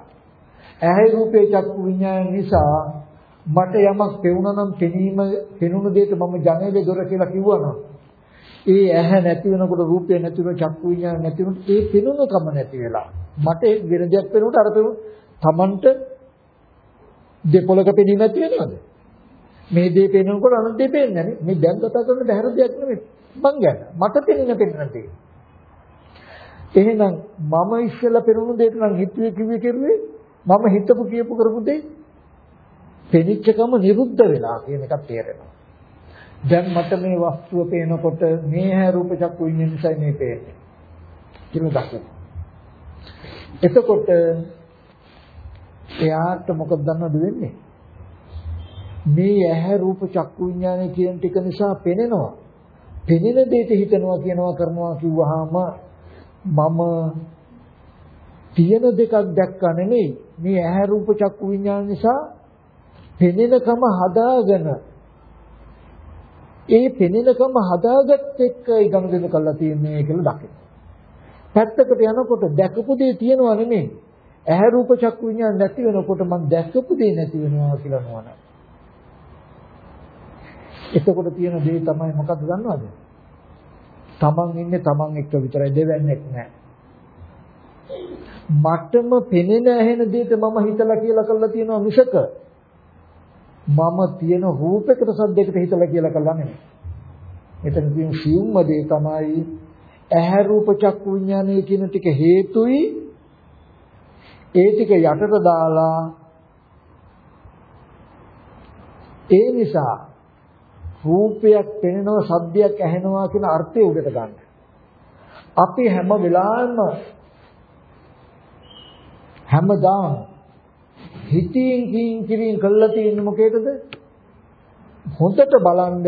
ඇහැ රූපේ චක්කු විඤ්ඤාණ නිසා මට යමක් පෙවුනා නම් පෙනීම පෙනුණු දෙයට මම ජනේලේ දොර කියලා කිව්වනම් ඒ ඇහැ නැති වෙනකොට රූපේ නැති වෙන චක්කු විඤ්ඤාණ නැති වෙනකොට ඒ පෙනුණු කම නැති වෙලා මට ඒ වෙන දෙයක් පෙනුනට අර පෙනුන තමන්ට දෙපොලක පෙනීම නැති වෙනවද මේ දේ පෙනෙනකොට අනිත් දේ පේන්නේ නැහැ මේ දැන් කතා කරන බහැර දෙයක් නෙමෙයි මං ගැන මට පෙනෙන පෙනෙන දේ එහෙනම් මම ඉස්සෙල්ලා පෙනුණු දෙයට නම් හිතුවේ කිව්වේ කෙරුවේ මම හිතපු කියපු කරපු දේ පෙනිච්චකම නිරුද්ධ වෙලා කියන එකක් තේරෙනවා. දැන් මට මේ වස්තුව පේනකොට මේ හැ රූප චක්කු විඤ්ඤාණ නිසා මේ පේන්නේ. කියලා දකින්න. එතකොට එයාට මොකද දන්නවද වෙන්නේ? මේ ඇහැ රූප චක්කු විඤ්ඤාණය කියන ටික නිසා පෙනෙනවා. පෙනෙන දෙයට හිතනවා කියනවා කරනවා කිව්වහම මම තියෙන දෙකක් දැක්කා නෙමෙයි මේ ඇහැ රූප චක්කු විඤ්ඤාණ නිසා පෙනෙනකම හදාගෙන ඒ පෙනෙනකම හදාගත් එක්කයි ගනුදෙනු කරලා තියෙන්නේ කියලා දකින්න. පැත්තකට යනකොට දැකපු දේ තියෙනවා නෙමෙයි. ඇහැ රූප චක්කු විඤ්ඤාණ නැති වෙනකොට මම දැකපු දේ නැති වෙනවා කියලා නෝන. එතකොට තියෙන දේ තමයි මොකක්ද දන්නවද? තමන් ඉන්නේ තමන් එක්ක විතරයි දෙවන්නේක් නැහැ. මටම පෙනෙන ඇහෙන දෙයට මම හිතලා කියලා කරලා තියෙනවා මිසක මම තියෙන රූපයකට සද්දයකට හිතලා කියලා කරලා නෙමෙයි. මෙතන තියෙන සියුම්ම දේ තමයි ඇහැ රූප චක්කු විඥානය කියන ටික හේතුයි ඒ ටික යටට දාලා ඒ නිසා රූපයක් පෙනෙනවා සද්දයක් ඇහෙනවා කියන අර්ථය උඩට ගන්න. අපි හැම වෙලාවෙම හැමදාම හිතින් කින් කිරින් කළා තියෙන්නේ මොකේද? හොඳට බලන්න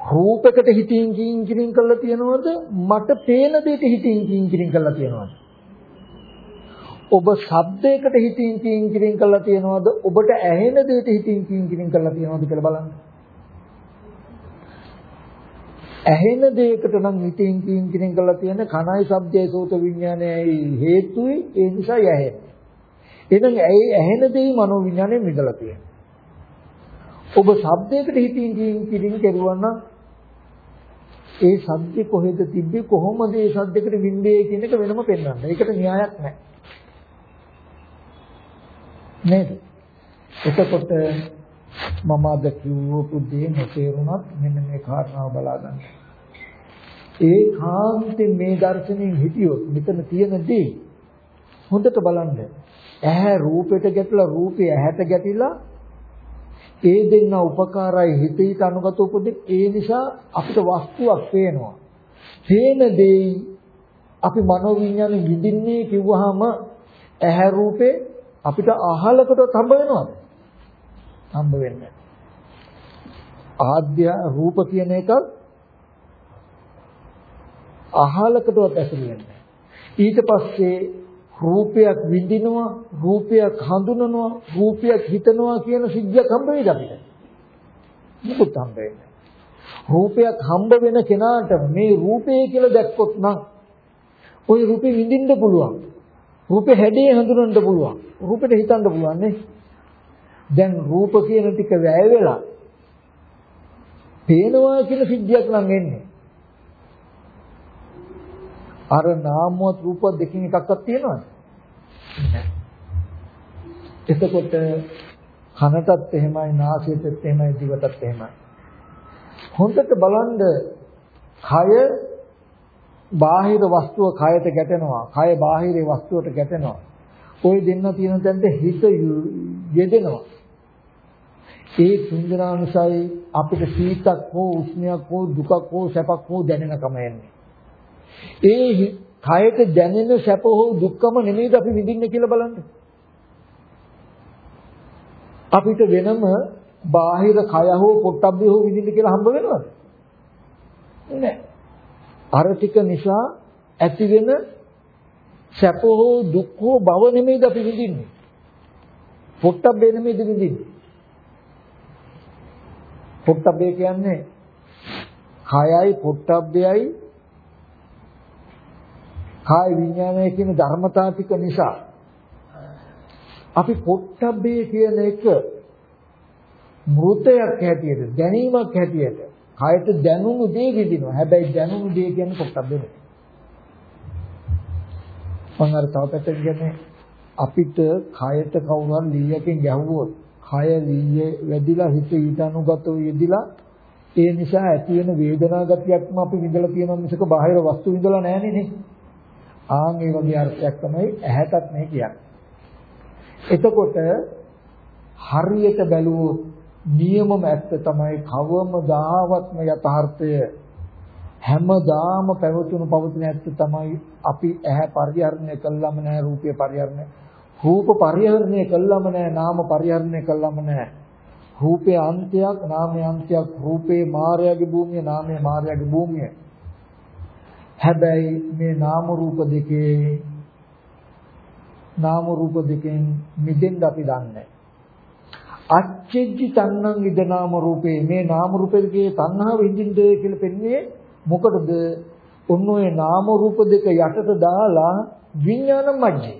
රූපයකට හිතින් කින් කිරින් කළා තියනවද? මට පේන දෙයට හිතින් කින් කිරින් කළා තියනවද? ඔබ ශබ්දයකට හිතින් කින් කිරින් කළා තියනවද? ඔබට ඇහෙන දෙයට හිතින් කින් කිරින් කළා තියනවද කියලා බලන්න. ඇහෙන දෙයකට නම් හිතින් කින් කිරින් කළා තියෙන කනයි ශබ්දයේ සෝත විඥානයයි හේතුයි ඒ නිසා ඇහෙන්නේ. එහෙනම් ඇයි ඇහෙන දෙයි මනෝ විඥානයෙන් මිදලා තියෙන්නේ. ඔබ ශබ්දයකට හිතින් කින් කිරින් කෙරුවා නම් ඒ සද්ද කොහෙද තිබ්බේ කොහොමද ඒ සද්දයකට වින්දේ කියන එක වෙනම පෙන්වන්න. ඒකට න්‍යායක් නැහැ. නේද? එතකොට මම අද කිව්වපු දේ නොතේරුණත් මෙන්න මේ කාරණාව බලා ගන්න. ඒ කාන්තේ මේ දර්ශනයෙන් හිටියොත් මෙතන තියෙන දේ හොඳට බලන්න. ඇහැ රූපෙට ගැටලා රූපේ ඇහැට ගැටිලා ඒ දෙන්න උපකාරයි හිතේට අනුගත උපදින් ඒ නිසා අපිට වස්තුවක් පේනවා. පේන දෙයි අපි මනෝවිඤ්ඤාණය විඳින්නේ කිව්වහම ඇහැ රූපේ අපිට අහලකට හම්බ වෙනවද? හම්බ වෙන්නේ ආද්‍ය රූප කියන එකත් අහලකටවත් ඇසුරු වෙන්නේ ඊට පස්සේ රූපයක් විඳිනවා රූපයක් හඳුනනවා රූපයක් හිතනවා කියන සිද්ධියක් හම්බ වෙයිද අපිට? මොකද හම්බ වෙන්නේ රූපයක් හම්බ වෙන කෙනාට මේ රූපය කියලා දැක්කොත් නම් ওই රූපෙ විඳින්න පුළුවන්. රූපේ හැඩේ හඳුනන්න පුළුවන් රූපෙට හිතන්න පුළුවන් නේ දැන් රූප කියන ටික වැය වෙලා පේනවා කියන සිද්ධියක් නම් එන්නේ අර නාමවත් රූපවත් දෙකකින් එකක්වත් තියෙනවද? එතකොට කනටත් එහෙමයි නාසයටත් එහෙමයි දිවටත් එහෙමයි. හොඳට බලන්න කය බාහිර වස්තුව කයට ගැටෙනවා. කය බාහිර වස්තුවට ගැටෙනවා. ওই දෙන්න තියෙන තැනට හිත යෙදෙනවා. ඒ සුන්දරානුසයි අපිට සීතක් හෝ උෂ්ණයක් හෝ දුකක් හෝ සැපක් හෝ දැනෙනකම එන්නේ. ඒ කයට දැනෙන සැප හෝ දුක්කම නෙමෙයිද අපි විඳින්නේ කියලා බලන්න. අපිට වෙනම බාහිර කය හෝ පොට්ටබ්බේ හෝ විඳින්න කියලා හම්බ වෙනවද? නෑ. අර ටික නිසා ඇති වෙන සැප හෝ දුක් හෝ භව නෙමෙයිද අපි විඳින්නේ. පොට්ටබ්බේ නෙමෙයිද විඳින්නේ. පොට්ටබ්බේ කියන්නේ කයයි පොට්ටබ්බයයි කාය විඥානය කියන ධර්මතා ටික නිසා අපි පොට්ටබ්බේ කියන එක මෘතයක් හැටියට දැනීමක් හැටියට කායට දැනුණු දේ විඳිනවා. හැබැයි දැනුණු දේ කියන්නේ පොට්ටබ්බේ නෙවෙයි. මම අර තව පැත්තකින් කියන්නේ අපිට කයට කවුරුන් ලීයකින් ගැහුවොත් කය ලීයේ වැඩිලා හිත ඊට අනුගතව යෙදිලා ඒ නිසා ඇති වෙන වේදනා ගතියක්ම අපි විඳලා තියෙනවා මිසක බාහිර වස්තු විඳලා නැහැ නේ. ආන් ඒ වගේ අර්ථයක් තමයි ඇහැටත් මේ කියන්නේ. එතකොට හරියට බැලුවොත් නියමම ඇත්ත තමයි කවමදාවත්ම යථාර්ථය. හැමදාම පැවතුණු පවතින ඇත්ත තමයි අපි ඇහැ පරිහරණය කළාම නැහැ රූපය පරිහරණය. රූප පරිහරණය කළාම නැහැ නාම පරිහරණය කළාම නැහැ. රූපේ අන්තයක් නාමයේ අන්තයක් රූපේ මායාවේ භූමිය නාමයේ මායාවේ භූමිය. හැබැයි මේ නාම රූප දෙකේ නාම රූප දෙකෙන් මිදෙන්න අපි දන්නේ අච්චෙජ්ජි තණ්හං ඉද නාම රූපේ. මේ නාම රූපයේ තණ්හාව විඳින්නේ කියලා පෙන්නේ මොකටද? ඔන්න ඔය නාම රූප දෙක යටට දාලා විඥාන මැජ්ජේ.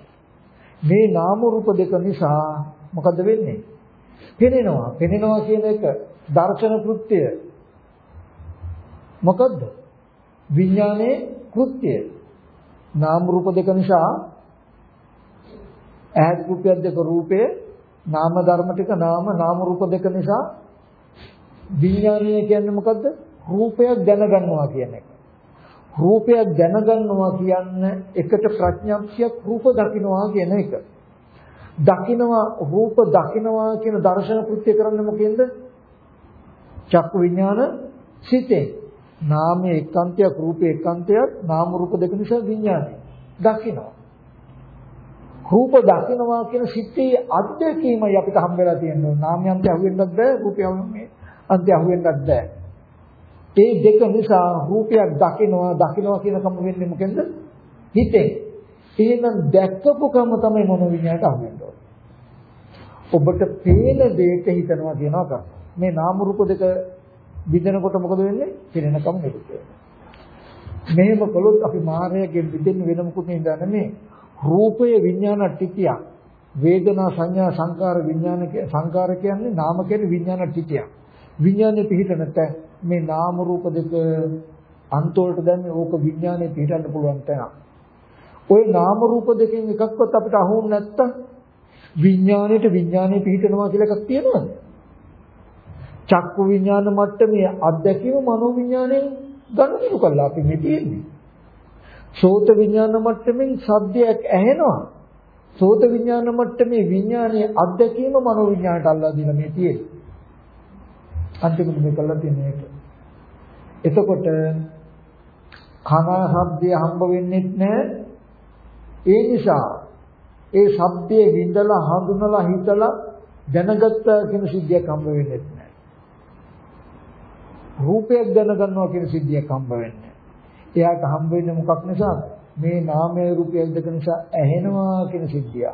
මේ නාම රූප දෙක නිසා මොකද වෙන්නේ? පෙනෙනවා. පෙනෙනවා කියන එක දර්ශන කෘත්‍යය. මොකද්ද? විඥානයේ කෘත්‍යය. නාම රූප දෙක නිසා ඇහත් රූපයක් දෙක රූපය නාම ධර්ම ටික නාම නාම රූප දෙක නිසා විඥානය කියන්නේ මොකද්ද? රූපයක් දැනගන්නවා කියන එක. රූපයක් දැනගන්නවා කියන්නේ එකට ප්‍රඥාක්ෂයක් රූප දකින්නවා කියන එක. දකින්නවා රූප දකින්නවා කියන දර්ශන කෘත්‍ය කරන්නේ මොකෙන්ද? චක්කු විඥාන සිතේ. නාමයේ එකාන්තයක් රූපේ එකාන්තයක් නාම රූප දෙක නිසා විඥානය. දකින්නවා. රූප දකින්නවා කියන සිතේ අධ්‍යක්ීමයි අපිට හම් වෙලා තියෙන්නේ. නාමයන්ට අහුවෙන්නත් බෑ රූපය අහුවෙන්නේ අන්තය අහුවෙන්නත් බෑ. ඒ දෙක නිසා රූපයක් දකින්නවා දකින්නවා කියන කම වෙන්නේ මොකෙන්ද? හිතෙන්. එහෙනම් දැක්කපුකම තමයි මනෝ විඤ්ඤාණයට අහුවෙන්න ඕනේ. ඔබට පේන දෙයක හිතනවා කියනවා කර. මේ නාම රූප දෙක විඳිනකොට මොකද වෙන්නේ? පේනකම නෙකුත් මෙහෙම කළොත් අපි මායයෙන් විදෙන්න වෙන මොකුත් නෑ නෙමේ. රූපය විඥාන ටිකියක්. වේදනා සංඥා සංකාර විඥාන සංකාර කියන්නේ නාම කියන්නේ විඥාන ටිකියක්. විඥානේ පිහිට නැත්නම් මේ නාම රූප දෙක අන්තවලට දැම්මේ ඕක විඥානේ පිහිටන්න පුළුවන් තැන. ওই නාම රූප දෙකෙන් එකක්වත් අපිට අහුුනේ නැත්තම් විඥාණයට විඥානේ පිහිටනවා කියලා එකක් තියෙනවද? චක්කු විඥාන මට්ටමේ අත්දැකීම මනෝ විඥාණයෙන් ගන්නු කළා අපි මේ තියෙන්නේ. සෝත විඥාන මට්ටමින් සද්දයක් ඇහෙනවා. සෝත විඥාන මට්ටමේ විඥානයේ අත්දැකීම මනෝ විඥානට අල්ලා දීලා මේ තියෙන්නේ. අන්තිමට මේ කළා තියෙන එක. එතකොට කන ශබ්දය හම්බ වෙන්නේ නැහැ. ඒ නිසා ඒ ශබ්දයේ විඳලා හඳුනලා හිතලා දැනගත්ත කියන සිද්ධියක් හම්බ වෙන්නේ නැහැ. රූපයක් දැනගන්නවා කියන සිද්ධියක් හම්බ වෙන්නේ. එයාට හම්බ වෙන්නේ මොකක් නිසාද? මේ නාමයේ රූපය දෙක නිසා ඇහෙනවා කියන සිද්ධිය.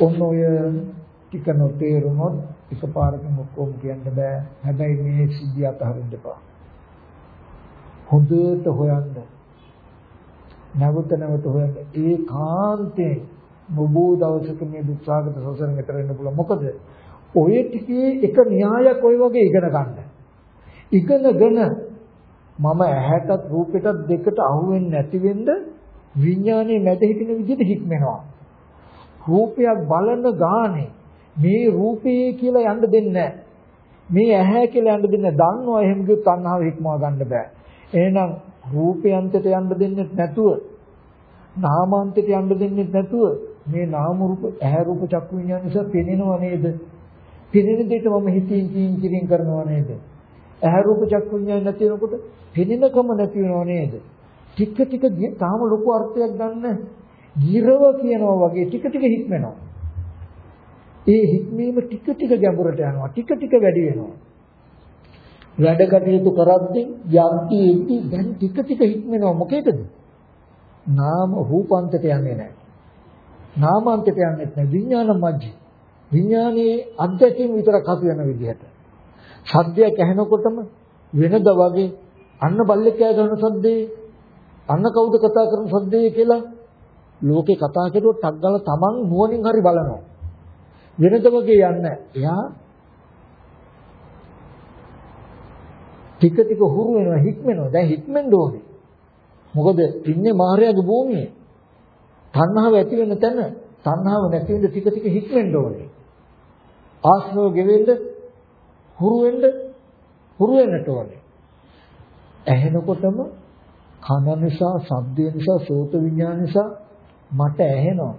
ඔන්න ඔය ටික නොතේරුනොත් එකපාරටම ඔක්කොම කියන්න බෑ. හැබැයි මේ සිද්ධිය අතහරින්න එපා. හොඳට හොයන්න. නැවත නැවත හොයන්න. ඒකාන්තයෙන් නොබෝ දවසක මේ දුක්සාගත සසරෙන් එතර වෙන්න පුළුවන්. මොකද ඔය ටිකේ එක න්‍යායක් ඔය වගේ ඉගෙන ගන්න. ඉගෙනගෙන මම ඇහැටත් රූපෙටත් දෙකට අහු වෙන්නේ නැති වෙන්න විඥානයේ මැද හිටින විදිහට හික්මනවා. රූපයක් බලන ගානේ මේ රූපේ කියලා යන්න දෙන්නේ මේ ඇහැ කියලා යන්න දෙන්නේ දන්නවා එහෙම කිව්වොත් තණ්හාව හික්මව ගන්න බෑ. එහෙනම් රූපයන්තයට යන්න දෙන්නේ නැතුව නාමාන්තයට යන්න දෙන්නේ නැතුව මේ නාම රූප ඇහැ රූප චක්කු විඤ්ඤාණ නිසා පෙනෙනව නේද? පෙනෙන දෙයට මම හිතින් කියින් කියින් කරනව නේද? ඇහැ රූප චක්කු විඤ්ඤාණ නැති වෙනකොට පෙනෙනකම නැති වෙනව නේද? ටික ටික තාම ලොකු අර්ථයක් ගන්න ගිරව කියනවා වගේ ටික ටික හික්මනවා. ඒ හික්මීම ටික ටික ගැඹුරට යනවා. ටික ටික වැඩි වෙනවා. වැඩ කටයුතු කරද්දී යන්ති එද්දි දැන් ටික ටික හික්මනවා මොකේද? නාම රූපාන්තයට යන්නේ නැහැ. නාමාන්තයට යන්නේ නැහැ. විඥාන මජ්ජි. විඥානයේ අධ්‍යක්ෂින් විතරක් හසු වෙන විදිහට. සද්දයක් ඇහෙනකොටම වෙනද වගේ අන්න බල්ලෙක් කෑ ගන්න සද්දේ අන්න කවුද කතා කරන සද්දේ කියලා ලෝකේ කතා කරුවොත් ටක් ගාලා Taman නුවණින් හරි බලනවා. වෙනද වගේ යන්නේ එයා ටික ටික හුරු වෙනවා හික්මෙනවා. දැන් හික්මෙන්න ඕනේ. මොකද ඉන්නේ මායාවේ භූමියේ. තණ්හාව ඇති වෙන තැන තණ්හාව නැති වෙන්න ටික ටික හික්මෙන්න ඕනේ. ආශ්‍රව ගෙවෙන්න හුරු වෙන්න හුරු වෙන්නට ඕනේ ඇහෙනකොටම කන නිසා ශබ්දය නිසා සෝත විඥාන නිසා මට ඇහෙනවා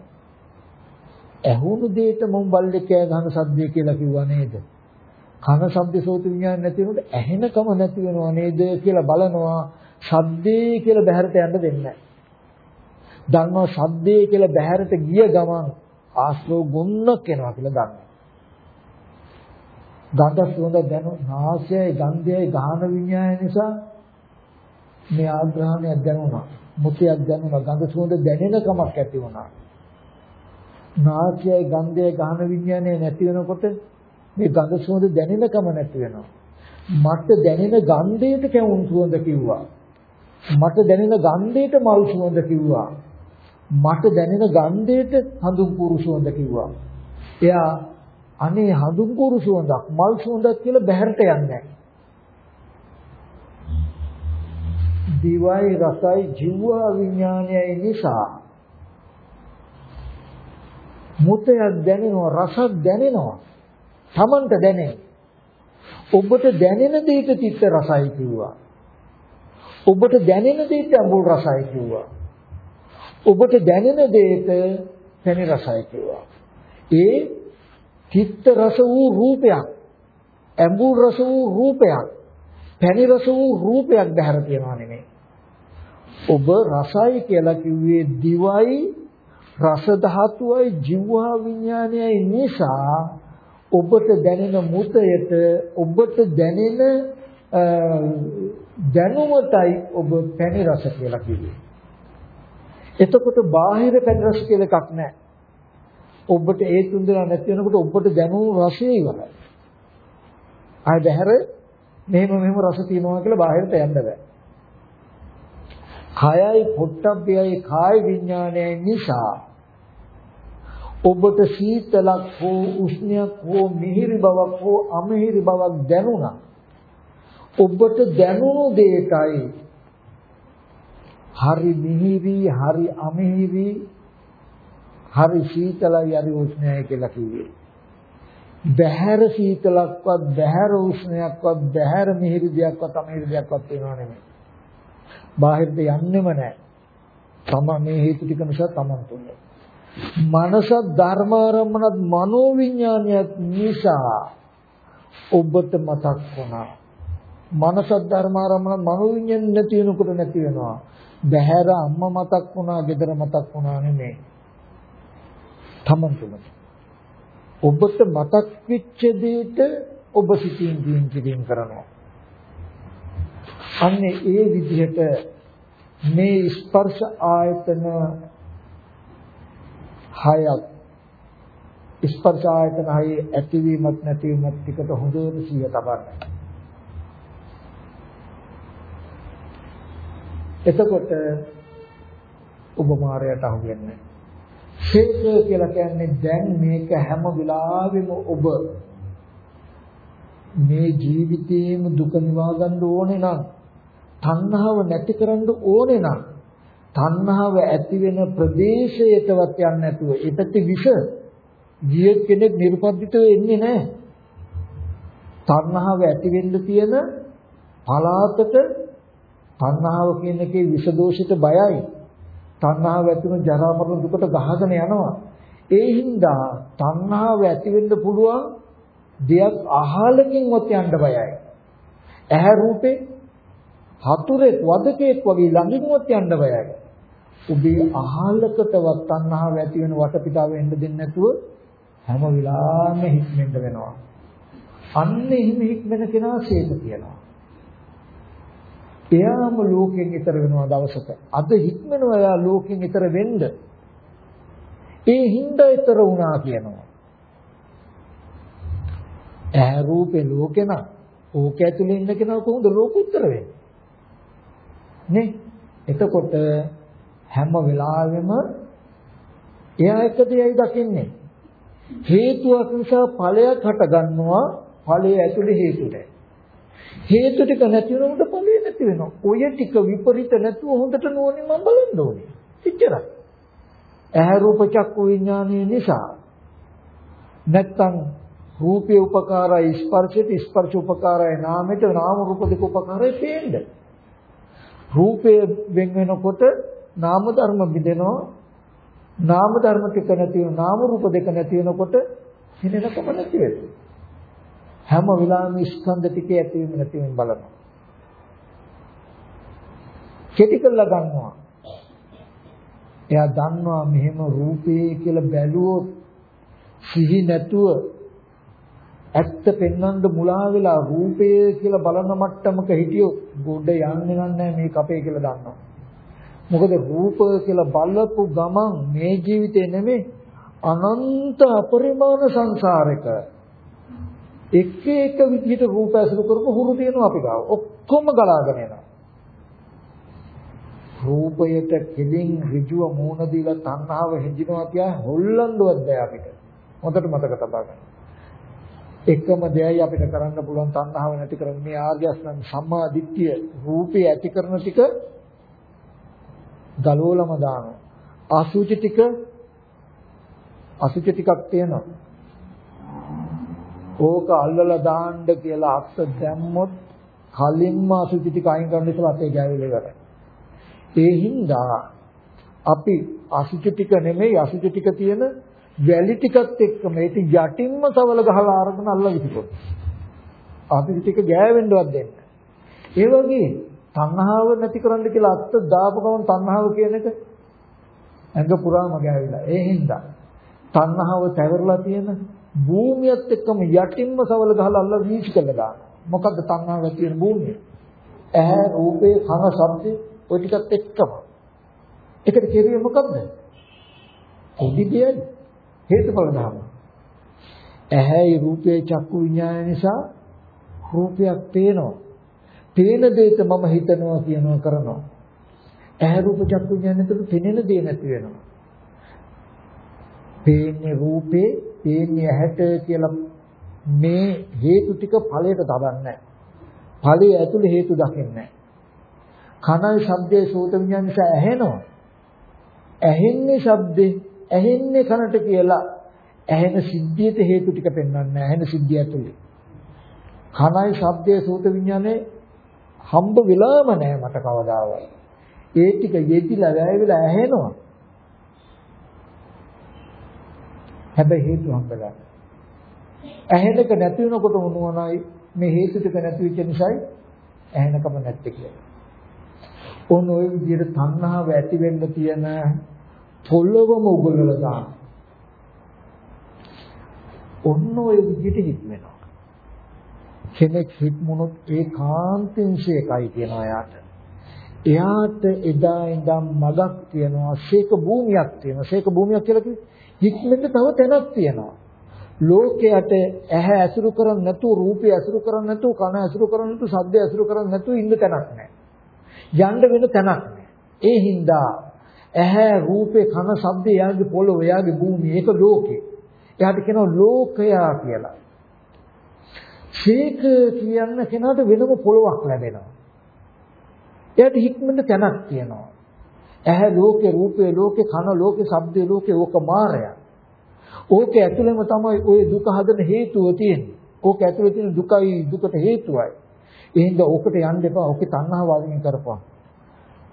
ඇහුණු දෙයට මම බල්ලේ කෑ ගහන සද්දය කියලා කිව්වා නේද? කන ශබ්ද සෝත විඥාන නැති වෙනකොට ඇහෙනකම නැති වෙනව නේද කියලා බලනවා. ශබ්දේ කියලා බහැරට යන්න දෙන්නේ නැහැ. දන්නවා ශබ්දේ කියලා බහැරට ගිය ගමන් ආශ්‍රව ගුණක් එනවා කියලා දන්නවා. ගන්ධ සුවඳ දැනු නාසයයි ගන්ධයයි ගාහන විඤ්ඤාණය නිසා මේ ආග්‍රහණයක් දැනුණා. මුතියක් දැනුණා. ගන්ධ සුවඳ දැනෙන කමක් ඇති වුණා. නාසයයි ගන්ධයයි ගහන විඥානය නැති වෙනකොට මේ ගඳ සුවඳ දැනෙනකම නැති වෙනවා. මට දැනෙන ගන්ධයට කැවුම් සුවඳ කිව්වා. මට දැනෙන ගන්ධයට මල් සුවඳ කිව්වා. මට දැනෙන ගන්ධයට හඳුන් කුරු සුවඳ කිව්වා. එයා අනේ හඳුන් කුරු සුවඳක් මල් සුවඳක් කියලා බහැරට යන්නේ දිවයි රසයි ජීව විඥානයයි නිසා මුතයක් දැනෙනවා රසක් දැනෙනවා Tamanට දැනෙන ඔබට දැනෙන දෙයක තිත්ත රසයි කිව්වා ඔබට දැනෙන දෙයට අඹුල් රසයි කිව්වා. ඔබට දැනෙන දෙයට පැණි රසයි කිව්වා. ඒ චිත්ත රස වූ රූපයක්, අඹුල් රස වූ රූපයක්, පැණි රස වූ රූපයක් බහැර තියනවා නෙමෙයි. ඔබ රසයි කියලා කිව්වේ දිවයි රස ධාතුවයි ජීවහා විඥානයයි නිසා ඔබට දැනෙන මුතයට ඔබට දැනෙන දැනුමටයි ඔබ පැණි රස කියලා කිව්වේ. එතකොට බාහිර පැණි රස කියලා එකක් නැහැ. ඔබට ඒ තුන් දෙනා නැති වෙනකොට ඔබට දැනුණු රසය ඉවරයි. ආය බහැර මෙහෙම මෙහෙම රස තියනවා කියලා බාහිරට යන්න බෑ. කයයි පොට්ටබ්බයයි කාය විඥානයයි නිසා ඔබට සීතලක් හෝ උෂ්ණයක් හෝ මිහිරි බවක් හෝ අමිහිරි බවක් දැනුණා. ඔබට දැනුණු දෙයකයි හරි මිහිරි හරි අමිහිරි හරි සීතලයි හරි උෂ්ණයි කියලා කිව්වේ. බහැර සීතලක්වත් බහැර උෂ්ණයක්වත් බහැර මිහිරි දෙයක්වත් අමිහිරි දෙයක්වත් වෙනව නෙමෙයි. බාහිරට යන්නෙම නැහැ. තම මේ හේතු ටික නිසා තමන් තුල. මනස ධර්මාරම්මනත් මනෝවිඥානියත් නිසා ඔබට මතක් වුණා. මනස ධර්මාරම්මන මනෝවිඥාන නැති වෙනකොට නැති වෙනවා. බහැර අම්මා මතක් වුණා, ගෙදර මතක් වුණා නෙමෙයි. තමන් තුල. ඔබට මතක් වෙච්ච දෙයට ඔබ සිතින් දින් කිරීම කරනවා. අන්නේ ඒ විදිහට මේ ස්පර්ශ ආයතන හයක් ස්පර්ශ ආයතන හයේ ඇතිවීමත් නැතිවීමත් ටිකට හොඳට සිහිය තබන්න. එතකොට ඔබ මායයට අහු වෙන්නේ. ශේෂ කියලා කියන්නේ දැන් මේක හැම වෙලාවෙම ඔබ මේ ජීවිතේම දුක නිවා ගන්න ඕනේ නම් තණ්හාව නැති කරන්න ඕනේ නම් තණ්හාව ඇති වෙන ප්‍රදේශයටවත් යන්නේ නැතුව ඒ පැත්තේ විෂ ගිය කෙනෙක් නිර්පද්දිතව එන්නේ නැහැ. තණ්හාව ඇති වෙන්න තියෙන පලාතට තණ්හාව කියන එකේ විෂ දෝෂිත බයයි. තණ්හාව ඇතිවෙන ජරා මරණ දුකට ගහගෙන යනවා. ඒ හින්දා තණ්හාව ඇති වෙන්න පුළුවන් දෙයක් අහලකින්වත් යන්න බයයි. ඇහැ රූපේ හතුරෙක් වදකෙක් වගේ ළඟින්වත් යන්න බයයි. ඔබේ අහලකටවත් තණ්හාව ඇති වෙන වටපිටාව එන්න දෙන්නේ නැතුව හැම වෙලාවෙම හික්මෙන්න වෙනවා. අන්න එහෙම හික්මෙන කෙනා ශේත කියනවා. එයාම ලෝකෙන් ඈතර වෙනවා දවසක. අද හික්මනවා එයා ලෝකෙන් ඈතර වෙන්න. ඒ හින්දා ඈතර වුණා කියනවා. ඇහැ රූපේ ලෝකේන ඕක ඇතුලේ ඉන්න කෙනා කොහොමද ලෝක උත්තර වෙන්නේ? නේ? එතකොට හැම වෙලාවෙම එයා එක දෙයයි දකින්නේ. හේතුවක් නිසා ඵලයක් හට ගන්නවා ඵලය ඇතුලේ හේතු නැහැ. හේතු ටික නැති වෙනකොට ඵලය නැති වෙනවා. ඔය ටික විපරිත නැතුව හොඳට නෝනේ මම බලන්න ඕනේ. එච්චරයි. ඇහැ රූප චක්කු විඥානය නිසා නැත්තම් රූපේ උපකාරයි ස්පර්ශයට ස්පර්ශ උපකාරයි නාමයට නාම රූප දෙක උපකාරයි පේන්න. රූපය වෙන් වෙනකොට නාම ධර්ම බිඳෙනවා නාම ධර්ම ටික නැති වෙන නාම රූප දෙක නැති වෙනකොට හිනෙනකම නැති වෙනවා හැම වෙලාවෙම ස්කන්ධ ටිකේ ඇතිවීම නැතිවීම බලනවා කෙටි කරලා ගන්නවා එයා දන්නවා මෙහෙම රූපේ කියලා බැලුවොත් සිහි නැතුව ඇත්ත පෙන්වන්න මුලා වෙලා රූපය කියලා බලන මට්ටමක හිටියොත් ගොඩ යන්නේ නැහැ මේක අපේ කියලා දන්නවා. මොකද රූප කියලා බලපු ගමන් මේ ජීවිතේ නෙමෙයි අනන්ත අපරිමාණ සංසාරයක එක එක විදිහට රූප ඇසුරු කරපු හුරු තියෙනවා අපි ගාව. ඔක්කොම ගලාගෙන යනවා. රූපයට කෙලින් ඍජුව මූණ දීලා තණ්හාව හිඳිනවා කියා හොල්ලන්නවත් බෑ අපිට. හොඳට මතක තබා ගන්න. එකම දෙයයි අපිට කරන්න පුළුවන් තණ්හාව නැති කරන්නේ මේ ආර්ය අෂ්ටාංග සම්මා දිට්ඨිය රූපේ ඇති කරන ටික ගලෝලම දානවා අසුචි ටික අසුචි ටිකක් තියෙනවා ඕක අල්ලලා දාන්න කියලා අත්ත දැම්මොත් කලින්ම අසුචි ටික අයින් කරන්න ඉස්සලා අතේ ගෑවිලා ඉවරයි. ඒ හින්දා අපි අසුචි ටික නෙමෙයි අසුචි ටික තියෙන වැලි ටිකත් එක්කම ඒක යටින්ම සවල ගහලා අරගෙන අල්ල විසිකොත්. අපි ටික ගෑවෙන්නවත් දෙන්න. ඒ වගේ තණ්හාව නැති කරන්න කියලා අත්ත දාපු ගමන් තණ්හාව කියන එක ඇඟ පුරාම ගෑවිලා. ඒ හින්දා තණ්හාව තැවරලා තියෙන භූමියත් එක්කම යටින්ම සවල ගහලා අල්ල වීසි කළා දානවා. මොකද්ද තණ්හාව තියෙන භූමිය? ඇහැ රූපේ කන ශබ්දේ ඔය ටිකත් එක්කම. ඒකට කෙරුවේ මොකද්ද? පොඩි දෙයක් හේතුඵල ධර්ම. ඇහැයි රූපේ චක්කු විඥාන නිසා රූපයක් පේනවා. පේන දෙයට මම හිතනවා කියනවා කරනවා. ඇහැ රූප චක්කු විඥානෙට පෙනෙන දේ නැති වෙනවා. පේන්නේ රූපේ, පේන්නේ ඇහැට කියලා මේ හේතු ටික ඵලයට දබන්නේ ඵලයේ ඇතුළේ හේතු දකින්නේ කනයි ශබ්දයේ සෝත විඥාන නිසා ඇහෙනවා. ඇහෙන්නේ ශබ්දේ, ඇහෙන්නේ කනට කියලා ඇහෙන සිද්ධියට හේතු ටික පෙන්වන්නේ ඇහෙන සිද්ධිය ඇතුළේ. කනයි ශබ්දයේ සෝත විඥානේ හම්බ වෙලාම නැහැ මට කවදාවත්. ඒ ටික යෙදිලා වැයවිලා ඇහෙනවා. හැබැයි හේතු හම්බලා. ඇහෙනක නැති වෙනකොට මොනවනයි මේ හේතු ටික නැති වෙච්ච නිසායි ඇහෙනකම නැත්තේ කියලා. ඔන්න ওই විදිහට තණ්හාව ඇති වෙන්න තියෙන පොළොවම උගලලා දාන. ඔන්න ඔය විදිහට හිටවෙනවා. කෙනෙක් හිටමුණොත් ඒකාන්තයෙන් ශේකයි කියනවා යාට. එයාට එදා ඉඳන් මගක් තියෙනවා ශේක භූමියක් තියෙනවා. ශේක භූමියක් කියලා කිව්වේ හික්මෙන්න තව තැනක් තියෙනවා. ලෝකයට ඇහැ ඇසුරු කරන්නේ නැතුව රූපය ඇසුරු කරන්නේ නැතුව කන ඇසුරු කරන්නේ නැතුව ශබ්දය ඇසුරු කරන්නේ නැතුව ඉන්න තැනක් නැහැ. යන්න වෙන තැනක් ඒ හින්දා ඇහැ රූපේ කන ශබ්දේ යාගේ පොළොව යාගේ භූමිය ඒක ලෝකේ. එයාට කියනවා ලෝකයා කියලා. ශීක කියන්න කෙනාට වෙනම පොළොවක් ලැබෙනවා. එයාට හික්මෙන්න තැනක් තියෙනවා. ඇහැ ලෝකේ රූපේ ලෝකේ කන ලෝකේ ශබ්දේ ලෝකේ ඕක මායя. ඕක ඇතුළෙම තමයි ওই දුක හදන හේතුව තියෙන්නේ. ඕක ඇතුළේ තියෙන දුකයි දුකට හේතුවයි. ඒ හින්දා ඕකට යන්න එපා. ඕකේ තණ්හාව වලින් කරපන්.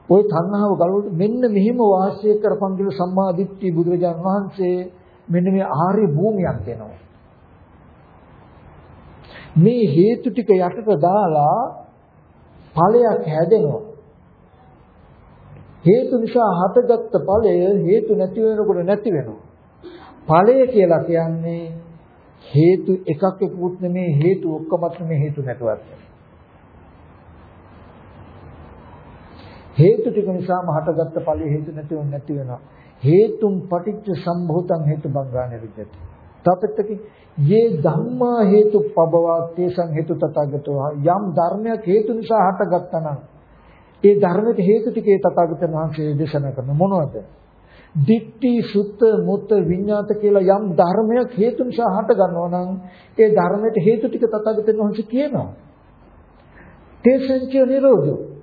ওই තණ්හාව ගලවලා මෙන්න මෙහිම වාසය කරපන් කියලා සම්මා දිට්ඨි බුදුරජාණන් වහන්සේ මෙන්න මේ ආර්ය භූමියක් දෙනවා. මේ හේතු ටික යටට දාලා ඵලයක් හැදෙනවා. හේතු නිසා හටගත්ත ඵලය හේතු නැති වෙනකොට නැති වෙනවා. ඵලය කියලා කියන්නේ හේතු එකක් එකකුත් නෙමේ හේතු ඔක්කොමත් නෙමේ හේතු නැතුවත්. හේතු ටික නිසාම හටගත්ත ඵලය හේතු නැතිව නැති වෙනවා. හේතුම් පටිච්ච සම්භූතං හේතු බංගාන විජ්ජති. තපෙත්තකි යේ ධම්මා හේතු පබවා තේසං හේතු තථාගතෝ යම් ධර්මයක් හේතු නිසා හටගත්තා නම් ඒ ධර්මයට හේතු ටිකේ තථාගතයන් වහන්සේ දේශනා කරන මොනවද? දිට්ඨි සුත්ත මුත්ත විඤ්ඤාත කියලා යම් ධර්මයක් හේතු නිසා හට ගන්නවා නම් ඒ ධර්මයට හේතු ටික තථාගතයන් වහන්සේ කියනවා. තේසංච නිරෝධෝ.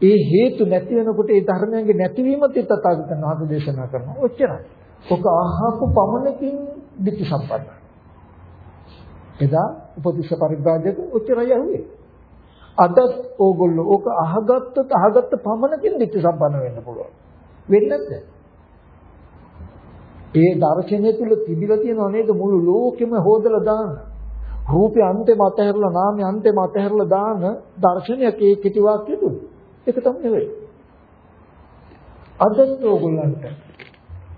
ඒ හේතු නැති වෙනකොට ඒ ධර්මයන්ගේ නැතිවීමත් තථාගතයන් වහන්සේ දේශනා කරනවා. ඔච්චරයි. ඔක අහපු පමණකින් දිට්ඨි සම්පන්නයි. එදා උපතිස්ස පරිබ්‍රාජක ඔච්චරයි අහුවේ. අදත් ඕගොල්ලෝ ඕක අහගත්තත් අහගත්ත පමණකින් දිට්ඨි සම්පන්න වෙන්න පුළුවන්. වෙන්නේ නැද්ද? ඒ දර්ශනය තුල තිබිලා තියෙනව නේද මුළු ලෝකෙම හොදලා දාන. රූපේ අන්තෙම අතහැරලා නාමයේ අන්තෙම අතහැරලා දාන දර්ශනයක් ඒ කිටි වාක්‍ය තුල. ඒක තමයි වෙන්නේ. අදත් ඕගොල්ලන්ට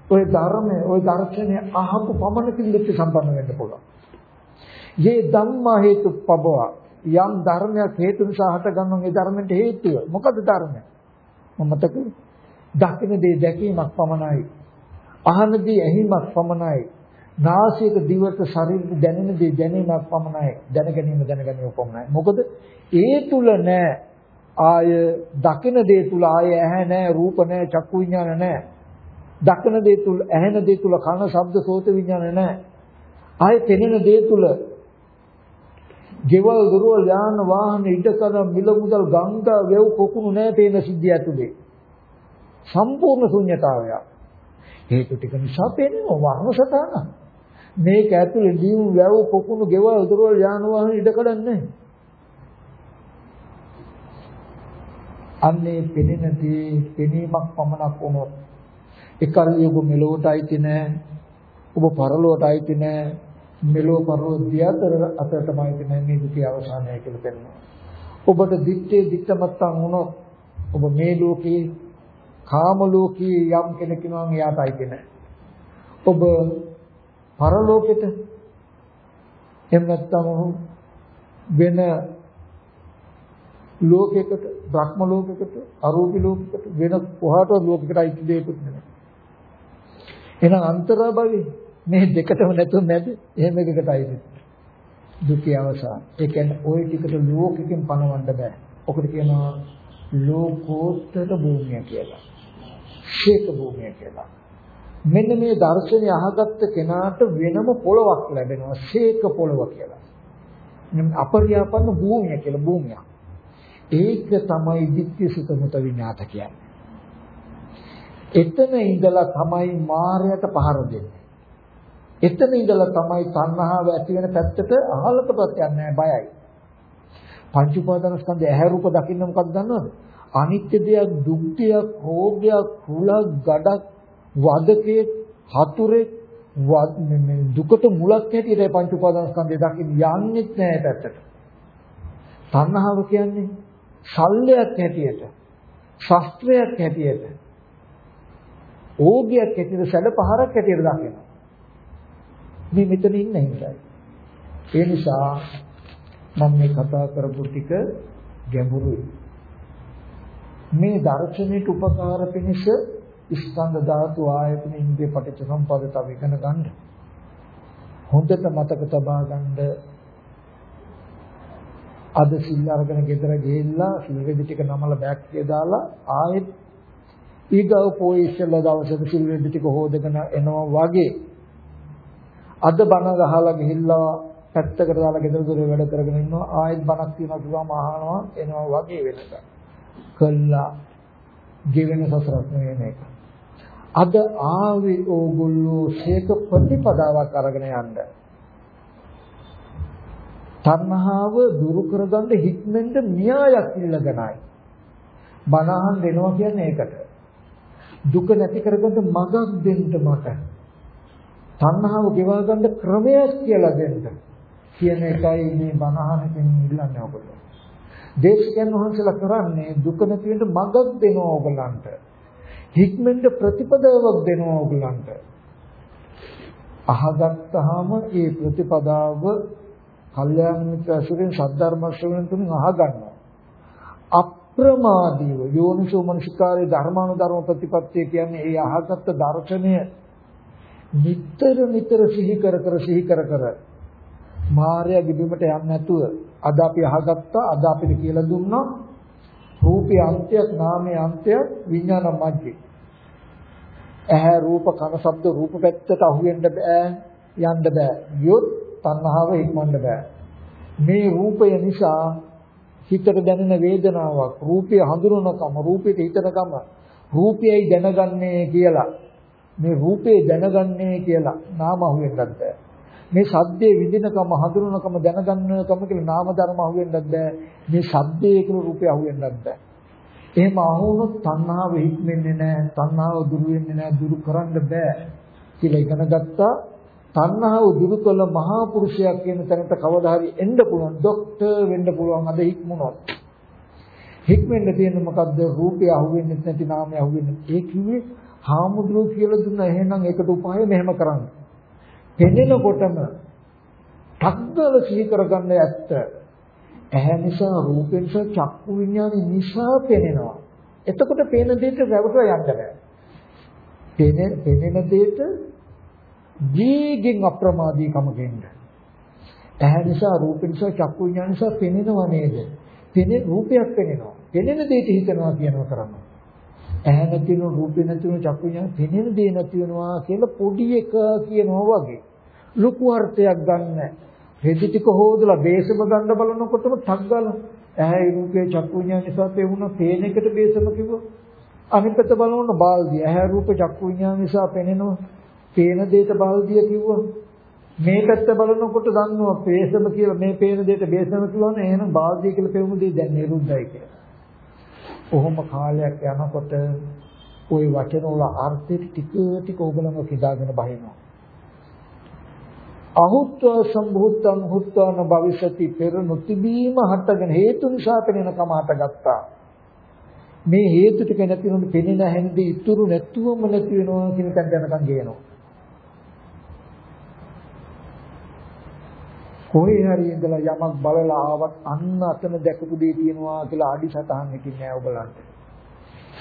ওই ධර්මයේ ওই දර්ශනය අහපු පමණකින් දිට්ඨි සම්පන්න වෙන්න පුළුවන්. යේ ධම්මා හේතු පබවා යම් ධර්මයක් හේතු නිසා හට ගන්න ඒ ධර්මෙට හේතුව. මොකද ධර්මය? මතක දකින්න දේ දැකීමක් පමණයි. අහන දේ ඇහිමක් පමණයි. නාසයක දිවට ශරීරෙ දැනෙන දේ දැනීමක් පමණයි. දැන ගැනීම දැන ගැනීම පමණයි. මොකද ඒ තුල නෑ ආය දකින දේ තුල ආය ඇහැ නෑ රූප නෑ චක්කු විඥාන නෑ. දකින දේ තුල ඇහෙන දේ තුල කන ශබ්ද සෝත විඥාන නෑ. ආය තෙනෙන දේ තුල ගෙවල් දොරවල් යාන වාහන ඉඩකඩ මිල මුදල් ගංගා වැව් පොකුණු නැහැ තේන සිද්ධිය ඇතුලේ සම්පූර්ණ ශුන්‍යතාවය හේතු ටික නිසා පේනවා වර්ණ සතහන මේක ඇතුලේ දීව් වැව් පොකුණු ගෙවල් දොරවල් යාන වාහන ඉඩකඩ නැහැ අන්නේ පෙනෙනදී පෙනීමක් පමණක් වුණොත් එකල්ලි ඔබ මෙලොවට අයිති නැහැ. ඔබ පරලොවට අයිති නැහැ. මෙලොව පරලොව දියතර අතරටම අයිති නැහැ මේ දුකේ අවසානය කියලා පෙන්වනවා. ඔබට දිත්තේ දිත්තමත්තන් වුණොත් ඔබ මේ ලෝකේ කාම ලෝකේ යම් කෙනෙක් නම් එයාට අයිති නැහැ. ඔබ පරලෝකෙට එහෙම නැත්නම් වෙන ලෝකයකට, භ්‍රම ලෝකයකට, අරූපී ලෝකයකට වෙන කොහාටවත් ලෝකයකට අයිති දෙයක් නෙමෙයි. එහෙනම් අන්තරාභවි මේ දෙකටම නැතුව නැද එහෙම එකකට අයිති. දුකේ අවසාන. ඒ කියන්නේ ওই ටිකට ලෝකෙකින් පණවන්න බෑ. ඔකට කියනවා ලෝකෝත්තර භූමිය කියලා. ශේක භූමිය කියලා. මෙන්න මේ දර්ශනය අහගත්ත කෙනාට වෙනම පොළවක් ලැබෙනවා ශේක පොළව කියලා. අපරියාපන්න භූමිය කියලා භූමියක්. ඒක තමයි ditthya sutta muta විඤ්ඤාත කියන්නේ. එතන ඉඳලා තමයි මායයට පහර දෙන්නේ. එතන ඉඳලා තමයි තණ්හාව ඇති වෙන පැත්තට අහලකටවත් යන්නේ බයයි. පංච උපාදාන ස්කන්ධය ඇහැ රූප දකින්න මොකක්ද දන්නවද? අනිත්‍ය දෙයක්, දුක් දෙයක්, රෝගයක්, කුලක්, ගඩක්, වදකේ, හතුරේ දුකට මුලක් හැටියට පංච උපාදාන ස්කන්ධය දකින්න යන්නේ නැහැ පැත්තට. තණ්හාව කියන්නේ ශල්‍යයක් හැටියට, ශස්ත්‍රයක් හැටියට ඕගයක් ඇටියට සැඩ පහරක් ඇටියට දකිනවා. මේ මෙතන ඉන්න හින්දායි. ඒ නිසා මම මේ කතා කරපු ටික ගැඹුරුයි. මේ දර්ශනයට උපකාර පිණිස ස්කන්ධ ධාතු ආයතන ඉන්ද්‍රිය පටිච්ච සම්පද තව ඉගෙන ගන්න. හොඳට මතක තබා ගන්න අද සිල් අරගෙන ගෙදර ගිහිල්ලා සිල් රෙදි ටික නමල බෑග් එකේ දාලා ආයෙත් ඊගව පොයේ ඉස්සෙල්ලා දවසේ සිල් රෙදි ටික හොදගෙන එනවා වගේ අද බණ ගහලා ගිහිල්ලා පැත්තකට දාලා ගෙදර දොරේ වැඩ කරගෙන ඉන්නවා. ආයෙත් බණක් කියනවා කිව්වම අහනවා එනවා වගේ වෙනක කළා. ජීවෙන සසරක් නෙවෙයි මේක. අද ආවේ ඕගොල්ලෝ ශේක ප්‍රතිපදාවක් අරගෙන යන්න. තණ්හාව දුරු කරගන්න හික්මෙන්ද න්‍යායක් ඉල්ලගෙනයි බණහන් දෙනවා කියන්නේ ඒකට දුක නැති කරගන්න මගක් දෙන්න මට. තණ්හාව ගෙවා ගන්න ක්‍රමයක් කියලා දෙන්න. කියන එකයි මේ බණහනකින් ඉල්ලන්නේ ඔබට. දේශකයන් වහන්සේලා කරන්නේ දුක නැති වෙන්න මගක් දෙනවා ඔයගලන්ට. හික්මෙන්ද ප්‍රතිපදාවක් දෙනවා ඔයගලන්ට. අහගත්තාම ඒ ප්‍රතිපදාව කල්යාණ මිත්‍ර අසුරෙන් සද්ධර්ම ශ්‍රවණය තුලින් අහගන්නවා. අප්‍රමාදීව යෝනිසෝ මනසිකාරේ ධර්මානුධර්ම ප්‍රතිපත්තිය කියන්නේ ඒ අහගත්ත දර්ශනය නිතර නිතර සිහි කර කර සිහි කර කර මාර්යා ගිබිමට යන්නේ නැතුව අද අපි අහගත්තා අද අපිට කියලා දුන්නා. රූපේ අන්තයක් නාමයේ අන්තයක් විඥාන මැජ්ජේ. ඇහැ රූප කන ශබ්ද රූප පැත්තට අහු වෙන්න බෑ යන්න බෑ. යොත් තණ්හාව ඉක්මන්න බෑ. මේ රූපය නිසා හිතට දැනෙන වේදනාවක් රූපය හඳුනනකම රූපෙට හිතනකම රූපයයි දැනගන්නේ කියලා. මේ රූපේ දැනගන්නේ කියලා නාම අහුවෙන්නත් බෑ. මේ සද්දේ විඳිනකම හඳුනනකම දැනගන්නකම කියලා නාම ධර්ම අහුවෙන්නත් බෑ. මේ සද්දේ කියලා රූපය අහුවෙන්නත් බෑ. එහෙම අහුනොත් තණ්හාව හික්මෙන්නේ නැහැ තණ්හාව දුරු වෙන්නේ නැහැ දුරු කරන්න බෑ කියලා ඉගෙන ගත්තා. තණ්හාව දුරු කළ මහා පුරුෂයෙක් කියන තැනට කවදා හරි එන්න පුළුවන් ડોක්ටර් වෙන්න පුළුවන් අද හික්මුණොත්. හික්මෙන්න තියෙන මොකද්ද? රූපය අහුවෙන්නේ නැති නාමය අහුවෙන්නේ ඒ කිව්වේ හාමුදුරුවෝ කියලා දුන්නා. එහෙනම් ඒකට උපාය මෙහෙම කරන්න. පෙනෙනකොටම තක්දල සිහි කරගන්න ඇත්ත. ඇහැ නිසා රූප නිසා චක්කු විඥාන නිසා පෙනෙනවා. එතකොට පේන දෙයට රැවටලා යන්න බෑ. පෙනෙන පෙනෙන දෙයට දීගෙන් අප්‍රමාදීකම ගෙන්න. ඇහැ නිසා රූප නිසා චක්කු විඥාන නිසා පෙනෙනව නේද? පෙනෙන රූපයක් පෙනෙනවා. පෙනෙන දෙයට හිතනවා කියනවා කරන්නේ. ඇහැ නැතිනු රූපේ නැතිනු චක්කු විඥාන පෙනෙන දේ නැති වෙනවා කියලා පොඩි එක කියනවා වගේ. ලොකු අර්ථයක් ගන්න. රෙදි ටික හොදලා බේසම ගන්න බලනකොටම ටක් ගාලා ඇහැ රූපේ චක්කු විඥාන නිසා පෙවුණා පේන එකට බේසම කිව්වා. අනිත් පැත්ත බලනකොට බාල්දිය ඇහැ රූප චක්කු විඥාන නිසා පෙනෙනවා පේන දෙයට බල්දිය කිව්වා. මේ පැත්ත බලනකොට දන්නවා පේසම කියලා මේ පේන දෙයට බේසම කියවනේ එහෙනම් බාල්දිය කියලා පෙවුණු දෙය දැන් නිරුද්ධයි කියලා. කොහොම කාලයක් යනකොට ওই වචන වල අර්ථය ටික ටික ඕගලම කිදාගෙන බහිනවා. අහුත්ව සම්භූතං හුත්වන භවිෂති පෙර නොතිබීම හටගෙන හේතු නිසා පෙනෙනකම හටගත්තා. මේ හේතු ටික නැති වුණොත් පෙනෙන හැන්දි ඉතුරු නැතුවම නැති වෙනවා කියන තැනට යනකම් ගේනවා. කොහේ හරි ඉඳලා යමක් බලලා ආවත් අන්න අතන දැකපු දේ තියෙනවා කියලා අඩි සතහන් එකකින් නෑ ඔයගලන්ට.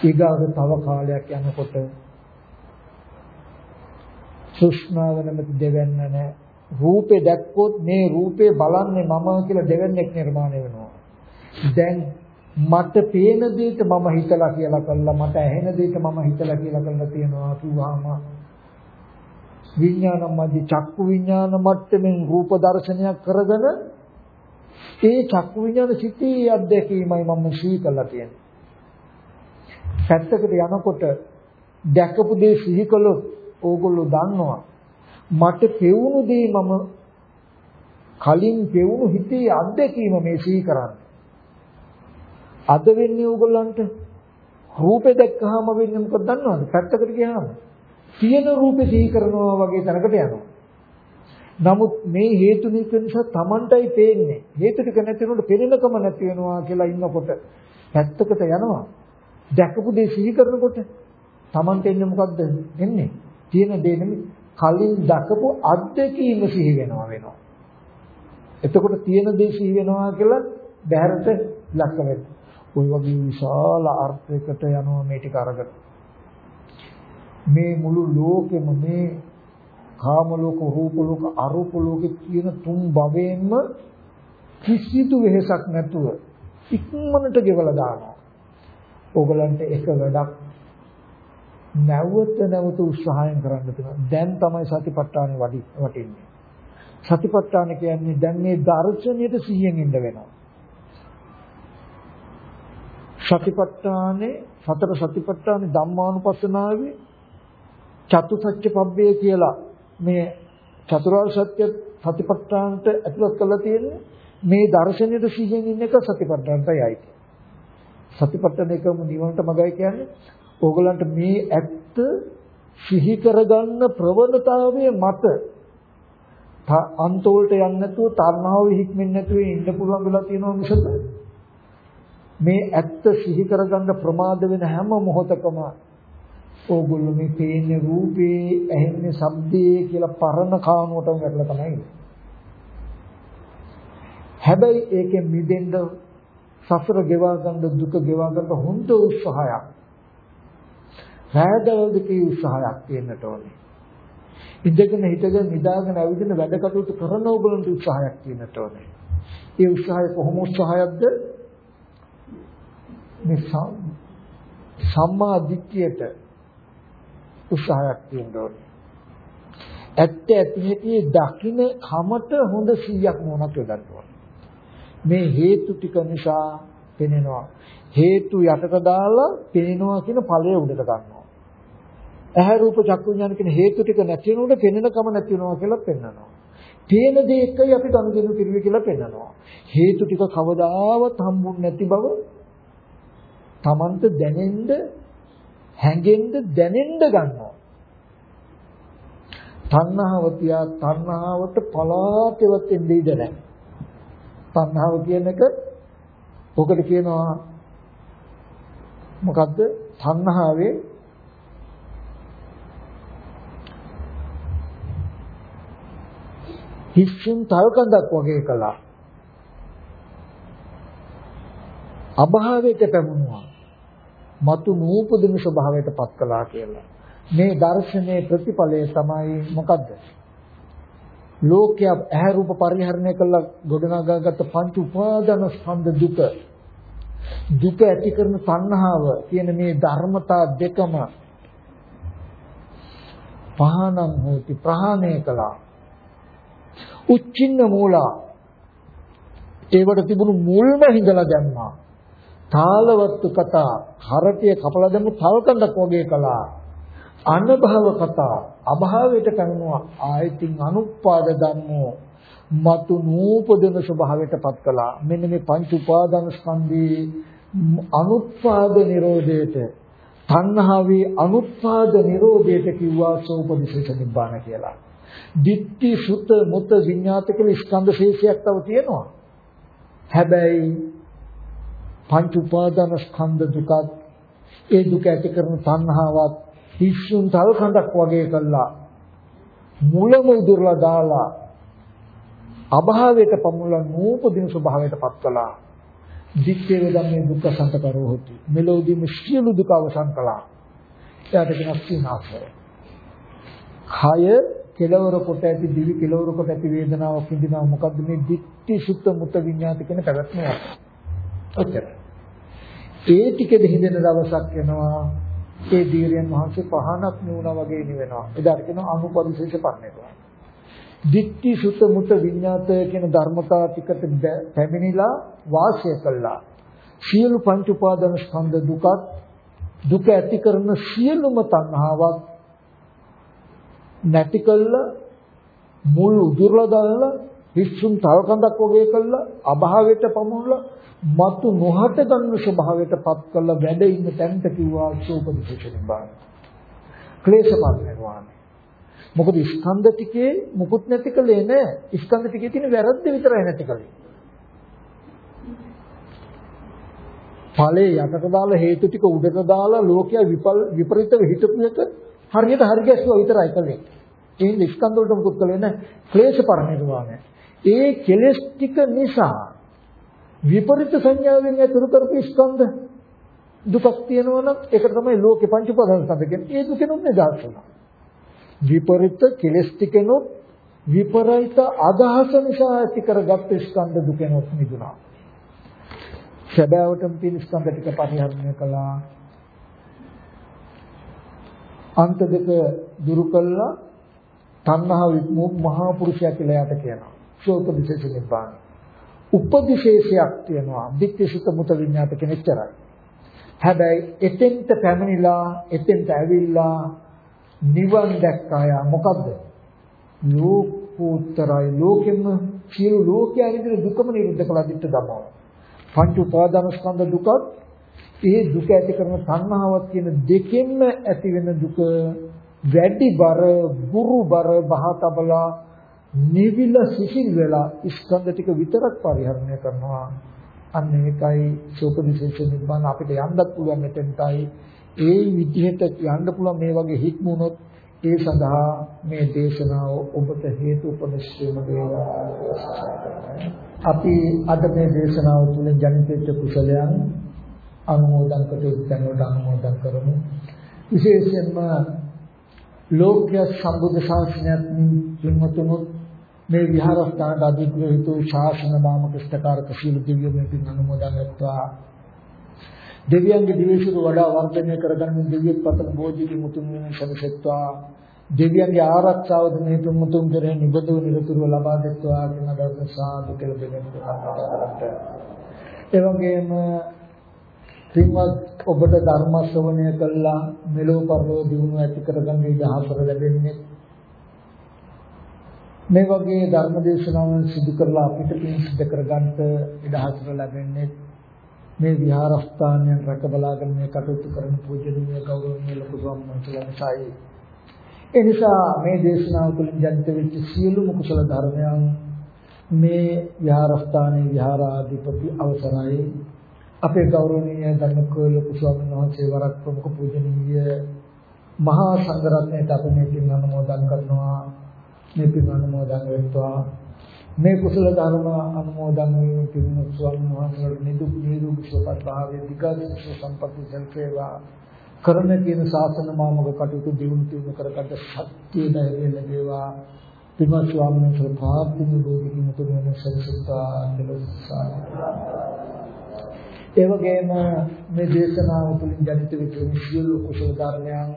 ඊගාව තව කාලයක් යනකොට සුෂ්ණාව නැමැති දෙවන්න නෑ. රූපේ දැක්කොත් මේ රූපේ බලන්නේ මම කියලා දෙවන්නේක් නිර්මාණය වෙනවා. දැන් මට පේන දෙයට මම හිතලා කියලා කළා මට ඇහෙන දෙයට මම හිතලා කියලා කළා තියෙනවා කිව්වහම විඥාන මැදි චක්කු විඥාන මට්ටමින් රූප දර්ශනයක් කරගෙන ඒ චක්කු විඥාන සිටී අධ්‍යක්ීමයි මම සිහි කළා කියන්නේ. පැත්තකට යනකොට දැකපු දේ සිහි කළොත් ඕගොල්ලෝ දන්නවා මට පෙවුණු දේ මම කලින් පෙවුණු හිතේ අත්දැකීම මේ සිහි කරන්නේ. අද වෙන්නේ ඕගොල්ලන්ට රූපේ දැක්කහම වෙන්නේ මොකක්ද දන්නවද? පැත්තකට ගියාම තියෙන රූපේ සිහි කරනවා වගේ තැනකට යනවා. නමුත් මේ හේතු නිසා Tamanටයි පේන්නේ. හේතු ටික නැති වුණොත් පෙනෙනකම නැති වෙනවා කියලා ඉන්නකොට පැත්තකට යනවා. දැකපු දේ සිහි කරනකොට Tamanට එන්නේ මොකද්ද? එන්නේ තියෙන දේ නෙමෙයි කලින් දැකපු අත්දැකීම සිහි වෙනවා වෙනවා. එතකොට තියෙන දේ සිහි වෙනවා කියලා බහැරට ලක්ක වෙනවා. ওই වගේ විශාල අර්ථයකට යනවා මේ ටික අරගෙන. මේ මුළු ලෝකෙම මේ කාම ලෝක රූප ලෝක අරූප ලෝක කියන තුන් භවයෙන්ම කිසිදු වෙහසක් නැතුව ඉක්මනට ගෙවලා දානවා. ඕගලන්ට එක වැඩක් නැවත නැවත උත්සාහයෙන් කරන්න තියෙනවා. දැන් තමයි සතිපට්ඨානෙ වටින්නේ. සතිපට්ඨාන කියන්නේ දැන් මේ දර්ශනයට සිහියෙන් ඉන්න වෙනවා. සතිපට්ඨානේ සතර සතිපට්ඨානේ ධම්මානුපස්සනාවේ චතුසත්‍ය පබ්බේ කියලා මේ චතුරාර්ය සත්‍ය සතිපට්ඨානට ඇතුළත් කරලා තියෙන්නේ මේ දර්ශනයට සිහියෙන් ඉන්න එක සතිපට්ඨානටයි අයිති. සතිපට්ඨාන එකම නිවනට මගයි කියන්නේ ඕගලන්ට මේ ඇත්ත සිහි කරගන්න ප්‍රවණතාවයේ මත අන්තෝල්ට යන්නේ නැතුව තණ්හාව හික්මෙන්නේ නැතුව ඉන්න පුළුවන් වෙලා තියෙනවා මිසක මේ ඇත්ත සිහි කරගන්න ප්‍රමාද වෙන හැම මොහොතකම ඕගොල්ලෝ මේ පේන්නේ රූපේ ඇහෙන්නේ ශබ්දේ කියලා පරණ කානුවටම වැටලා තමයි හැබැයි ඒකෙන් මිදෙන්න සසර ගෙවා ගන්න දුක ගෙවා ගන්න හොඳ උත්සාහයක්. රැදවලද කී උත්සාහයක් තියෙන්නට ඕනේ. ඉඳගෙන හිටගෙන නිදාගෙන ඇවිදින වැඩ කටයුතු කරන ඕගොල්ලන්ට උත්සාහයක් තියෙන්නට ඕනේ. ඒ උත්සාහය කොහොම උත්සාහයක්ද? මේ සම්මා දිට්ඨියට උත්සාහයක් තියෙන්න ඕනේ. ඇත්ත ඇති හැටි දකින්න කමට හොඳ 100ක් මොනක් යොදන්න ඕනේ. මේ හේතු ටික නිසා පෙනෙනවා. හේතු යටට දාලා පෙනෙනවා කියන ඵලය උඩට ගන්නවා. ඇහැ රූප චක්කු විඥාන කියන හේතු ටික නැති වෙනකොට පෙනෙන කම නැති වෙනවා කියලා පෙන්නනවා. පේන දේ එකයි අපි ගනුදෙනු කිරුවේ කියලා පෙන්නනවා. හේතු ටික කවදාවත් හම්බුනේ නැති බව Tamanට දැනෙන්න හැඟෙන්න දැනෙන්න ගන්නවා. තණ්හාව තියා තණ්හාවට පලාතෙවත් එන්නේ ඉඳ නැහැ. තණ්හාව කියන එක ඔකට කියනවා මොකද්ද? තණ්හාවේ හිස්සුන් තල්කඳක් වගේ කළා. අභාවයට පැමුණුවා. మතු නූපදින ස්වභාවයට පත් කළා කියලා. මේ දර්ශනයේ ප්‍රතිඵලය තමයි මොකද්ද? ලෝකයේ ඇහැ රූප පරිහරණය කළ ගොඩනගාගත් පංච උපාදාන ස්කන්ධ දුක දුක ඇති කරන සංහාව කියන මේ ධර්මතා දෙකම පහනම් හොති ප්‍රහාණය කළා උච්චින්න මූලා ඒවට තිබුණු මුල්ම හිඳලා දැම්මා තාලවත්තු කතා හරටිය කපලා දැම්ම තල්කඳක් වගේ කළා අනභව කතා අභාවයට පැනුණා ආයතින් අනුපාද ධම්මෝ මතු නූපදන ස්වභාවයට පත් කළා මෙන්න මේ පංච උපාදාන ස්කන්ධේ අනුත්පාද නිරෝධයට තණ්හාවේ අනුත්පාද නිරෝධයට කිව්වා සෝපදිශේෂ නිබ්බාන කියලා. දිට්ඨි සුත මුත විඤ්ඤාත කියලා ස්කන්ධ ශේෂයක් තව තියෙනවා. හැබැයි පංච උපාදාන ස්කන්ධ දුකත් ඒ දුක ඇති කරන තණ්හාවත් හිස්සුන් තල් කඳක් වගේ කළා. මුලම උදුරලා දාලා අභාවයට පමුණලා නූපදින ස්වභාවයට පත් කළා. දිත්තේ වදන්නේ දුක්ඛ සංකතරෝ හොති. මෙලොවදීම සියලු දුක අවසන් කළා. එයාට කියන සීනාසය කය කෙලවර කොට ඇති දිවි කෙලවර කොට ඇති වේදනාවක් විඳිනවා. මොකද්ද මේ දික්ටි සුත්ත මුත විඤ්ඤාත කියන පැවැත්ම ඔච්චර ඒ ටිකද හිඳෙන දවසක් එනවා. ඒ දීර්යන් වහන්සේ පහනක් නුණා වගේ නිවෙනවා. එදාට කියනවා අනුපරිශේෂ පන්නේනවා දික්ටි සුත මුත විඤ්ඤාත කියන ධර්මතා ටිකට පැමිණිලා වාසය කළා. සියලු පංච උපාදාන ස්කන්ධ දුකත් දුක ඇති කරන සියලුම තණ්හාවක් නැති කළා. මුල් උදුරලා දාලා විශ්සුම් තවකඳක් වගේ කළා. අභාවයට පමුණලා මතු නොහට ගන්න ස්වභාවයට පත් කළ වැඩ ඉන්න තැනට කිව්වා සෝපදිශේෂණ බාන ක්ලේශ පරිණාමය මොකද ස්කන්ධ ටිකේ මුකුත් නැති කලේ නෑ ස්කන්ධ ටිකේ තියෙන වැරද්ද විතරයි නැති කලේ ඵලයේ යටට දාලා හේතු ටික උඩට දාලා ලෝකයා විපරිතව හිතපු එක හරියට හරි ගැස්සුවා විතරයි කලේ. ඒ ස්කන්ධ වලට මුකුත් කලේ නැහැ. ක්ලේශ පරිනිර්වාණය. ඒ කෙලෙස් ටික නිසා විපරිත සංඥාවෙන් ඇතුළු කරපු ස්කන්ධ දුකක් තියෙනවා නම් ඒක තමයි ලෝකේ පංච උපාදාන ස්කන්ධ කියන්නේ. ඒ දුකෙනුත් නිදහස් වෙනවා. විපරිත කෙලෙස් ටිකෙනුත් විපරිත අදහස නිසා ඇති කරගත් ස්කන්ධ දුකෙනුත් මිදුණා. සැබෑවටම තියෙන ස්කන්ධ ටික පරිහරණය කළා. අන්ත දෙක දුරු කළා තණ්හා මහා පුරුෂයා කියලා යට කියනවා. සෝපදිශේෂ නිබ්බාන. උපදිශේෂයක් තියෙනවා. දික්කසුත මුත විඤ්ඤාත කෙනෙක්තරයි. හැබැයි එතෙන්ට පැමිණිලා එතෙන්ට ඇවිල්ලා නිවන් දැක්කාය මොකද්ද? ලෝකෝත්තරයි ලෝකෙම සියලු ලෝකයන් විදිහට දුකම නිරුද්ධ කළා දිට්ඨ ධම්මව. පංච උපාදාන ස්කන්ධ දුකත් ඒ දුක ඇති කරන තණ්හාවත් කියන දෙකෙන්ම ඇති වෙන දුක වැඩි බර, බුරු බර, බහතබලා නිවිල සිසිල් වෙලා ස්කන්ධ ටික විතරක් පරිහරණය කරනවා. අන්න ඒකයි සෝපදිශේෂ නිබ්බාන අපිට යන්නත් පුළුවන් මෙතෙන්ටයි. ඒ විදිහට යන්න පුළුවන් මේ වගේ හික්මුණොත් ඒ සඳහා මේ දේශනාව ඔබට හේතු උපනිශ්‍රේම වේවා. අපි අද මේ දේශනාව තුළින් ජනිත වෙච්ච කුසලයන් අනුමෝදන් කටයුතු කරනකොට අනුමෝදන් කරමු. විශේෂයෙන්ම ලෝක්‍ය සම්බුද්ධ ශාසනයත් පින්වතුනුත් මේ විහාරස්ථානට අධිග්‍රහිත ශාසන නාම ක්ෂ්ඨකාරක සීල දෙවියෝ මේ පින් අනුමෝදන් වෙත්වා. දෙවියන්ගේ දිවිසුරු වඩා වර්ධනය කරගන්න දෙවියන් පතන බෝධිගේ මුතුන් වෙන සමසෙත්වා. දෙවියන්ගේ ආරක්ෂාවද මේ තුමුතුන් කරේ නිබඳව නිරතුරුව ලබා දෙත්වා කියන දර්ශන සාදු කියලා දෙවියන් කරට. ඒ වගේම පින්වත් ඔබට ධර්ම ශ්‍රවණය කළා මෙලෝ පරලෝ දිනු ඇති කරගන්න ඉඩහතර ලැබෙන්නේ මේ වගේ ධර්ම දේශනාවන් සිදු කරලා අපිට පින් සිදු කරගන්නට ඉඩහතර ලැබෙන්නේ මේ විහාරස්ථානයන් රැක බලාගෙන මේ කටයුතු කරන පූජනීය ගෞරවනීය ලොකු සම්මානසලයි ඒ නිසා මේ දේශනාව තුළින් ජනිත වෙච්ච සියලුම කුසල ධර්මයන් මේ විහාරස්ථානයේ විහාරාධිපති අවසරයි. අපේ ගෞරවනීය ධර්මකෝල ලොකු ස්වාමීන් වහන්සේ වරක් ප්‍රමුඛ පූජනීය මහා සංඝරත්නයට අපි මේ පින් අනුමෝදන් කරනවා. මේ පින් අනුමෝදන් වෙත්වා. මේ කුසල ධර්ම අනුමෝදන් වීම පින් ස්වාමීන් වහන්සේට නිදුක් නිරෝගී සුවපත් භාවයේ විකාශ සම්පatti සල්පේවා කරන කියන ශාසන මාමක කටයුතු දියුණු තියුණු කරගන්න ශක්තිය ධෛර්යය ලැබේවා. පින්වත් ස්වාමීන් වහන්සේ ප්‍රාර්ථනා බෝධිකින් තුන වෙන සවිසුත්තා දෙලොස්සාන ඒ වගේම මේ දේශනාව තුළින් ජනිත වෙච්ච සියලු කුසල ධර්මයන්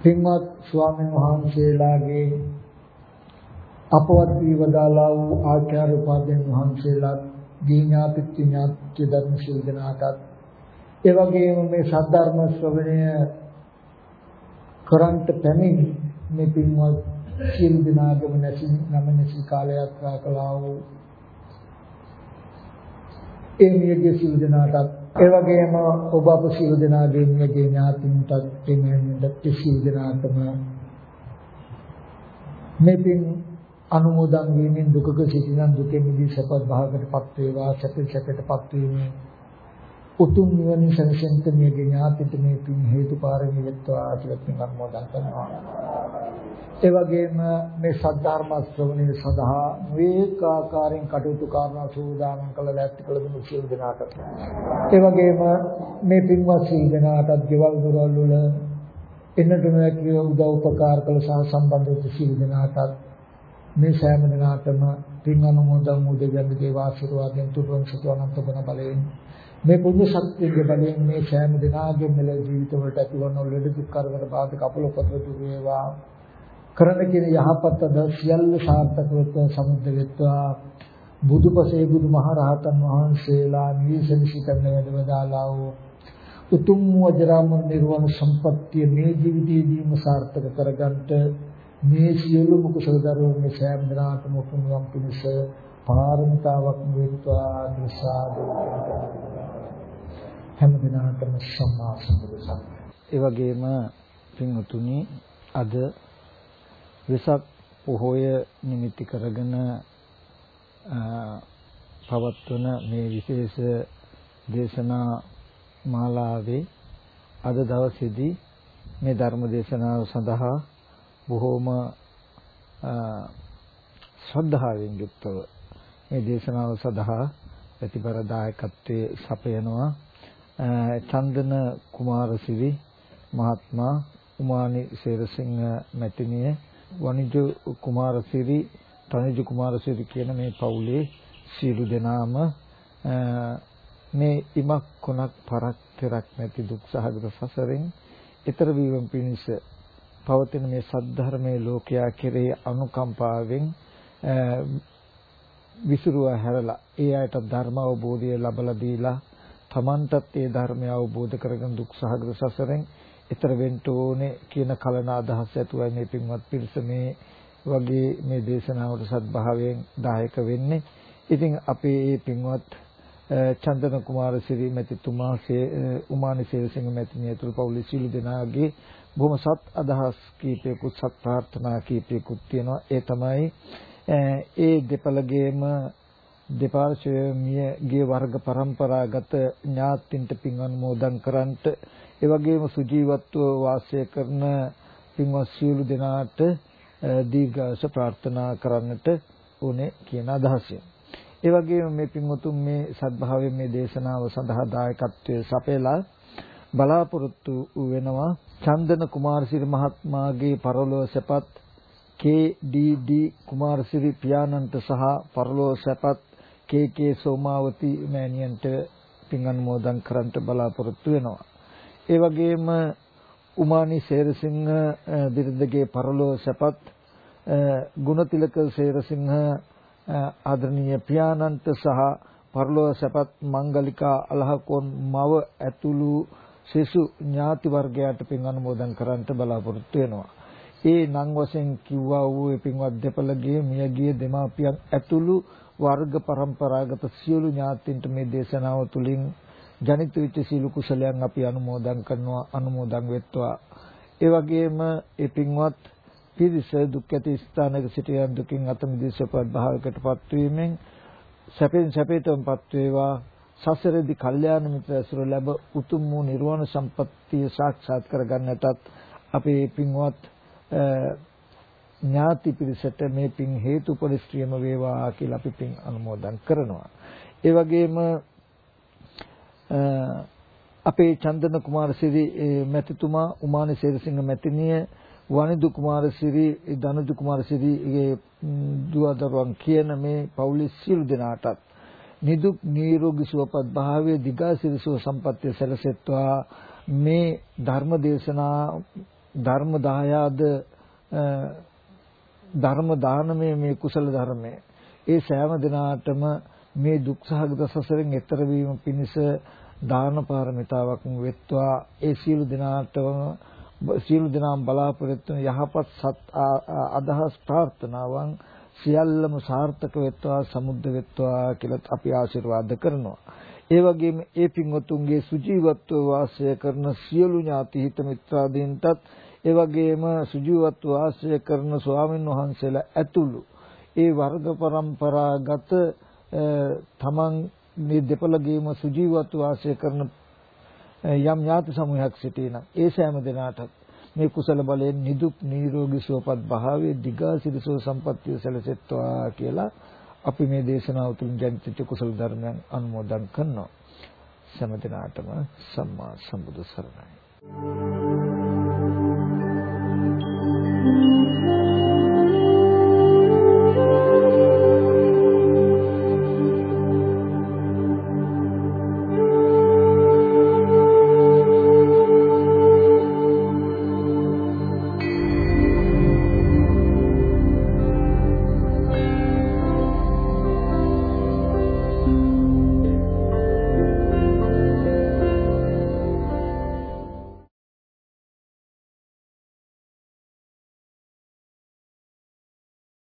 පින්වත් ස්වාමීන් වහන්සේලාගේ අපවත් වී වදාලා වූ ආචාර්ය උපාධ්‍යයන් වහන්සේලා දීඥාපිත්‍ය ඥාත්‍ය ධර්ම ශිල්දනාටත් ඒ වගේම මේ සද්ධර්ම ශ්‍රවණය කරන්ට පැමිණි මේ පින්වත් සියලු දෙනාගම නැසි නම නැසි කාලයක් කළා වූ ඒ මියගේ සිල් දනාටත් ඒ වගේම ඔබ අප සිල් දනාගේ මියගේ ඥාතින්ටත් එමෙන්නට සිල් දනාටම මේ පින් අනුමෝදන් වීමෙන් දුකක සිටිනන් දුකෙන් මිදී සපත් භාගයටපත් වේවා සැප සැපයටපත් වීමෙන් උතුම් නිවන සැනසෙන්න මේ ඥාතිට මේ පින් හේතුපාරමී වෙත්වා කියලා පින් අනුමෝදන් කරනවා. ඒ වගේම මේ සද්ධර්ම ශ්‍රවණය සඳහා මේක ආකාරයෙන් කටයුතු කරනා සූදානම් කළ ලැස්ති කළ දුන්නු සියලු දෙනාට. ඒ වගේම මේ පින්වත් සියලු දෙනාටත් ගෙවල් දොරවල් වල එන්නට නොහැකි උදව් උපකාර කළ සහ සම්බන්ධ වෙච්ච සියලු දෙනාටත් මේ සෑම දිනාටම පින් අනුමෝදන් වූ දෙවියන්ගේ දේව ආශිර්වාදයෙන් තුරුවන් සතු අනන්ත ගුණ බලයෙන් මේ පුණ්‍ය ශක්තියගේ බලයෙන් මේ සෑම දිනාගේ මෙල ජීවිතවලට ඇතිවන ලෙඩ දුක් කරදර බාධක අපල උපද්‍ර දුර වේවා. කරන කියන යහපත් අද සියල්ල සාර්ථක වෙත්වා සමුද්ද වෙත්වා. බුදුපසේ බුදුමහරහතන් වහන්සේලා නිවිසනිසිකරන වැඩවදාලා වූ උතුම් වජරාම නිර්වාණ සම්පත්තිය මේ ජීවිතයේදීම සාර්ථක කරගන්නට මේ සියලුම කුසල ධර්මයේ සෑම දිනාටම උතුම්වම් පිණිස පාරමිතාවක් වෙත්වා. දිසාදු හැම දිනාටම සම්මා සම්බුදු සරණයි. ඒ වගේම පින්වතුනි අද වෙසක් පොහොය නිමිති කරගෙන පවත්වන මේ විශේෂ දේශනා මාලාවේ අද දවසේදී මේ ධර්ම දේශනාව සඳහා බොහෝම ශ්‍රද්ධාවෙන් යුක්තව මේ දේශනාව සඳහා ප්‍රතිපර දායකත්වයේ සපයනවා චන්දන කුමාරසිරි මහත්මයා උමානි සේරසිංහ මැතිණිය වනිජ කුමාරසිරි තනිජ කුමාරසිරි කියන මේ පවුලේ සියලු දෙනාම මේ ඉමක් කොනක් පරක් තෙරක් නැති දුක් සහගත සසරෙන් ඊතර වීම පිණිස පවතින මේ සද්ධර්මයේ ලෝකයා කෙරෙහි අනුකම්පාවෙන් විසිරුවා හැරලා ඒ අයට ධර්ම අවබෝධය ලබලා දීලා Tamanටත් ඒ ධර්මය අවබෝධ කරගෙන දුක් සහගත සසරෙන් ඊතර වෙන්න ඕනේ කියන කලන අදහස් ඇතුවයි මේ පින්වත් පිරිස මේ වගේ මේ දේශනාවට සත්භාවයෙන් දායක වෙන්නේ. ඉතින් අපේ මේ පින්වත් චන්දන කුමාර ශ්‍රී මැතිතුමා උමානි සේවසිංහ මැතිණිය තුළු පවුලේ සිළු දෙනාගේ බොහොම සත් අදහස් කීපයකුත් සත් ප්‍රාර්ථනා කීපයකුත් තියෙනවා. ඒ තමයි ඒ දෙපළගේම දෙපාර්ශ්වයේ මියගේ වර්ග પરම්පරාගත ඥාතින්ට පින් අනුමෝදන් කරන්නට ඒ වගේම සුජීවත්ව වාසය කරන පින්වත් සියලු දෙනාට දීර්ඝාස ප්‍රාර්ථනා කරන්නට උනේ කියන අදහසෙන්. ඒ වගේම මේ පින්වතුන් මේ සත්භාවයෙන් මේ දේශනාව සඳහා දායකත්වයේ සපයලා බලාපොරොත්තු වෙනවා චන්දන කුමාරසිරි මහත්මයාගේ පරලෝක සැපත් කේ.ඩී.ඩී. කුමාරසිරි පියාණන්ට සහ පරලෝක සැපත් කේ.කේ. සෝමාවති මෑණියන්ට පින් අනුමෝදන් කරන්නට බලාපොරොත්තු වෙනවා. ඒ වගේම උමානි සේරසිංහ බිරිඳගේ පරලෝක සැපත් ගුණතිලක සේරසිංහ ආදරණීය පියාණන්ට සහ පරලෝක සැපත් මංගලිකා අලහකොන් මව ඇතුළු සෙසු ඥාති වර්ගයාට පින් අනුමෝදන් කරන්නට බලාපොරොත්තු වෙනවා. ඒ නම් වශයෙන් කිව්වා වූ පින්වත් දෙපළගේ මියගිය දෙමාපියන් ඇතුළු වර්ග પરම්පරාගත සියලු ඥාතීන්ට මේ දේශනාව තුළින් ජනිත වෙච්ච සීල කුසලයන් අපි අනුමෝදන් කරනවා අනුමෝදන් වෙත්වා. ඒ වගේම ඒ පින්වත් පිරිස දුක් ඇති ස්ථානයක සිටියන් දුකින් අත මිදෙසපත් භාවයකටපත් වීමෙන් සැපෙන් සැපයටමපත් වේවා සසරදී කල්යාණ මිත්‍ර ඇසුර ලැබ උතුම් වූ නිර්වාණ සම්පත්තිය සාක්ෂාත් කරගන්නටත් අපේ පින්වත් ඥාති පිරිසට මේ පින් හේතු පරිශ්‍රියම වේවා කියලා අපි පින් අනුමෝදන් කරනවා. ඒ වගේම අපේ චන්දන කුමාරසිරි මැතිතුමා උමානි සේරසිංහ මැතිණිය වනිදු කුමාරසිරි දනුදු කුමාරසිරිගේ දුව දරුවන් කියන මේ පවුලේ සියලු දෙනාටත් නිදුක් නිරෝගී සුවපත් භාවයේ දිගාසිරි සුව සම්පත්තිය සැලසෙත්වා මේ ධර්ම දේශනා ධර්ම දායාද ධර්ම දානමය මේ කුසල ධර්මය. ඒ සෑම දිනාටම මේ දුක්සහගත සසරෙන් එතර වීම පිණිස දාන පාරමිතාවක් වෙත්වා. ඒ සියලු දිනාටම සියලු දිනාම් බලාපොරොත්තු යහපත් සත් අදහස් ප්‍රාර්ථනාවන් සියල්ලම සාර්ථක වෙත්වා සමුද්ද වෙත්වා කියලා අපි ආශිර්වාද කරනවා. ඒ වගේම ඒ පින්වතුන්ගේ සුජීවත්ව වාසය කරන සියලු ඥාති හිත මිත්‍රාදීන්ටත් ඒ වගේම සුජීවත්ව වාසය කරන ස්වාමීන් වහන්සේලා ඇතුළු ඒ වර්ග પરම්පරාගත තමන් මේ දෙපළගේම සුජීවත්ව වාසය කරන යම් ඥාති සමූහයක් සිටිනම් ඒ සෑම දිනාටත් මේ කුසල බලයෙන් නිදුක් නිරෝගී සුවපත් භාවයේ දිගාසිරිසෝ සම්පත්තිය සැලසෙත්වා කියලා අපි මේ දේශනාව තුළින් ජනිත කුසල ධර්මයන් අනුමෝදන් කරනවා. සෑම දිනාටම සම්මා සම්බුදු සරණයි. Thank you.